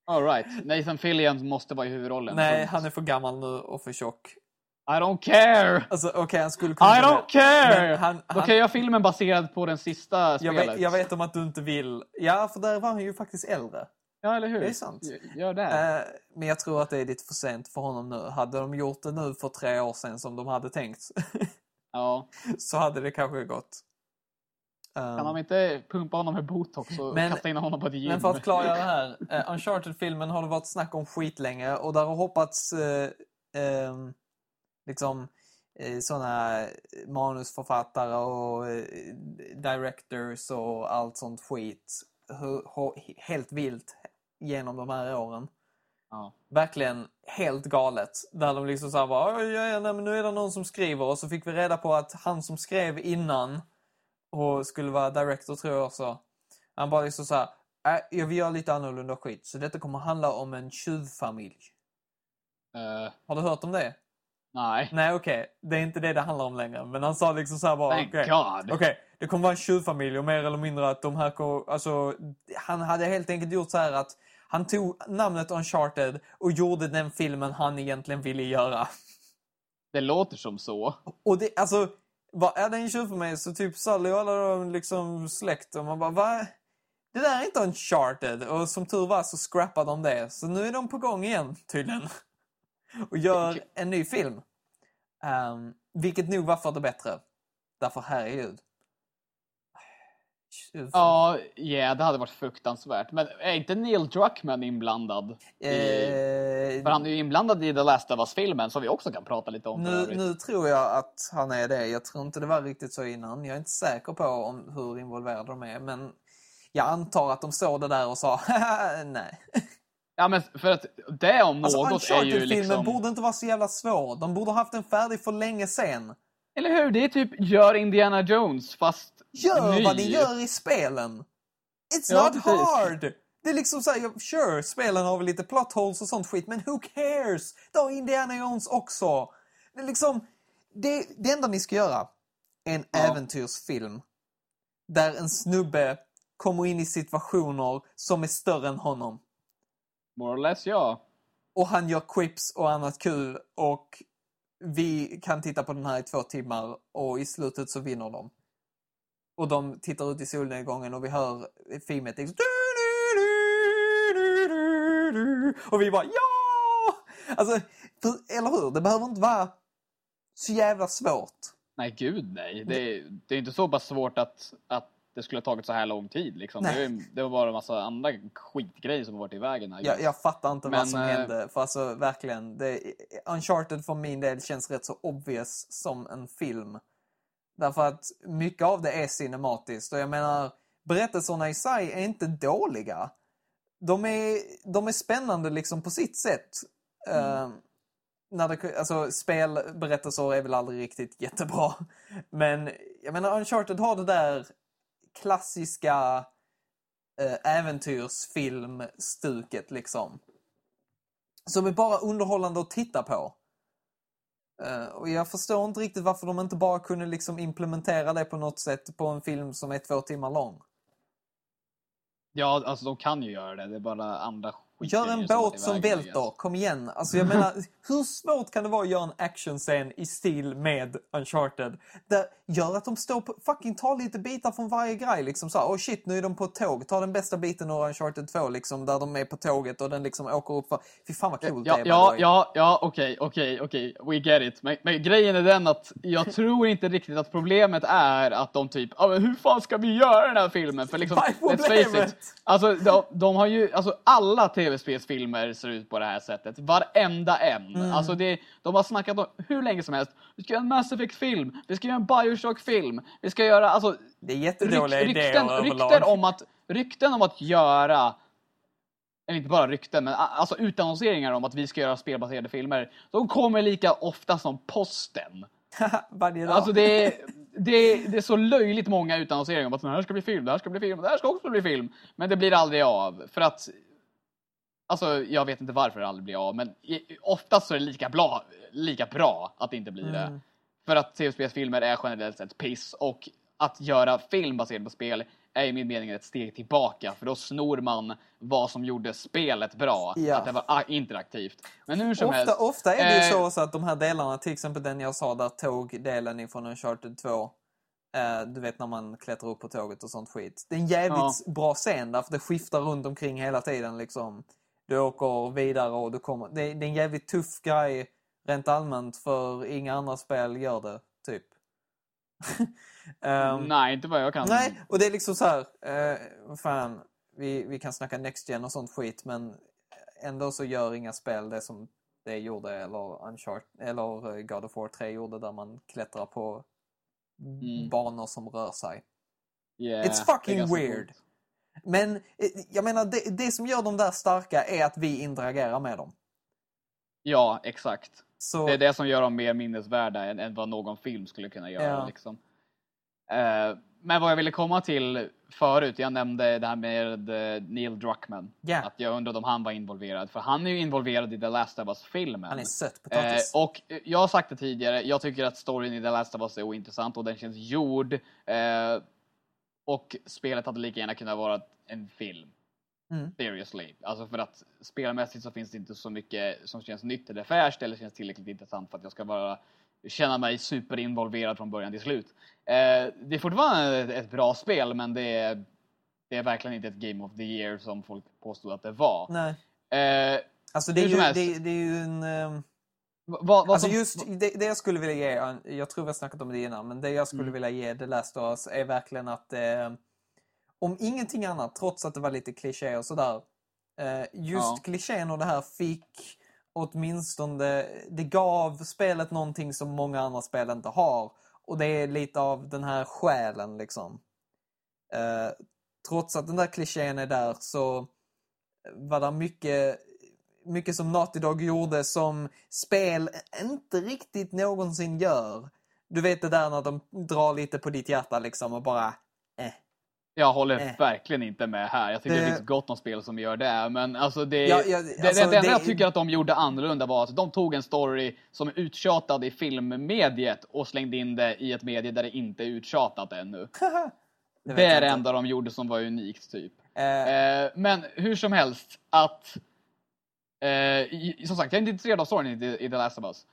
[SPEAKER 2] All right. Nathan Fillion måste vara i huvudrollen.
[SPEAKER 1] Nej, han är för gammal nu och för tjock.
[SPEAKER 2] I don't care!
[SPEAKER 1] Alltså okej, han skulle kunna...
[SPEAKER 2] I don't care!
[SPEAKER 1] Han-
[SPEAKER 2] Då
[SPEAKER 1] han-
[SPEAKER 2] kan jag filmen baserad på den sista
[SPEAKER 1] Jag
[SPEAKER 2] spelet.
[SPEAKER 1] vet, jag vet om att du inte vill. Ja, för där var han ju faktiskt äldre.
[SPEAKER 2] Ja, eller hur?
[SPEAKER 1] Det är sant.
[SPEAKER 2] Gör det.
[SPEAKER 1] Eh, men jag tror att det är lite för sent för honom nu. Hade de gjort det nu för tre år sedan som de hade tänkt
[SPEAKER 2] Ja.
[SPEAKER 1] så hade det kanske gått. Eh,
[SPEAKER 2] Kan de inte pumpa honom med botox och
[SPEAKER 1] Men-
[SPEAKER 2] kasta in honom på ett gym?
[SPEAKER 1] men för att klargöra det här. Uh, Uncharted-filmen har det varit snack om skitlänge och där har hoppats eh, ehm, liksom eh, såna manusförfattare och eh, directors och allt sånt skit. Helt vilt genom de här åren.
[SPEAKER 2] Ja.
[SPEAKER 1] verkligen helt galet. Där de liksom såhär bara, "Oj, ja, ja, nej, men nu är det någon som skriver. Och så fick vi reda på att han som skrev innan och skulle vara director tror jag också. Han bara liksom såhär, äh, ja, vi gör lite annorlunda skit. Så detta kommer handla om en tjuvfamilj.
[SPEAKER 2] Eh,
[SPEAKER 1] Har du hört om det?
[SPEAKER 2] Nej.
[SPEAKER 1] Nej okej, det är inte det det handlar om längre. Men han sa liksom såhär bara,
[SPEAKER 2] Thank
[SPEAKER 1] okej.
[SPEAKER 2] God.
[SPEAKER 1] Okej, det kommer vara en tjuvfamilj och mer eller mindre att de här... Alltså, han hade helt enkelt gjort så här att han tog namnet Uncharted och gjorde den filmen han egentligen ville göra.
[SPEAKER 2] Det låter som så.
[SPEAKER 1] Och det, alltså, vad är det en tjuvfamilj så typ Sully och alla de liksom släkt och man bara, va? Det där är inte Uncharted. Och som tur var så scrappade de det. Så nu är de på gång igen tydligen. Och gör en ny film. Um, vilket nog var för det bättre. Därför herregud.
[SPEAKER 2] Ja, yeah, det hade varit fruktansvärt. Men är inte Neil Druckmann inblandad? I,
[SPEAKER 1] Eh,
[SPEAKER 2] för han är ju inblandad i The Last of Us-filmen som vi också kan prata lite om.
[SPEAKER 1] nu, nu tror jag att han är det. Jag tror inte det var riktigt så innan. Jag är inte säker på om, hur involverade de är. Men jag antar att de såg det där och sa "Haha, nej.
[SPEAKER 2] Ja, men för att det om
[SPEAKER 1] Alltså
[SPEAKER 2] något är ju liksom...
[SPEAKER 1] borde inte vara så jävla svår. De borde ha haft den färdig för länge sen.
[SPEAKER 2] Eller hur? Det är typ gör Indiana Jones fast
[SPEAKER 1] Gör
[SPEAKER 2] ny.
[SPEAKER 1] vad ni gör i spelen. It's
[SPEAKER 2] Ja,
[SPEAKER 1] not
[SPEAKER 2] precis.
[SPEAKER 1] hard! Det är liksom såhär, sure, spelen har väl lite plot holes och sånt skit, men who cares? Det har Indiana Jones också. Det är liksom, det, det enda ni ska göra är en
[SPEAKER 2] Ja.
[SPEAKER 1] äventyrsfilm. Där en snubbe kommer in i situationer som är större än honom.
[SPEAKER 2] More or less, ja.
[SPEAKER 1] Och han gör quips och annat kul och vi kan titta på den här i två timmar och i slutet så vinner de. Och de tittar ut i solnedgången och vi hör filmet liksom... Och vi bara ja! Alltså, för, eller hur? Det behöver inte vara så jävla svårt.
[SPEAKER 2] Nej, gud nej. Det är, det är inte så bara svårt att, att det skulle ha tagit så här lång tid. Liksom. Det, var- det var bara en massa andra skitgrejer som varit i vägen. I
[SPEAKER 1] Jag, jag fattar inte
[SPEAKER 2] Men,
[SPEAKER 1] vad som
[SPEAKER 2] eh,
[SPEAKER 1] hände. För alltså verkligen, det, Uncharted för min del känns rätt så obvious som en film. Därför att mycket av det är cinematiskt. Och jag menar, berättelserna i sig är inte dåliga. De är, de är spännande liksom på sitt sätt. Eh, när det, alltså, spelberättelser är väl aldrig riktigt jättebra. Men jag menar, Uncharted har det där klassiska eh, äventyrsfilmstuket liksom. Som är bara underhållande att titta på. Eh, och jag förstår inte riktigt varför de inte bara kunde liksom implementera det på något sätt på en film som är två timmar lång.
[SPEAKER 2] Ja, alltså de kan ju göra det. Det är bara andra
[SPEAKER 1] Gör
[SPEAKER 2] skitgrejer
[SPEAKER 1] en båt som välter, kom igen. Alltså jag menar, hur svårt kan det vara att göra en actionscen i stil med Uncharted? Där gör att de står på, fucking tar lite bitar från varje grej liksom så här, oh shit nu är de på tåg, ta den bästa biten ur Uncharted 2 liksom, där de är på tåget och den liksom åker upp för, fy fan vad coolt
[SPEAKER 2] Ja,
[SPEAKER 1] det är
[SPEAKER 2] ja, ja, ja, okej, okej, okej, we get it. Men, men grejen är den att jag tror inte riktigt att problemet är att de typ, ja men hur fan ska vi göra den här filmen? För liksom, let's face it. Alltså de, de har ju, alltså alla tv-spelsfilmer ser ut på det här sättet. Varenda en.
[SPEAKER 1] Mm.
[SPEAKER 2] Alltså det, de har snackat om hur länge som helst. Vi ska göra en Mass Effect-film, vi ska göra en Bioshock-film, vi ska göra, alltså
[SPEAKER 1] Det är jättedåliga
[SPEAKER 2] ryk,
[SPEAKER 1] idéer
[SPEAKER 2] rykten, om att, rykten om att göra eller inte bara rykten, men alltså utannonseringar om att vi ska göra spelbaserade filmer. De kommer lika ofta som posten.
[SPEAKER 1] Varje dag.
[SPEAKER 2] Alltså det är, det, är, det är så löjligt många utannonseringar om att det här ska bli film, det här ska bli film, det här ska också bli film. Men det blir aldrig av. För att, alltså jag vet inte varför det aldrig blir av, men oftast så är det lika bra, lika bra att det inte blir det.
[SPEAKER 1] Mm.
[SPEAKER 2] För att tv-spelsfilmer är generellt sett piss och att göra film baserad på spel är i min mening ett steg tillbaka för då snor man vad som gjorde spelet bra.
[SPEAKER 1] Ja.
[SPEAKER 2] Att det var ah, interaktivt. Men hur som
[SPEAKER 1] Ofta,
[SPEAKER 2] helst.
[SPEAKER 1] ofta är det ju
[SPEAKER 2] eh,
[SPEAKER 1] så att de här delarna, till exempel den jag sa där, tågdelen ifrån Uncharted 2. Eh, du vet när man klättrar upp på tåget och sånt skit. Det är en jävligt bra scen därför det skiftar runt omkring hela tiden liksom. Du åker vidare och du kommer... Det är, det är en jävligt tuff grej rent allmänt för inga andra spel gör det, typ. Ehm,
[SPEAKER 2] Nej, inte vad jag kan.
[SPEAKER 1] Nej, och det är liksom så här, vad fan, vi, vi kan snacka Next Gen och sånt skit, men ändå så gör inga spel det som det gjorde, eller Uncharted, eller eh, God of War 3 gjorde, där man klättrar på
[SPEAKER 2] Mm.
[SPEAKER 1] banor som rör sig.
[SPEAKER 2] Yeah,
[SPEAKER 1] It's fucking weird.
[SPEAKER 2] coolt.
[SPEAKER 1] Men eh, jag menar, det, det som gör dem där starka är att vi interagerar med dem.
[SPEAKER 2] Ja, exakt.
[SPEAKER 1] Så,
[SPEAKER 2] Det är det som gör dem mer minnesvärda än, än vad någon film skulle kunna göra.
[SPEAKER 1] Ja.
[SPEAKER 2] Liksom. Eh, men vad jag ville komma till förut, jag nämnde det här med eh, Neil Druckmann.
[SPEAKER 1] Ja.
[SPEAKER 2] Att jag undrade om han var involverad. För han är ju involverad i The Last of Us-filmen.
[SPEAKER 1] han är sött
[SPEAKER 2] Eh,
[SPEAKER 1] potatis.
[SPEAKER 2] och eh, jag har sagt det tidigare, jag tycker att storyn i The Last of Us är ointressant och den känns gjord. Eh, och spelet hade lika gärna kunnat vara en film.
[SPEAKER 1] Mm.
[SPEAKER 2] Seriously. Alltså för att spelmässigt så finns det inte så mycket som känns nytt eller fräscht eller känns tillräckligt intressant för att jag ska vara känna mig superinvolverad från början till slut. Eh, det är fortfarande ett, bra spel men det är, det är verkligen inte ett Game of the Year som folk påstod att det var.
[SPEAKER 1] Nej.
[SPEAKER 2] Eh,
[SPEAKER 1] Alltså det är, ju, det, det är ju en... ehm,
[SPEAKER 2] vad, vad
[SPEAKER 1] Alltså
[SPEAKER 2] som,
[SPEAKER 1] just det, det jag skulle vilja ge, jag tror vi har snackat om det innan, men det jag skulle
[SPEAKER 2] Mm.
[SPEAKER 1] vilja ge The Last of Us är verkligen att eh, om ingenting annat, trots att det var lite kliché och sådär, eh, just
[SPEAKER 2] Ja.
[SPEAKER 1] klichén och det här fick åtminstone, det gav spelet någonting som många andra spel inte har. Och det är lite av den här själen liksom. Eh, trots att den där klichén är där så var det mycket, mycket som Naughty Dog gjorde som spel inte riktigt någonsin gör. Du vet det där när de drar lite på ditt hjärta liksom och bara eh.
[SPEAKER 2] Jag håller
[SPEAKER 1] Eh.
[SPEAKER 2] verkligen inte med här. Jag tycker det,
[SPEAKER 1] Det-
[SPEAKER 2] finns gott om spel som gör det. Men alltså det,
[SPEAKER 1] Ja, ja,
[SPEAKER 2] det,
[SPEAKER 1] alltså,
[SPEAKER 2] det, det enda
[SPEAKER 1] det-
[SPEAKER 2] jag tycker att de gjorde annorlunda var att de tog en story som är uttjatad i filmmediet och slängde in det i ett medie där det inte är uttjatat ännu. Det är det enda de gjorde som var unikt typ.
[SPEAKER 1] Eh,
[SPEAKER 2] Eh, men hur som helst, att... Eh, som sagt, jag är inte intresserad av storyn i, i The Last of Us.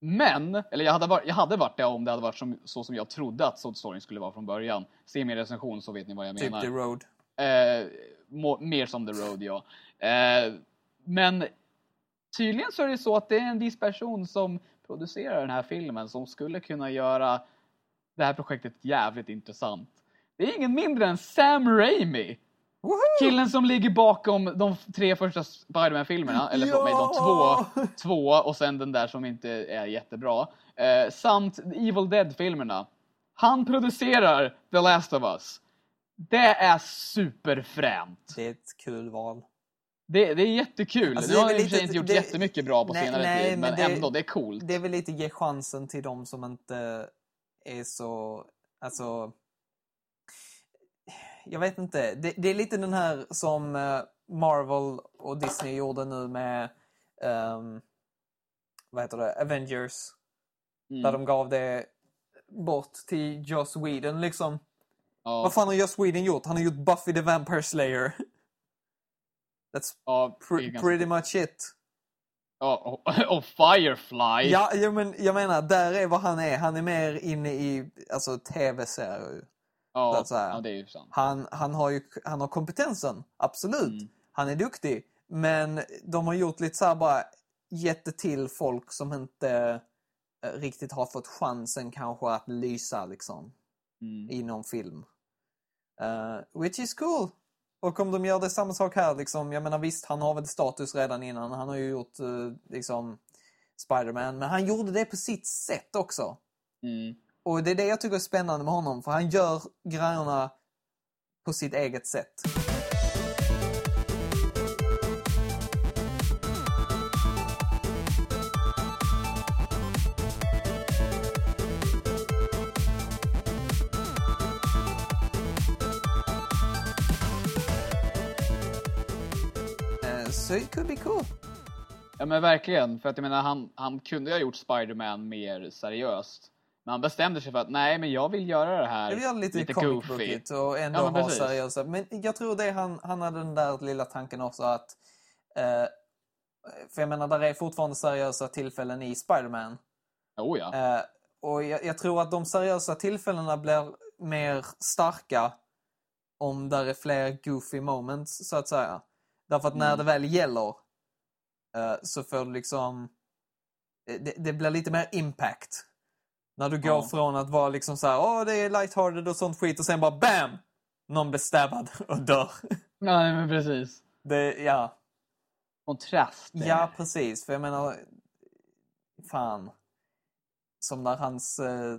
[SPEAKER 2] Men, eller jag hade varit, jag hade varit det om det hade varit som, så som jag trodde att storyn skulle vara från början. Se min recension så vet ni vad jag
[SPEAKER 1] typ
[SPEAKER 2] menar.
[SPEAKER 1] The Road.
[SPEAKER 2] Eh, må, mer som The Road, ja. Eh, men tydligen så är det så att det är en viss person som producerar den här filmen som skulle kunna göra det här projektet jävligt intressant. Det är ingen mindre än Sam Raimi.
[SPEAKER 1] Woho!
[SPEAKER 2] Killen som ligger bakom de tre första Spider-Man-filmerna, eller förlåt mig, de två, två och sen den där som inte är jättebra. Eh, samt Evil Dead-filmerna. Han producerar The Last of Us. Det är superfränt.
[SPEAKER 1] Det är ett kul val.
[SPEAKER 2] Det, det är jättekul.
[SPEAKER 1] Alltså,
[SPEAKER 2] nu har för sig
[SPEAKER 1] lite-
[SPEAKER 2] inte gjort
[SPEAKER 1] det-
[SPEAKER 2] jättemycket bra på
[SPEAKER 1] Nej,
[SPEAKER 2] senare
[SPEAKER 1] nej,
[SPEAKER 2] tid,
[SPEAKER 1] men
[SPEAKER 2] men,
[SPEAKER 1] det-
[SPEAKER 2] ändå, det är coolt.
[SPEAKER 1] Det är väl lite ge chansen till dem som inte är så... Alltså... Jag vet inte. Det, det är lite den här som eh, Marvel och Disney gjorde nu med... ehm, vad heter det? Avengers.
[SPEAKER 2] Mm.
[SPEAKER 1] Där de gav det bort till Joss Whedon liksom.
[SPEAKER 2] ja,
[SPEAKER 1] Vad fan har Joss Whedon gjort? Han har gjort Buffy the Vampire Slayer. That's pre-
[SPEAKER 2] ganska-
[SPEAKER 1] pretty much it.
[SPEAKER 2] ja, och, och Firefly.
[SPEAKER 1] Ja, jag, men, jag menar, där är vad han är. Han är mer inne i alltså, tv-serier.
[SPEAKER 2] Ja,
[SPEAKER 1] så
[SPEAKER 2] ja, det är ju sant.
[SPEAKER 1] Han, han, har ju han har kompetensen, absolut.
[SPEAKER 2] Mm.
[SPEAKER 1] Han är duktig. Men de har gjort lite så här bara gett det till folk som inte eh, riktigt har fått chansen kanske att lysa liksom
[SPEAKER 2] Mm.
[SPEAKER 1] i någon film. Eh, which is cool. Och om de gör det samma sak här liksom, jag menar visst han har väl status redan innan. Han har ju gjort eh, liksom Spider-Man, men han gjorde det på sitt sätt också.
[SPEAKER 2] Mm.
[SPEAKER 1] Och det är det jag tycker är spännande med honom, för han gör grejerna på sitt eget sätt. Eh, Så it could be cool.
[SPEAKER 2] Ja men verkligen, för att jag menar han, han kunde ju ha gjort Spider-Man mer seriöst. Men han bestämde sig för att nej men jag vill göra det här
[SPEAKER 1] Jag vill göra lite,
[SPEAKER 2] lite goofy.
[SPEAKER 1] och ändå
[SPEAKER 2] Ja, men
[SPEAKER 1] ha seriösa. Men jag tror det han, han hade den där lilla tanken också att... Eh, för jag menar, där är fortfarande seriösa tillfällen i Spider-Man.
[SPEAKER 2] Oh ja.
[SPEAKER 1] Eh, och jag, jag tror att de seriösa tillfällena blir mer starka om där är fler goofy moments, så att säga. Därför att när
[SPEAKER 2] Mm.
[SPEAKER 1] det väl gäller eh, så får du liksom... eh, Det, det blir lite mer impact. När du går
[SPEAKER 2] Ja.
[SPEAKER 1] från att vara liksom så här, åh det är lighthearted och sånt skit och sen bara BAM! Någon blir stabbad och dör.
[SPEAKER 2] Nej men precis.
[SPEAKER 1] Det, ja.
[SPEAKER 2] Kontrast.
[SPEAKER 1] Ja, precis. För jag menar, fan. Som när hans, eh,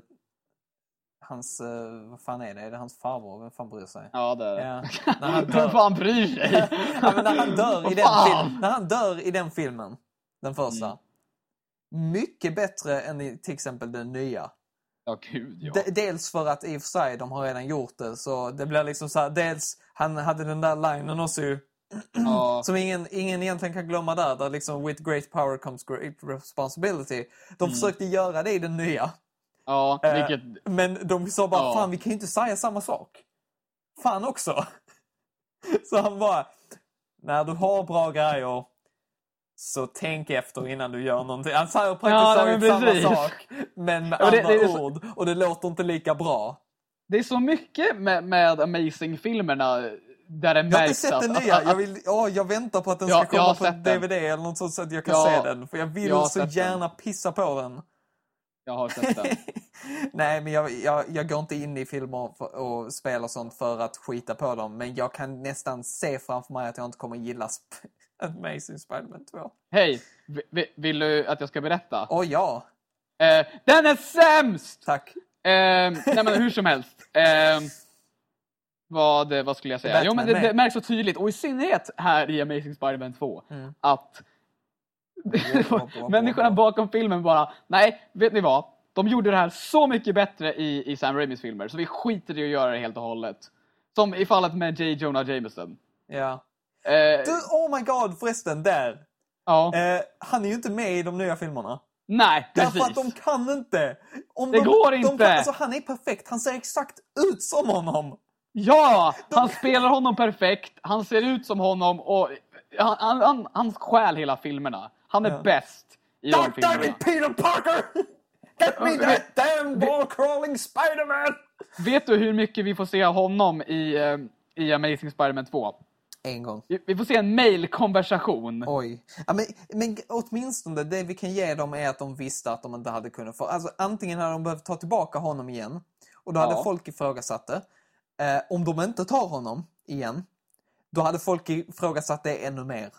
[SPEAKER 1] hans, eh, vad fan är det? Är det hans farbror? Vem fan bryr sig?
[SPEAKER 2] Ja det är det.
[SPEAKER 1] Ja. När han
[SPEAKER 2] Vem fan bryr sig?
[SPEAKER 1] ja, men när han dör i den när han dör i den filmen, den första.
[SPEAKER 2] Mm.
[SPEAKER 1] Mycket bättre än till exempel den nya.
[SPEAKER 2] Ja gud ja.
[SPEAKER 1] De, dels för att i och för sig, de har redan gjort det, så det blir liksom så här, dels, han hade den där linen också ju,
[SPEAKER 2] ja.
[SPEAKER 1] Som ingen, ingen egentligen kan glömma där, där liksom with great power comes great responsibility. De
[SPEAKER 2] Mm.
[SPEAKER 1] försökte göra det i den nya.
[SPEAKER 2] ja,
[SPEAKER 1] Eh,
[SPEAKER 2] vilket...
[SPEAKER 1] Men de sa bara,
[SPEAKER 2] Ja.
[SPEAKER 1] fan vi kan ju inte säga samma sak. Fan också. Så han bara, när du har bra grejer så tänk efter innan du gör någonting. Han säger praktiskt
[SPEAKER 2] Ja,
[SPEAKER 1] samma sak, men med
[SPEAKER 2] Ja,
[SPEAKER 1] andra
[SPEAKER 2] det så-
[SPEAKER 1] ord. Och det låter inte lika bra.
[SPEAKER 2] Det är så mycket med, med Amazing-filmerna där det
[SPEAKER 1] Jag har inte sett
[SPEAKER 2] att...
[SPEAKER 1] den nya. Jag, vill, åh, jag väntar på att den
[SPEAKER 2] Ja,
[SPEAKER 1] ska komma på
[SPEAKER 2] sett den.
[SPEAKER 1] DVD eller något sånt så att jag kan
[SPEAKER 2] Ja,
[SPEAKER 1] se den. För jag vill
[SPEAKER 2] jag
[SPEAKER 1] så gärna pissa på den.
[SPEAKER 2] Jag har sett den.
[SPEAKER 1] Nej, men jag, jag, jag går inte in i filmer för, och spel och sånt för att skita på dem. Men jag kan nästan se framför mig att jag inte kommer gilla Amazing Spider-Man 2.
[SPEAKER 2] Hej, vi- vi- vill du att jag ska berätta?
[SPEAKER 1] Åh ja,
[SPEAKER 2] Eh, den är sämst!
[SPEAKER 1] tack.
[SPEAKER 2] Eh, nej men hur som helst. Eh, vad, vad skulle jag säga?
[SPEAKER 1] Batman
[SPEAKER 2] Jo men det, det märks så tydligt, och i synnerhet här i Amazing Spider-Man 2,
[SPEAKER 1] Mm.
[SPEAKER 2] att människorna bakom filmen bara, nej, vet ni vad? De gjorde det här så mycket bättre i, i Sam Raimis filmer, så vi skiter i att göra det helt och hållet. Som i fallet med J. Jonah Jameson.
[SPEAKER 1] Ja.
[SPEAKER 2] Eh,
[SPEAKER 1] Du, oh my god, förresten, där.
[SPEAKER 2] ja.
[SPEAKER 1] Eh, han är ju inte med i de nya filmerna.
[SPEAKER 2] nej, precis.
[SPEAKER 1] Därför att de kan inte. Om
[SPEAKER 2] Det
[SPEAKER 1] de,
[SPEAKER 2] går
[SPEAKER 1] De
[SPEAKER 2] inte.
[SPEAKER 1] kan, alltså, han är perfekt, han ser exakt ut som honom.
[SPEAKER 2] Ja! Han spelar honom perfekt, han ser ut som honom och han, han, han, han stjäl hela filmerna. Han är
[SPEAKER 1] Ja.
[SPEAKER 2] bäst i de
[SPEAKER 1] God damn
[SPEAKER 2] filmerna.
[SPEAKER 1] it, Peter Parker! Get me that damn ball crawling Spider-Man!
[SPEAKER 2] Vet du hur mycket vi får se av honom i, eh, i Amazing Spider-Man 2?
[SPEAKER 1] En gång.
[SPEAKER 2] Vi, får se en mailkonversation.
[SPEAKER 1] Oj. Ja, men, men åtminstone det vi kan ge dem är att de visste att de inte hade kunnat få... Alltså antingen hade de behövt ta tillbaka honom igen och då hade
[SPEAKER 2] Ja.
[SPEAKER 1] folk ifrågasatt det. Eh, om de inte tar honom igen, då hade folk ifrågasatt det ännu mer.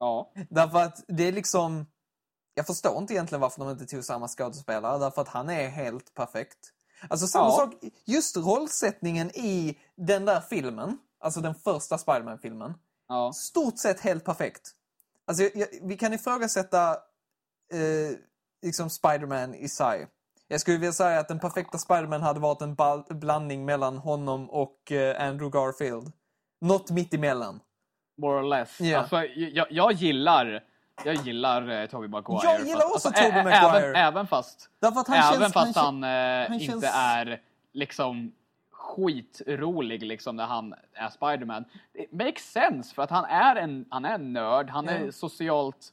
[SPEAKER 2] Ja.
[SPEAKER 1] Därför att det är liksom... Jag förstår inte egentligen varför de inte tog samma skådespelare, därför att han är helt perfekt. Alltså samma
[SPEAKER 2] Ja.
[SPEAKER 1] sak, just rollsättningen i den där filmen, alltså den första Spiderman-filmen,
[SPEAKER 2] ja.
[SPEAKER 1] stort sett helt perfekt. Alltså, jag, jag, vi kan ifrågasätta eh, liksom Spiderman i sig. Jag skulle vilja säga att den perfekta Spiderman hade varit en blandning mellan honom och eh, Andrew Garfield. Något mitt emellan.
[SPEAKER 2] More or less.
[SPEAKER 1] Ja.
[SPEAKER 2] Alltså, jag, jag gillar jag gillar eh, Tobey Maguire.
[SPEAKER 1] Jag gillar
[SPEAKER 2] fast-
[SPEAKER 1] också
[SPEAKER 2] alltså,
[SPEAKER 1] Tobey Maguire.
[SPEAKER 2] Även, även fast, även
[SPEAKER 1] känns...
[SPEAKER 2] fast
[SPEAKER 1] han,
[SPEAKER 2] han, eh,
[SPEAKER 1] han
[SPEAKER 2] inte
[SPEAKER 1] känns-
[SPEAKER 2] är liksom skitrolig liksom när han är Spiderman. It makes sense för att han är en, han är en nörd, han är
[SPEAKER 1] Ja.
[SPEAKER 2] socialt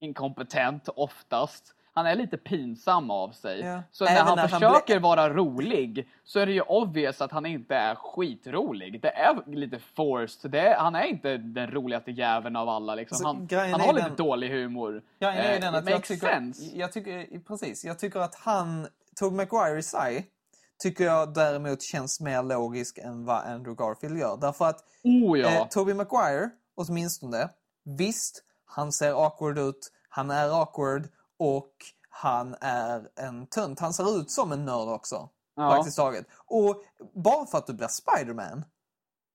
[SPEAKER 2] inkompetent oftast. Han är lite pinsam av sig.
[SPEAKER 1] Ja.
[SPEAKER 2] Så när
[SPEAKER 1] Även
[SPEAKER 2] han
[SPEAKER 1] när han
[SPEAKER 2] försöker vara rolig så är det ju obvious att han inte är skitrolig. Det är lite forced. Är, han är inte den roligaste jäveln av alla. Liksom.
[SPEAKER 1] Alltså,
[SPEAKER 2] han
[SPEAKER 1] grejen
[SPEAKER 2] han
[SPEAKER 1] är
[SPEAKER 2] har
[SPEAKER 1] den-
[SPEAKER 2] lite dålig humor.
[SPEAKER 1] Ja, det är
[SPEAKER 2] Eh,
[SPEAKER 1] den att jag tycker, jag tycker, precis, jag tycker att han, Tobey Maguire i sig, tycker jag däremot känns mer logisk än vad Andrew Garfield gör. Därför att
[SPEAKER 2] Oh ja.
[SPEAKER 1] eh, Tobey Maguire, åtminstone, visst, han ser awkward ut, han är awkward och han är en tönt. Han ser ut som en nörd också.
[SPEAKER 2] Ja.
[SPEAKER 1] Praktiskt taget. Och bara för att du blir Spiderman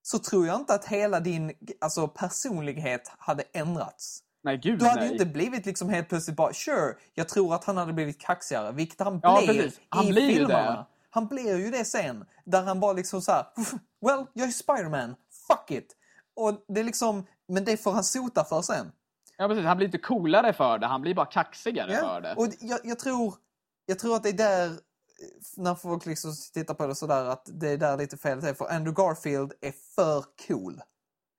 [SPEAKER 1] så tror jag inte att hela din alltså, personlighet hade ändrats.
[SPEAKER 2] nej, gud
[SPEAKER 1] Du hade
[SPEAKER 2] nej.
[SPEAKER 1] ju inte blivit liksom helt plötsligt bara, sure, jag tror att han hade blivit kaxigare, vilket han
[SPEAKER 2] Ja,
[SPEAKER 1] blir
[SPEAKER 2] precis. Han
[SPEAKER 1] i
[SPEAKER 2] blir
[SPEAKER 1] filmerna.
[SPEAKER 2] det.
[SPEAKER 1] Han blir ju det sen, där han bara liksom så här, well, jag är Spiderman, fuck it. Och det är liksom, men det får han sota för sen.
[SPEAKER 2] Ja, precis. Han blir inte coolare för det, han blir bara kaxigare för det.
[SPEAKER 1] Och jag, jag, tror, jag tror att det är där, när folk liksom tittar på det sådär, att det är där lite felet är. För Andrew Garfield är för cool.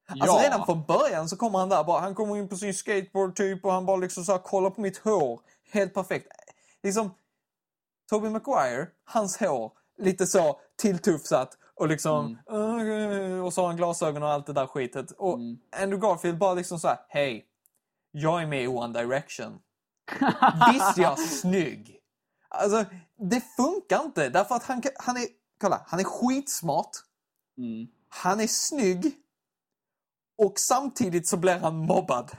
[SPEAKER 1] Alltså
[SPEAKER 2] ja.
[SPEAKER 1] redan från början så kommer han där bara, han kommer in på sin skateboard typ och han bara liksom så här, kollar på mitt hår. Helt perfekt. Liksom, Tobey Maguire, hans hår, lite så tilltufsat och liksom, "Åh", och så har han glasögon och allt det där skitet. Och
[SPEAKER 2] Mm.
[SPEAKER 1] Andrew Garfield bara liksom så här, hej, jag är med i One Direction. Visst jag snygg? Alltså, det funkar inte därför att han, han är, kolla, han är skitsmart.
[SPEAKER 2] Mm.
[SPEAKER 1] Han är snygg. Och samtidigt så blir han mobbad.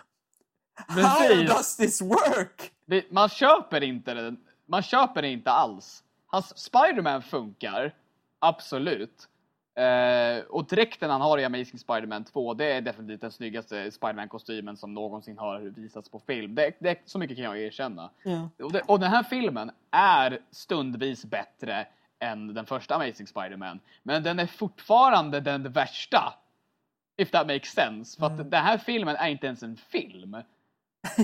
[SPEAKER 1] How
[SPEAKER 2] Precis.
[SPEAKER 1] does this work?
[SPEAKER 2] Det- Man köper inte det. Man köper det inte alls. Hans Spiderman funkar, absolut. Eh, och dräkten han har i Amazing Spiderman 2, det är definitivt den snyggaste Spiderman-kostymen som någonsin har visats på film. Det, det, så mycket kan jag erkänna. Och, det, och den här filmen är stundvis bättre än den första Amazing Spiderman. Men den är fortfarande den värsta. If that makes sense. För att den här filmen är inte ens en film.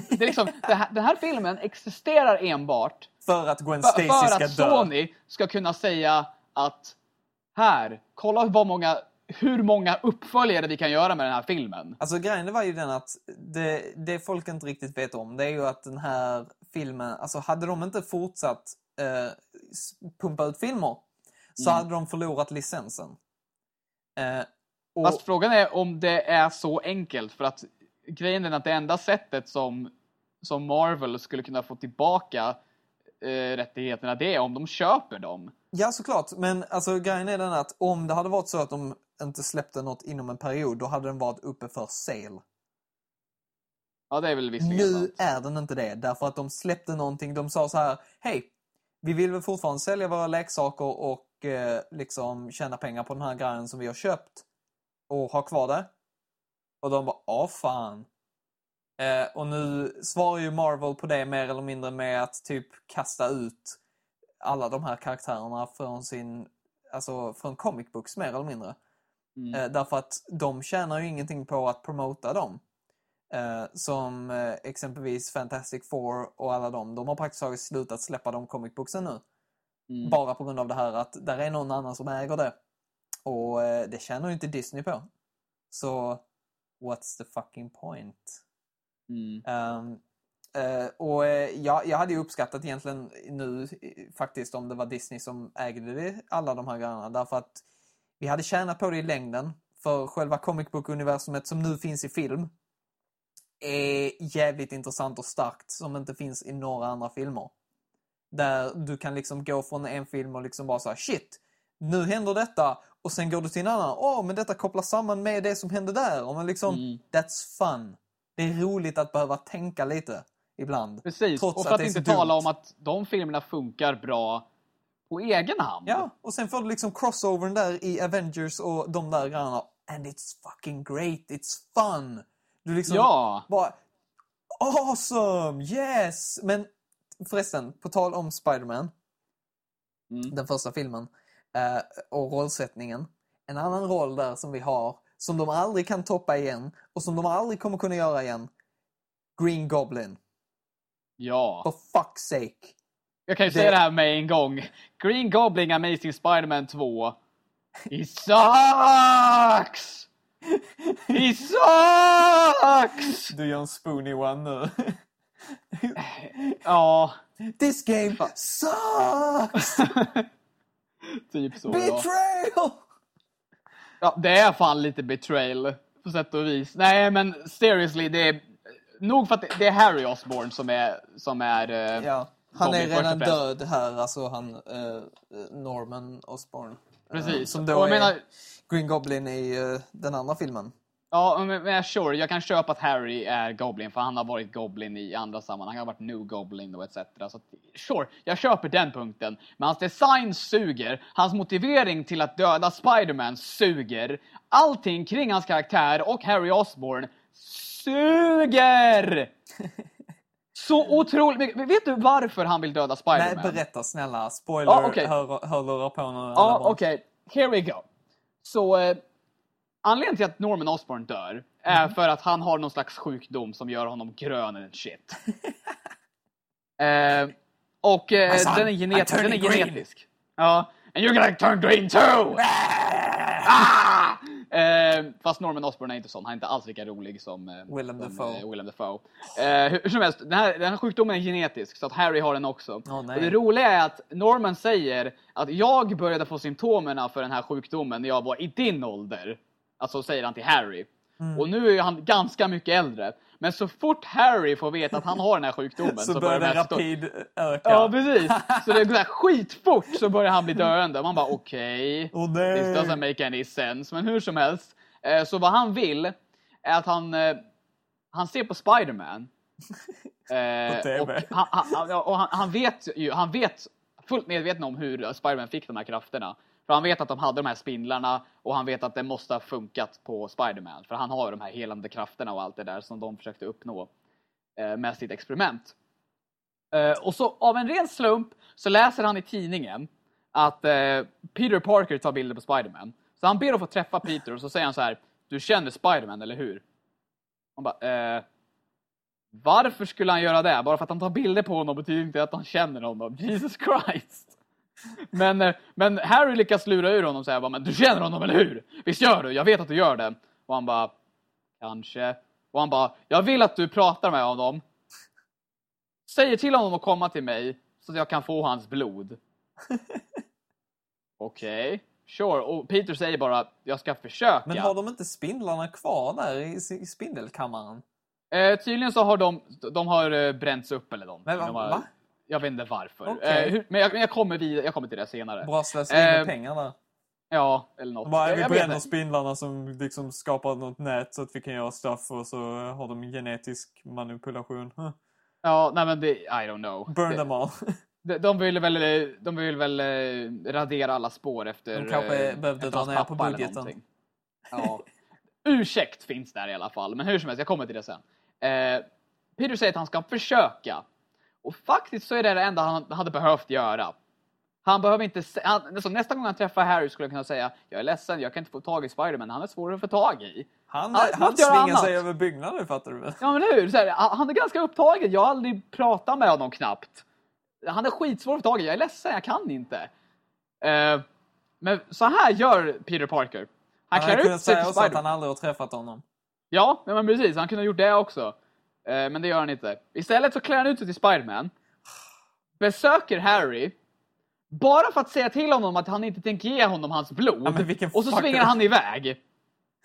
[SPEAKER 2] Det är liksom, det här, den här filmen existerar enbart
[SPEAKER 1] För att Gwen
[SPEAKER 2] för,
[SPEAKER 1] Stacy
[SPEAKER 2] för
[SPEAKER 1] ska
[SPEAKER 2] att
[SPEAKER 1] dö.
[SPEAKER 2] Sony ska kunna säga att här, kolla vad många, hur många uppföljare vi kan göra med den här filmen.
[SPEAKER 1] Alltså grejen var ju den att det, det folk inte riktigt vet om det är ju att den här filmen, alltså hade de inte fortsatt eh, pumpa ut filmer så
[SPEAKER 2] Mm.
[SPEAKER 1] hade de förlorat licensen. Eh, och,
[SPEAKER 2] Fast frågan är om det är så enkelt för att grejen är att det enda sättet som, som Marvel skulle kunna få tillbaka eh, rättigheterna det är om de köper dem.
[SPEAKER 1] Ja, såklart. Men alltså, grejen är den att om det hade varit så att de inte släppte något inom en period, då hade den varit uppe för sale.
[SPEAKER 2] Ja, det är väl visserligen
[SPEAKER 1] Nu
[SPEAKER 2] sant.
[SPEAKER 1] är den inte det, därför att de släppte någonting. De sa så här, hej, vi vill väl fortfarande sälja våra leksaker och eh, liksom tjäna pengar på den här grejen som vi har köpt och ha kvar det. Och de bara, åh fan. Eh, och nu svarar ju Marvel på det mer eller mindre med att typ kasta ut alla de här karaktärerna från sin, alltså från comic books mer eller mindre.
[SPEAKER 2] Mm.
[SPEAKER 1] Eh, därför att de tjänar ju ingenting på att promota dem. Eh, som eh, exempelvis Fantastic Four och alla dem. De har praktiskt taget slutat släppa de comic booksen nu.
[SPEAKER 2] Mm.
[SPEAKER 1] Bara på grund av det här att där är någon annan som äger det. Och eh, det tjänar ju inte Disney på. Så, what's the fucking point?
[SPEAKER 2] Mm.
[SPEAKER 1] Ehm, eh, och eh, jag, jag hade ju uppskattat egentligen nu faktiskt om det var Disney som ägde det, alla de här grejerna. Därför att vi hade tjänat på det i längden. För själva comic book-universumet som nu finns i film är jävligt intressant och starkt som inte finns i några andra filmer. Där du kan liksom gå från en film och liksom bara säga shit, nu händer detta och sen går du till en annan. Åh, men detta kopplas samman med det som hände där. Och man liksom,
[SPEAKER 2] Mm.
[SPEAKER 1] that's fun. Det är roligt att behöva tänka lite ibland.
[SPEAKER 2] Precis, och för
[SPEAKER 1] att
[SPEAKER 2] att, inte
[SPEAKER 1] så
[SPEAKER 2] tala
[SPEAKER 1] dumt.
[SPEAKER 2] om att de filmerna funkar bra på egen hand.
[SPEAKER 1] Ja, och sen får du liksom crossovern där i Avengers och de där grejerna. And it's fucking great, it's fun. Du liksom
[SPEAKER 2] Ja.
[SPEAKER 1] bara awesome, yes! Men förresten, på tal om Spider-Man,
[SPEAKER 2] Mm.
[SPEAKER 1] den första filmen, eh, och rollsättningen. En annan roll där som vi har, som de aldrig kan toppa igen och som de aldrig kommer kunna göra igen. Green Goblin.
[SPEAKER 2] ja.
[SPEAKER 1] For fuck's sake.
[SPEAKER 2] Jag kan ju
[SPEAKER 1] Det-
[SPEAKER 2] säga det här med en gång. Green Goblin Amazing Spider-Man 2. He sucks! He sucks!
[SPEAKER 1] Du gör en spoony one nu.
[SPEAKER 2] Ja,
[SPEAKER 1] This game sucks!
[SPEAKER 2] typ så. Ja.
[SPEAKER 1] Betrayal!
[SPEAKER 2] ja, det är fan lite betrayal på sätt och vis. Nej, men seriously, det är nog för att det- är Harry Osborn som är, som är eh,
[SPEAKER 1] Ja, han är redan död här, alltså han eh, Norman Osborn. Eh,
[SPEAKER 2] Precis.
[SPEAKER 1] som då
[SPEAKER 2] Och jag
[SPEAKER 1] är
[SPEAKER 2] menar-
[SPEAKER 1] Green Goblin i eh, den andra filmen.
[SPEAKER 2] Ja, men, men sure, jag kan köpa att Harry är Goblin, för han har varit Goblin i andra sammanhang. Han har varit New Goblin och etc. Så sure, jag köper den punkten. Men hans design suger, hans motivering till att döda Spider-Man suger. Allting kring hans karaktär och Harry Osborn suger! Så otroligt mycket. Vet du varför han vill döda
[SPEAKER 1] Nej,
[SPEAKER 2] Spider-Man?
[SPEAKER 1] berätta snälla. Spoiler,
[SPEAKER 2] Ja, okej.
[SPEAKER 1] hör, hörlurar på nu.
[SPEAKER 2] Ja,
[SPEAKER 1] barn.
[SPEAKER 2] okej. Here we go. Så eh, anledningen till att Norman Osborn dör är
[SPEAKER 1] Mhm.
[SPEAKER 2] för att han har någon slags sjukdom som gör honom grön and shit. eh, och eh,
[SPEAKER 1] son,
[SPEAKER 2] den är, genet- den är genetisk. Ja. And you're gonna turn green too! ah! eh, fast Norman Osborn är inte sån. Han är inte alls lika rolig som, eh,
[SPEAKER 1] Willem
[SPEAKER 2] som
[SPEAKER 1] Dafoe.
[SPEAKER 2] eh, Willem Dafoe. Eh, hur, hur som helst, den här, den här sjukdomen är genetisk, så att Harry har den också.
[SPEAKER 1] Nej.
[SPEAKER 2] och det roliga är att Norman säger att jag började få symptomen för den här sjukdomen när jag var i din ålder. Alltså säger han till Harry.
[SPEAKER 1] Mm.
[SPEAKER 2] Och nu är han ganska mycket äldre. Men så fort Harry får veta att han har den här sjukdomen
[SPEAKER 1] Så börjar
[SPEAKER 2] de
[SPEAKER 1] det
[SPEAKER 2] här stå-
[SPEAKER 1] rapid öka.
[SPEAKER 2] Ja, precis. Så det går så skitfort så börjar han bli döende. Man bara okej.
[SPEAKER 1] Åh
[SPEAKER 2] This
[SPEAKER 1] nej!
[SPEAKER 2] doesn't make any sense. Men hur som helst. Eh, så vad han vill är att han, eh, han ser på Spider-Man. Eh. Och, han, han, och han, han vet ju, han vet fullt medveten om hur Spider-Man fick de här krafterna. För han vet att de hade de här spindlarna och han vet att det måste ha funkat på Spiderman. För han har ju de här helande krafterna och allt det där som de försökte uppnå eh, med sitt experiment. Eh, och så av en ren slump så läser han i tidningen att eh, Peter Parker tar bilder på Spiderman. Så han ber att få träffa Peter och så säger han så här: Du känner Spiderman, eller hur? Han bara, eh, varför skulle han göra det? Bara för att han tar bilder på honom betyder inte att han känner honom. Jesus Christ! Men, eh, men Harry lyckas lura ur honom och säga bara, men du känner honom, eller hur? Visst gör du? Jag vet att du gör det. Och han bara, kanske. Och han bara, jag vill att du pratar med honom. Säger till honom att komma till mig så att jag kan få hans blod. Okej, sure. Och Peter säger bara, jag ska försöka.
[SPEAKER 1] Men har de inte spindlarna kvar där i, spindelkammaren?
[SPEAKER 2] Eh, tydligen så har de, de har eh, bränts upp eller någonting.
[SPEAKER 1] Men va-
[SPEAKER 2] de har,
[SPEAKER 1] va?
[SPEAKER 2] Jag vet inte varför.
[SPEAKER 1] Okej.
[SPEAKER 2] Eh, hur, men jag, jag, kommer vid, jag kommer till det senare.
[SPEAKER 1] Bra slöseri med
[SPEAKER 2] Eh,
[SPEAKER 1] pengar där.
[SPEAKER 2] Ja, eller något.
[SPEAKER 1] Bara,
[SPEAKER 2] Jag-
[SPEAKER 1] vi bränner spindlarna som liksom skapar något nät så att vi kan göra stuff och så har de genetisk manipulation. Huh.
[SPEAKER 2] Ja, nej men det, I don't know.
[SPEAKER 1] Burn
[SPEAKER 2] det,
[SPEAKER 1] them all.
[SPEAKER 2] de, de vill väl, eh, de vill väl eh, radera alla spår efter...
[SPEAKER 1] De kanske
[SPEAKER 2] eh,
[SPEAKER 1] behövde dra ner på budgeten.
[SPEAKER 2] Ja. Ursäkt finns där i alla fall, men hur som helst, jag kommer till det sen. Eh, Peter säger att han ska försöka. Och faktiskt så är det det enda han hade behövt göra. Han behöver inte... Han, alltså, nästa gång han träffar Harry skulle jag kunna säga Jag är ledsen, jag kan inte få tag i Spiderman. Han är svår att få tag i.
[SPEAKER 1] Han, han
[SPEAKER 2] gör
[SPEAKER 1] svingar sig över byggnader fattar du väl?
[SPEAKER 2] Ja men hur? Så här, han är ganska upptagen. Jag har aldrig pratat med honom knappt. Han är skitsvår att få tag i. Jag är ledsen, jag kan inte. Eh, men så här gör Peter Parker. Han
[SPEAKER 1] Han
[SPEAKER 2] klär ut sig
[SPEAKER 1] säga
[SPEAKER 2] till
[SPEAKER 1] också att
[SPEAKER 2] Spiderman.
[SPEAKER 1] han aldrig har träffat honom.
[SPEAKER 2] Ja, men precis. Han kunde ha gjort det också. Eh, men det gör han inte. Istället så klär han ut sig till Spiderman. Besöker Harry. Bara för att säga till honom att han inte tänker ge honom hans blod.
[SPEAKER 1] Ja,
[SPEAKER 2] och så svingar han iväg.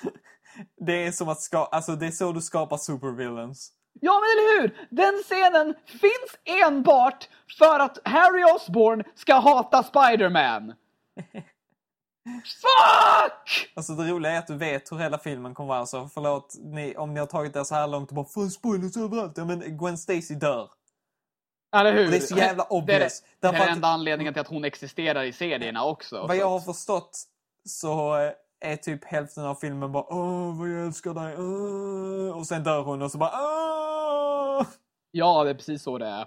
[SPEAKER 1] Det är som att ska, alltså det är så du skapar supervillains.
[SPEAKER 2] Ja, men eller hur? Den scenen finns enbart för att Harry Osborn ska hata Spider-Man. Fuck!
[SPEAKER 1] Alltså det roliga är att du vet hur hela filmen kommer vara. Så förlåt ni, om ni har tagit det så här långt och bara Fan spoilers överallt. Ja men Gwen Stacy dör.
[SPEAKER 2] Eller hur?
[SPEAKER 1] Och det är så jävla obvious.
[SPEAKER 2] Det är, det
[SPEAKER 1] Därför
[SPEAKER 2] är
[SPEAKER 1] att-
[SPEAKER 2] enda anledningen till att hon existerar i serierna också.
[SPEAKER 1] Vad jag har
[SPEAKER 2] Så-
[SPEAKER 1] förstått så är typ hälften av filmen bara Åh vad jag älskar dig. Åh. Och sen dör hon och så bara Åh.
[SPEAKER 2] Ja, det är precis så det är.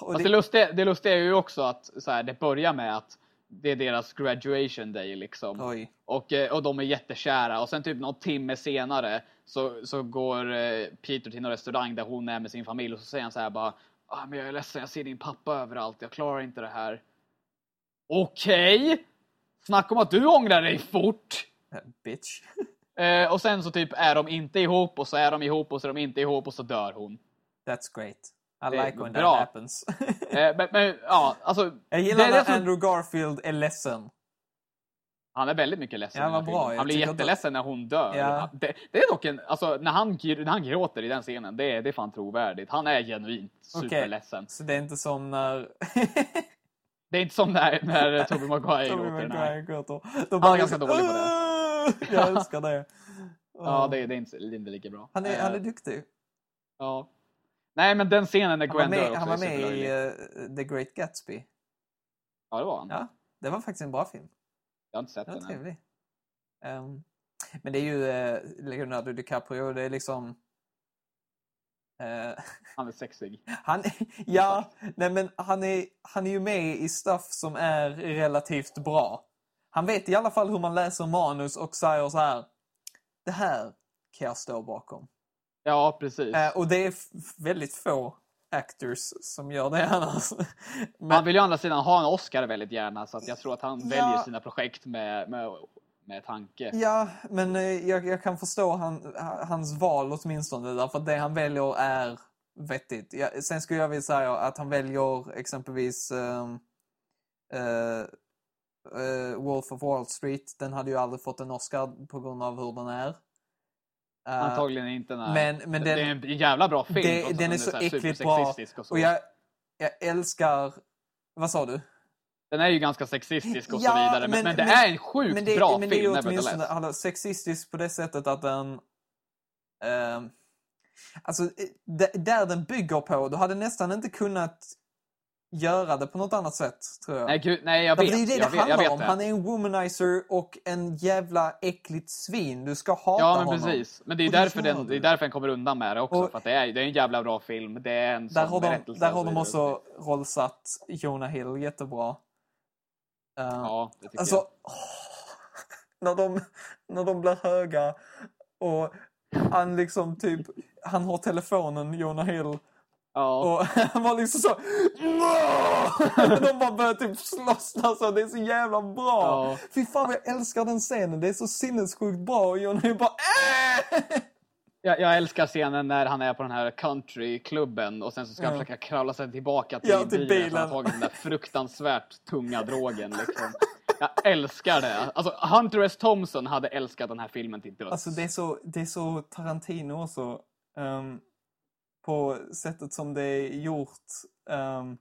[SPEAKER 1] Och
[SPEAKER 2] Fast det, lustiga, det lustiga är ju också att så här, det börjar med att det är deras graduation day liksom.
[SPEAKER 1] Oj.
[SPEAKER 2] Och, eh, och de är jättekära och sen typ någon timme senare så, så går eh, Peter till en restaurang där hon är med sin familj och så säger han så här bara ah, men jag är ledsen, jag ser din pappa överallt, jag klarar inte det här. Okej! Snacka om att du ångrar dig fort!
[SPEAKER 1] Eh, Bitch.
[SPEAKER 2] Eh, och sen så typ är de inte ihop och så är de ihop och så är de inte ihop och så dör hon.
[SPEAKER 1] That's great. I like when
[SPEAKER 2] bra.
[SPEAKER 1] that happens.
[SPEAKER 2] Eh, men, men ja, alltså.
[SPEAKER 1] jag gillar när Andrew Garfield är ledsen.
[SPEAKER 2] Han är väldigt mycket ledsen.
[SPEAKER 1] Ja, bra.
[SPEAKER 2] Han blir jätteledsen när hon dör.
[SPEAKER 1] Ja.
[SPEAKER 2] Det, det är dock en, alltså när han, när han gråter i den scenen, det är, det är fan trovärdigt. Han är genuint superledsen.
[SPEAKER 1] Så det är inte som när
[SPEAKER 2] Det är inte som när, när Tobey Maguire
[SPEAKER 1] Tobey
[SPEAKER 2] gråter.
[SPEAKER 1] Maguire gråter. Då
[SPEAKER 2] är
[SPEAKER 1] bara
[SPEAKER 2] ganska
[SPEAKER 1] liksom,
[SPEAKER 2] dålig på det.
[SPEAKER 1] Jag älskar det.
[SPEAKER 2] Ja, det, det, är inte, det är inte lika bra.
[SPEAKER 1] Han, är, han är
[SPEAKER 2] Eh,
[SPEAKER 1] duktig.
[SPEAKER 2] ja. Nej, men den scenen när
[SPEAKER 1] var
[SPEAKER 2] Gwen dör också
[SPEAKER 1] han var
[SPEAKER 2] är
[SPEAKER 1] med i eh, The Great Gatsby.
[SPEAKER 2] Ja, det var han.
[SPEAKER 1] Ja, det var faktiskt en bra film.
[SPEAKER 2] Jag har inte sett
[SPEAKER 1] Den var
[SPEAKER 2] den än.
[SPEAKER 1] Ehm, men det är ju uh, Leonardo DiCaprio, det är liksom... eh,
[SPEAKER 2] Han är sexig.
[SPEAKER 1] han, ja, nej men han är, han är ju med i stuff som är relativt bra. Han vet i alla fall hur man läser manus och säger så här. Det här kan jag stå bakom.
[SPEAKER 2] Ja, precis.
[SPEAKER 1] Eh, och det är väldigt få actors som gör det annars. Men,
[SPEAKER 2] Han vill ju å andra sidan ha en Oscar väldigt gärna, så att jag tror att han
[SPEAKER 1] Ja.
[SPEAKER 2] väljer sina projekt med, med, med tanke.
[SPEAKER 1] Ja, men eh, jag, jag kan förstå han, hans val åtminstone. Därför att det han väljer är vettigt. Ja, sen skulle jag vilja säga att han väljer exempelvis eh, eh, Wolf of Wall Street. Den hade ju aldrig fått en Oscar på grund av hur den är.
[SPEAKER 2] Antagligen inte. Nej.
[SPEAKER 1] men- men
[SPEAKER 2] det
[SPEAKER 1] den-
[SPEAKER 2] är en jävla bra film.
[SPEAKER 1] det- den är
[SPEAKER 2] så
[SPEAKER 1] så äckligt bra.
[SPEAKER 2] Och så.
[SPEAKER 1] Och jag, jag älskar... Vad sa du?
[SPEAKER 2] Den är ju ganska sexistisk och
[SPEAKER 1] Ja,
[SPEAKER 2] så vidare. Men,
[SPEAKER 1] men-
[SPEAKER 2] men, det
[SPEAKER 1] men-
[SPEAKER 2] är en sjukt
[SPEAKER 1] Men det,
[SPEAKER 2] bra
[SPEAKER 1] men det är
[SPEAKER 2] film.
[SPEAKER 1] ju
[SPEAKER 2] nevertheless.
[SPEAKER 1] åtminstone alltså, sexistisk på det sättet att den... alltså, eh, d- där den bygger på, du hade nästan inte kunnat göra det på något annat sätt, tror jag.
[SPEAKER 2] Nej, gud, nej, jag vet.
[SPEAKER 1] det är det
[SPEAKER 2] jag
[SPEAKER 1] det handlar
[SPEAKER 2] vet
[SPEAKER 1] om.
[SPEAKER 2] det.
[SPEAKER 1] Han är en womanizer och en jävla äckligt svin. Du ska hata
[SPEAKER 2] Ja, men
[SPEAKER 1] honom.
[SPEAKER 2] precis. Men det är,
[SPEAKER 1] Och
[SPEAKER 2] därför den, det är därför den kommer undan med det också.
[SPEAKER 1] Och-
[SPEAKER 2] för att det är, det är en jävla bra film. Det är en
[SPEAKER 1] Där har de, där har de också rollsatt Jonah Hill jättebra. Eh,
[SPEAKER 2] Ja, det tycker
[SPEAKER 1] Alltså,
[SPEAKER 2] jag.
[SPEAKER 1] åh, när, de, när de blir höga och han liksom typ, han har telefonen, Jonah Hill,
[SPEAKER 2] Ja.
[SPEAKER 1] och han var liksom så "No!" De bara börjar typ slåss alltså, det är så jävla bra.
[SPEAKER 2] Ja.
[SPEAKER 1] Fy fan vad jag älskar den scenen, det är så sinnessjukt bra och Hill bara "Äh!"
[SPEAKER 2] Jag, jag älskar scenen när han är på den här countryklubben och sen så ska han
[SPEAKER 1] Ja.
[SPEAKER 2] försöka kravla sig tillbaka till,
[SPEAKER 1] Ja, till
[SPEAKER 2] bilen. Han har tagit den där fruktansvärt tunga drogen. Liksom. Jag älskar det. Alltså, Hunter S. Thompson hade älskat den här filmen till döds.
[SPEAKER 1] Alltså det är så, det är så Tarantino också. ehm, på sättet som det är gjort. ehm,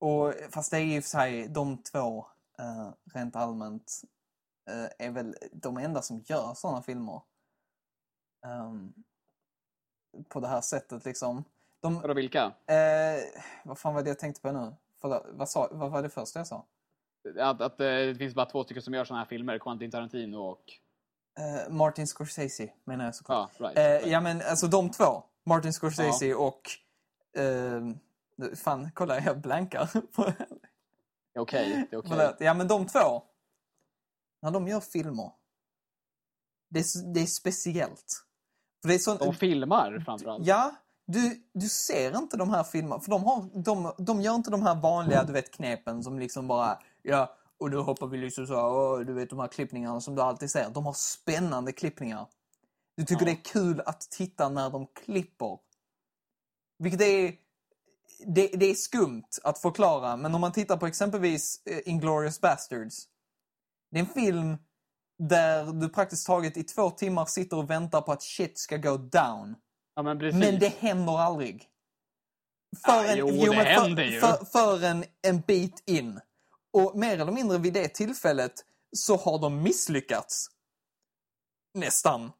[SPEAKER 1] och, fast det är och för sig de två, eh, rent allmänt, eh, är väl de enda som gör sådana filmer. Ehm, på det här sättet liksom. De,
[SPEAKER 2] Vadå, vilka?
[SPEAKER 1] eh, vad fan var det jag tänkte på nu? Förlåt, vad, sa, vad var det första jag sa?
[SPEAKER 2] Att, att det finns bara två stycken som gör såna här filmer. Quentin Tarantino och...
[SPEAKER 1] Martin Scorsese menar jag såklart.
[SPEAKER 2] Ja, right. Right.
[SPEAKER 1] ja men alltså de två. Martin Scorsese och... Eh, fan, kolla jag blankar.
[SPEAKER 2] Okej. Det är okej.
[SPEAKER 1] Förlåt. Ja men de två. När de gör filmer. Det är, det är speciellt. För det är sån,
[SPEAKER 2] De filmar framförallt.
[SPEAKER 1] Ja, du, du ser inte de här filmerna. För de, har, de, de gör inte de här vanliga du vet, knepen som liksom bara... Ja, och då hoppar vi liksom så. Och, du vet de här klippningarna som du alltid ser. De har spännande klippningar. Du tycker
[SPEAKER 2] Ja.
[SPEAKER 1] det är kul att titta när de klipper. Vilket är... Det, det är skumt att förklara, men om man tittar på exempelvis eh, Inglourious Basterds. Det är en film där du praktiskt taget i två timmar sitter och väntar på att shit ska go down.
[SPEAKER 2] Ja, men.
[SPEAKER 1] Men det händer aldrig.
[SPEAKER 2] Ja, jo, det
[SPEAKER 1] men
[SPEAKER 2] händer
[SPEAKER 1] för,
[SPEAKER 2] ju.
[SPEAKER 1] För, för en, en bit in. Och mer eller mindre vid det tillfället så har de misslyckats. Nästan.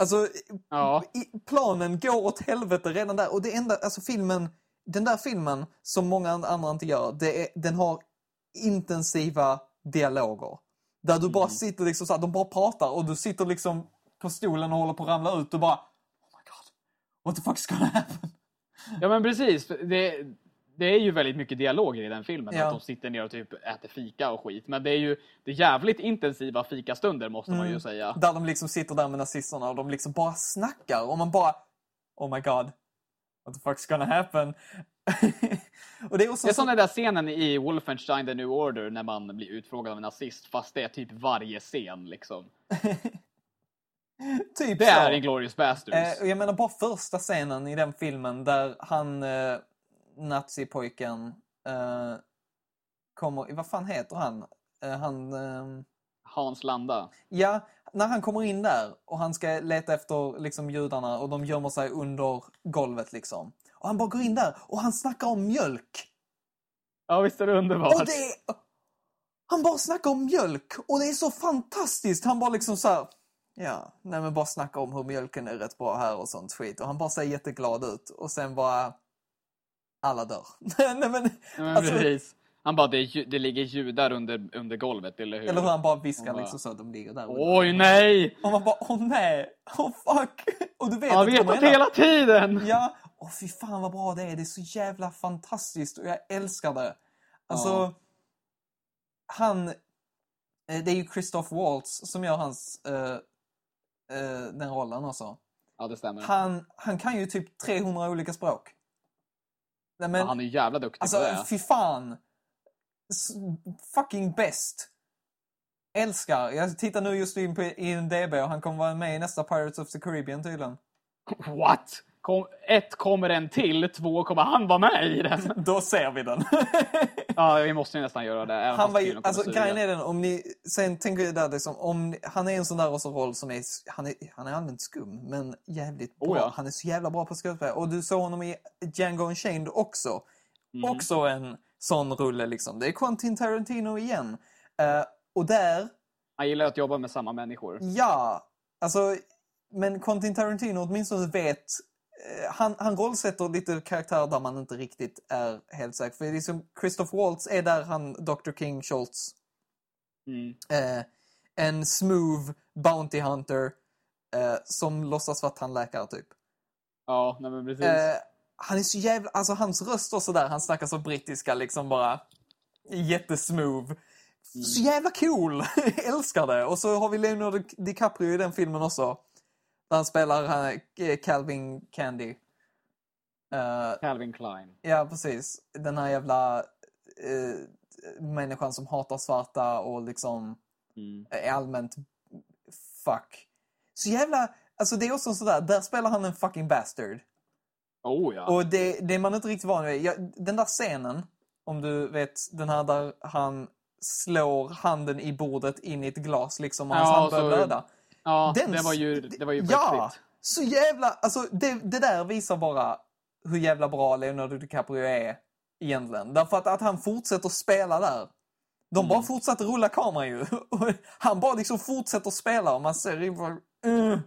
[SPEAKER 1] Alltså,
[SPEAKER 2] Ja.
[SPEAKER 1] planen går åt helvete redan där. Och det enda, alltså filmen, den där filmen som många andra inte gör, det är, den har intensiva dialoger. Där du bara sitter liksom så här, de bara pratar och du sitter liksom på stolen och håller på att ramla ut och bara Oh my god, what the fuck is gonna happen?
[SPEAKER 2] Ja men precis. Det, det är ju väldigt mycket dialoger i den filmen.
[SPEAKER 1] Ja.
[SPEAKER 2] Att de sitter ner och typ äter fika och skit. Men det är ju det är jävligt intensiva fikastunder måste man ju säga.
[SPEAKER 1] Där de liksom sitter där med nazisterna och de liksom bara snackar och man bara Oh my god, what the fuck's gonna happen? och det är också
[SPEAKER 2] Det är
[SPEAKER 1] så-
[SPEAKER 2] som den där scenen i Wolfenstein The New Order när man blir utfrågad av en nazist fast det är typ varje scen liksom.
[SPEAKER 1] typ
[SPEAKER 2] Det
[SPEAKER 1] så.
[SPEAKER 2] är Inglourious Basterds.
[SPEAKER 1] Eh, jag menar bara första scenen i den filmen där han, eh, nazipojken, eh, kommer, vad fan heter han? Eh, han, eh,
[SPEAKER 2] Hans Landa.
[SPEAKER 1] ja, när han kommer in där och han ska leta efter liksom judarna och de gömmer sig under golvet liksom. Och han bara går in där och han snackar om mjölk.
[SPEAKER 2] Ja visst är det underbart.
[SPEAKER 1] Och det är... Han bara snackar om mjölk och det är så fantastiskt. Han bara liksom så här... Ja, nej men bara snacka om hur mjölken är rätt bra här och sånt skit. Och han bara ser jätteglad ut och sen bara... Alla dör. nej men...
[SPEAKER 2] Men
[SPEAKER 1] alltså,
[SPEAKER 2] precis. Han bara, det, det ligger judar under, under golvet, eller hur?
[SPEAKER 1] eller hur han bara viskar
[SPEAKER 2] bara,
[SPEAKER 1] liksom så att de ligger där.
[SPEAKER 2] Oj nej!
[SPEAKER 1] Och man bara, åh nej! Åh fuck! Och du vet
[SPEAKER 2] Han vet att hela tiden!
[SPEAKER 1] Ja, åh fy fan vad bra det är. Det är så jävla fantastiskt och jag älskar det. Alltså,
[SPEAKER 2] Ja.
[SPEAKER 1] han... eh, Det är ju Christoph Waltz som gör hans... eh, eh, den rollen också.
[SPEAKER 2] Ja, det stämmer.
[SPEAKER 1] Han, han kan ju typ 300 olika språk. Nej, men,
[SPEAKER 2] han är jävla duktig
[SPEAKER 1] alltså
[SPEAKER 2] på det.
[SPEAKER 1] fy fan. Fucking bäst. Älskar. Jag tittar nu just in på IMDB och han kommer vara med i nästa Pirates of the Caribbean tydligen.
[SPEAKER 2] What? Kom, ett, kommer en till? Två, kommer han vara med i den?
[SPEAKER 1] Då ser vi den.
[SPEAKER 2] Ja, vi måste ju nästan göra det.
[SPEAKER 1] han var ju, alltså grejen är den, om ni, sen tänker jag där liksom, om, han är en sån där också roll som är, han är, han är allmänt skum, men jävligt bra.
[SPEAKER 2] Oh ja.
[SPEAKER 1] Han är så jävla bra på skådespel. Och du såg honom i Django Unchained också.
[SPEAKER 2] Mhm.
[SPEAKER 1] Också en sån rulle liksom. Det är Quentin Tarantino igen. Eh, och där,
[SPEAKER 2] Han gillar att jobba med samma människor.
[SPEAKER 1] ja, alltså, men Quentin Tarantino åtminstone vet han, han rollsätter lite karaktärer där man inte riktigt är helt säker. För det är som Christoph Waltz är där han, Dr. King Schultz
[SPEAKER 2] Mm.
[SPEAKER 1] eh, en smooth Bounty Hunter eh, som låtsas vara tandläkare typ.
[SPEAKER 2] Ja, nej men precis.
[SPEAKER 1] Eh, han är så jävla, alltså hans röst och sådär, han snackar så brittiska liksom bara. Jättesmooth. Så jävla cool! Älskar det! Och så har vi Leonardo DiCaprio i den filmen också. Där han spelar han, Calvin Candy. Eh,
[SPEAKER 2] Calvin Klein.
[SPEAKER 1] Ja, precis. Den här jävla eh, människan som hatar svarta och liksom
[SPEAKER 2] Mm.
[SPEAKER 1] är allmänt fuck. Så jävla... Alltså det är också sådär, där spelar han en fucking bastard.
[SPEAKER 2] Oh ja.
[SPEAKER 1] Och det, det är man inte riktigt van vid. Ja, den där scenen, om du vet, den här där han slår handen i bordet in i ett glas liksom och hans
[SPEAKER 2] Ja,
[SPEAKER 1] hand börjar blöda.
[SPEAKER 2] Ja,
[SPEAKER 1] den-
[SPEAKER 2] det var ju, det var ju
[SPEAKER 1] Ja! Så jävla... Alltså det, det där visar bara hur jävla bra Leonardo DiCaprio är egentligen. Därför att, att han fortsätter spela där. De bara fortsätter rulla kameran ju. Han bara liksom fortsätter spela och man ser på... Uh,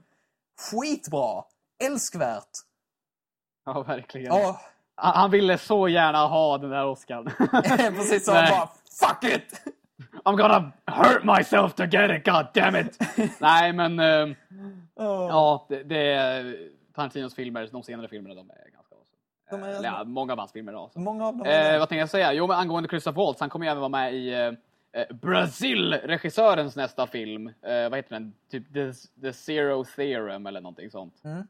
[SPEAKER 1] skitbra! Älskvärt!
[SPEAKER 2] Ja, verkligen.
[SPEAKER 1] Ja,
[SPEAKER 2] Han ville så gärna ha den där Oscar.
[SPEAKER 1] precis så han bara Fuck it!
[SPEAKER 2] I'm gonna hurt myself to get it, god damn it! Nej, men eh,
[SPEAKER 1] Oh.
[SPEAKER 2] ja, det, det är Tarantinos filmer, de senare filmerna, de är ganska awesome.
[SPEAKER 1] Är-
[SPEAKER 2] Eller, ja, många av hans filmer är awesome.
[SPEAKER 1] Många av dem
[SPEAKER 2] Eh, vad tänkte jag säga? Jo, men angående Christoph Waltz, han kommer ju även vara med i eh, eh, Brazil-regissörens nästa film. Eh, vad heter den? Typ The, The Zero Theorem eller någonting sånt.
[SPEAKER 1] Mm.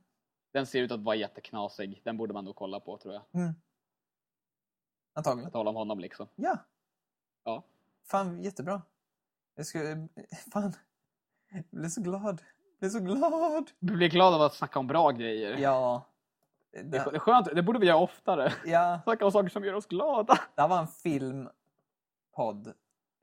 [SPEAKER 2] Den ser ut att vara jätteknasig. Den borde man nog kolla på, tror jag.
[SPEAKER 1] Mm. Antagligen.
[SPEAKER 2] Att tala om honom liksom.
[SPEAKER 1] Ja. Fan, jättebra. Jag skulle... Fan. Jag blev så glad. Jag blev så glad.
[SPEAKER 2] Du blir glad av att snacka om bra grejer.
[SPEAKER 1] Ja.
[SPEAKER 2] Det,
[SPEAKER 1] Det,
[SPEAKER 2] är skönt, det borde vi göra oftare.
[SPEAKER 1] ja,
[SPEAKER 2] Snacka om saker som gör oss glada.
[SPEAKER 1] det var en filmpodd.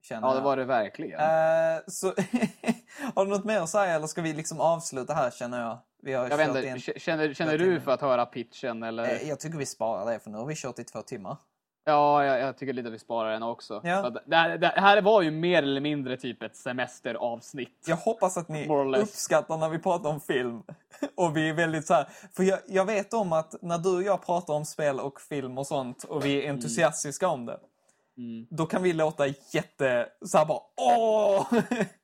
[SPEAKER 1] Känner
[SPEAKER 2] Ja, det var det verkligen.
[SPEAKER 1] Eh, så, har du något mer att säga eller ska vi liksom avsluta här känner jag? Vi har
[SPEAKER 2] jag vet inte,
[SPEAKER 1] in-
[SPEAKER 2] känner, känner du för att höra pitchen eller?
[SPEAKER 1] Eh, Jag tycker vi sparar det för nu har vi kört i två timmar.
[SPEAKER 2] Ja, jag, jag tycker lite att vi sparar den också.
[SPEAKER 1] Ja.
[SPEAKER 2] Det, här, det här var ju mer eller mindre typ ett semesteravsnitt.
[SPEAKER 1] Jag hoppas att ni uppskattar när vi pratar om film. Och vi är väldigt så här, för jag, jag vet om att när du och jag pratar om spel och film och sånt och vi är entusiastiska om det.
[SPEAKER 2] Mm.
[SPEAKER 1] Då kan vi låta jätte, så här bara åh!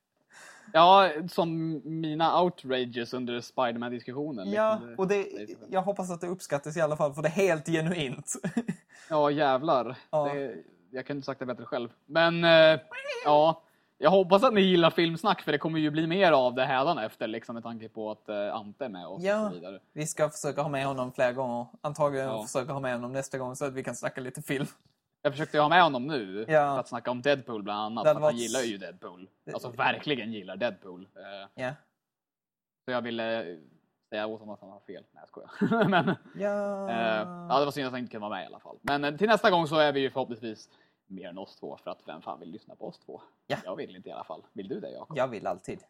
[SPEAKER 2] Ja, som mina outrages under Spiderman-diskussionen.
[SPEAKER 1] ja,
[SPEAKER 2] liksom.
[SPEAKER 1] och det, jag hoppas att det uppskattas i alla fall för det är helt genuint.
[SPEAKER 2] Ja, jävlar.
[SPEAKER 1] Ja.
[SPEAKER 2] Det, jag kunde inte sagt det bättre själv. Men, eh, ja. Jag hoppas att ni gillar filmsnack för det kommer ju bli mer av det hädanefter liksom med tanke på att eh, Ante är med oss
[SPEAKER 1] Ja.
[SPEAKER 2] och så vidare.
[SPEAKER 1] Vi ska försöka ha med honom fler gånger. Antagligen
[SPEAKER 2] Ja.
[SPEAKER 1] försöka ha med honom nästa gång så att vi kan snacka lite film.
[SPEAKER 2] Jag försökte ju ha med honom nu
[SPEAKER 1] Ja.
[SPEAKER 2] för att snacka om Deadpool bland annat. För att han gillar ju Deadpool. Alltså verkligen gillar Deadpool.
[SPEAKER 1] Ja.
[SPEAKER 2] Så jag ville säga åt honom att han har fel. Nej, jag skojar. Men,
[SPEAKER 1] Ja.
[SPEAKER 2] eh, ja, det var synd att han inte kunde vara med i alla fall. Men eh, till nästa gång så är vi ju förhoppningsvis mer än oss två. För att vem fan vill lyssna på oss två?
[SPEAKER 1] Ja.
[SPEAKER 2] Jag vill inte i alla fall. Vill du det Jakob?
[SPEAKER 1] Jag vill alltid.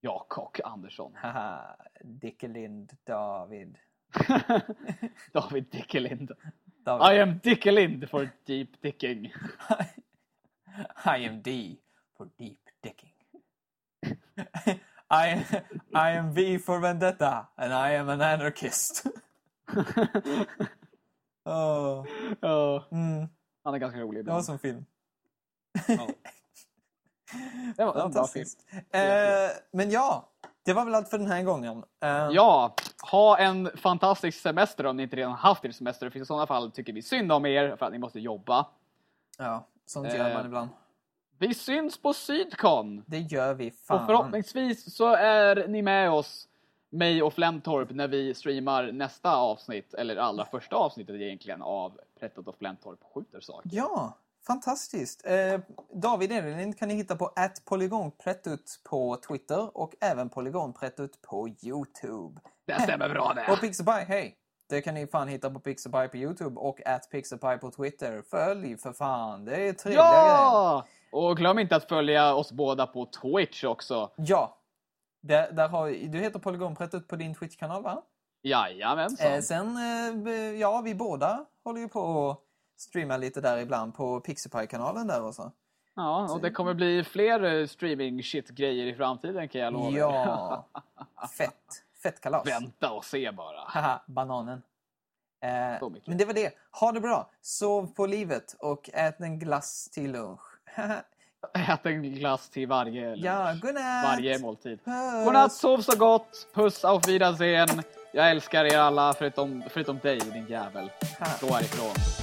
[SPEAKER 2] Jakob Andersson.
[SPEAKER 1] Haha, Dickelind David.
[SPEAKER 2] David Dickelind. I am Dickelind for deep dicking.
[SPEAKER 1] I am D for deep dicking. I, I am V for vendetta and I am an anarchist. oh,
[SPEAKER 2] Ja,
[SPEAKER 1] mm,
[SPEAKER 2] han är ganska rolig
[SPEAKER 1] det var
[SPEAKER 2] ibland.
[SPEAKER 1] som film.
[SPEAKER 2] Ja. Det var en bra film.
[SPEAKER 1] Eh, men ja, det var väl allt för den här gången. Eh,
[SPEAKER 2] Ja, ha en fantastisk semester om ni inte redan haft er semester. För i sådana fall tycker vi synd om er för att ni måste jobba.
[SPEAKER 1] ja, sånt gör
[SPEAKER 2] Eh,
[SPEAKER 1] man ibland.
[SPEAKER 2] Vi syns på Sydcon!
[SPEAKER 1] Det gör vi
[SPEAKER 2] Och
[SPEAKER 1] fan.
[SPEAKER 2] förhoppningsvis så är ni med oss, mig och Flemtorp, när vi streamar nästa avsnitt, eller allra första avsnittet egentligen, av Prettot och Flemtorp skjuter saker.
[SPEAKER 1] Ja, fantastiskt. Eh, David Edelin kan ni hitta på polygonprettut på Twitter och även polygonprettut på Youtube.
[SPEAKER 2] Det stämmer bra det!
[SPEAKER 1] Och Pixabay, hej! Det kan ni fan hitta på Pixabay på Youtube och at Pixabay på Twitter. Följ för fan, det är trevliga grejer.
[SPEAKER 2] Ja! Och glöm inte att följa oss båda på Twitch också.
[SPEAKER 1] Ja. Där, där har, du heter Polygonprettut på din Twitch-kanal va?
[SPEAKER 2] Jajamensan.
[SPEAKER 1] Eh, sen, eh, ja vi båda håller ju på att streama lite där ibland på Pixabay-kanalen där och så.
[SPEAKER 2] Ja, och det kommer bli fler eh, streaming shit grejer i framtiden kan jag lova.
[SPEAKER 1] Ja, fett. Fett kalas.
[SPEAKER 2] Vänta och se bara.
[SPEAKER 1] Haha, bananen. Eh, men det var det. Ha det bra. Sov på livet och ät en glass till lunch.
[SPEAKER 2] Ät en glass till varje lunch.
[SPEAKER 1] ja, godnatt!
[SPEAKER 2] Varje måltid.
[SPEAKER 1] Puss.
[SPEAKER 2] Godnatt, sov så gott. Puss, auf Wiedersehen. Jag älskar er alla förutom, förutom dig din jävel. Gå härifrån.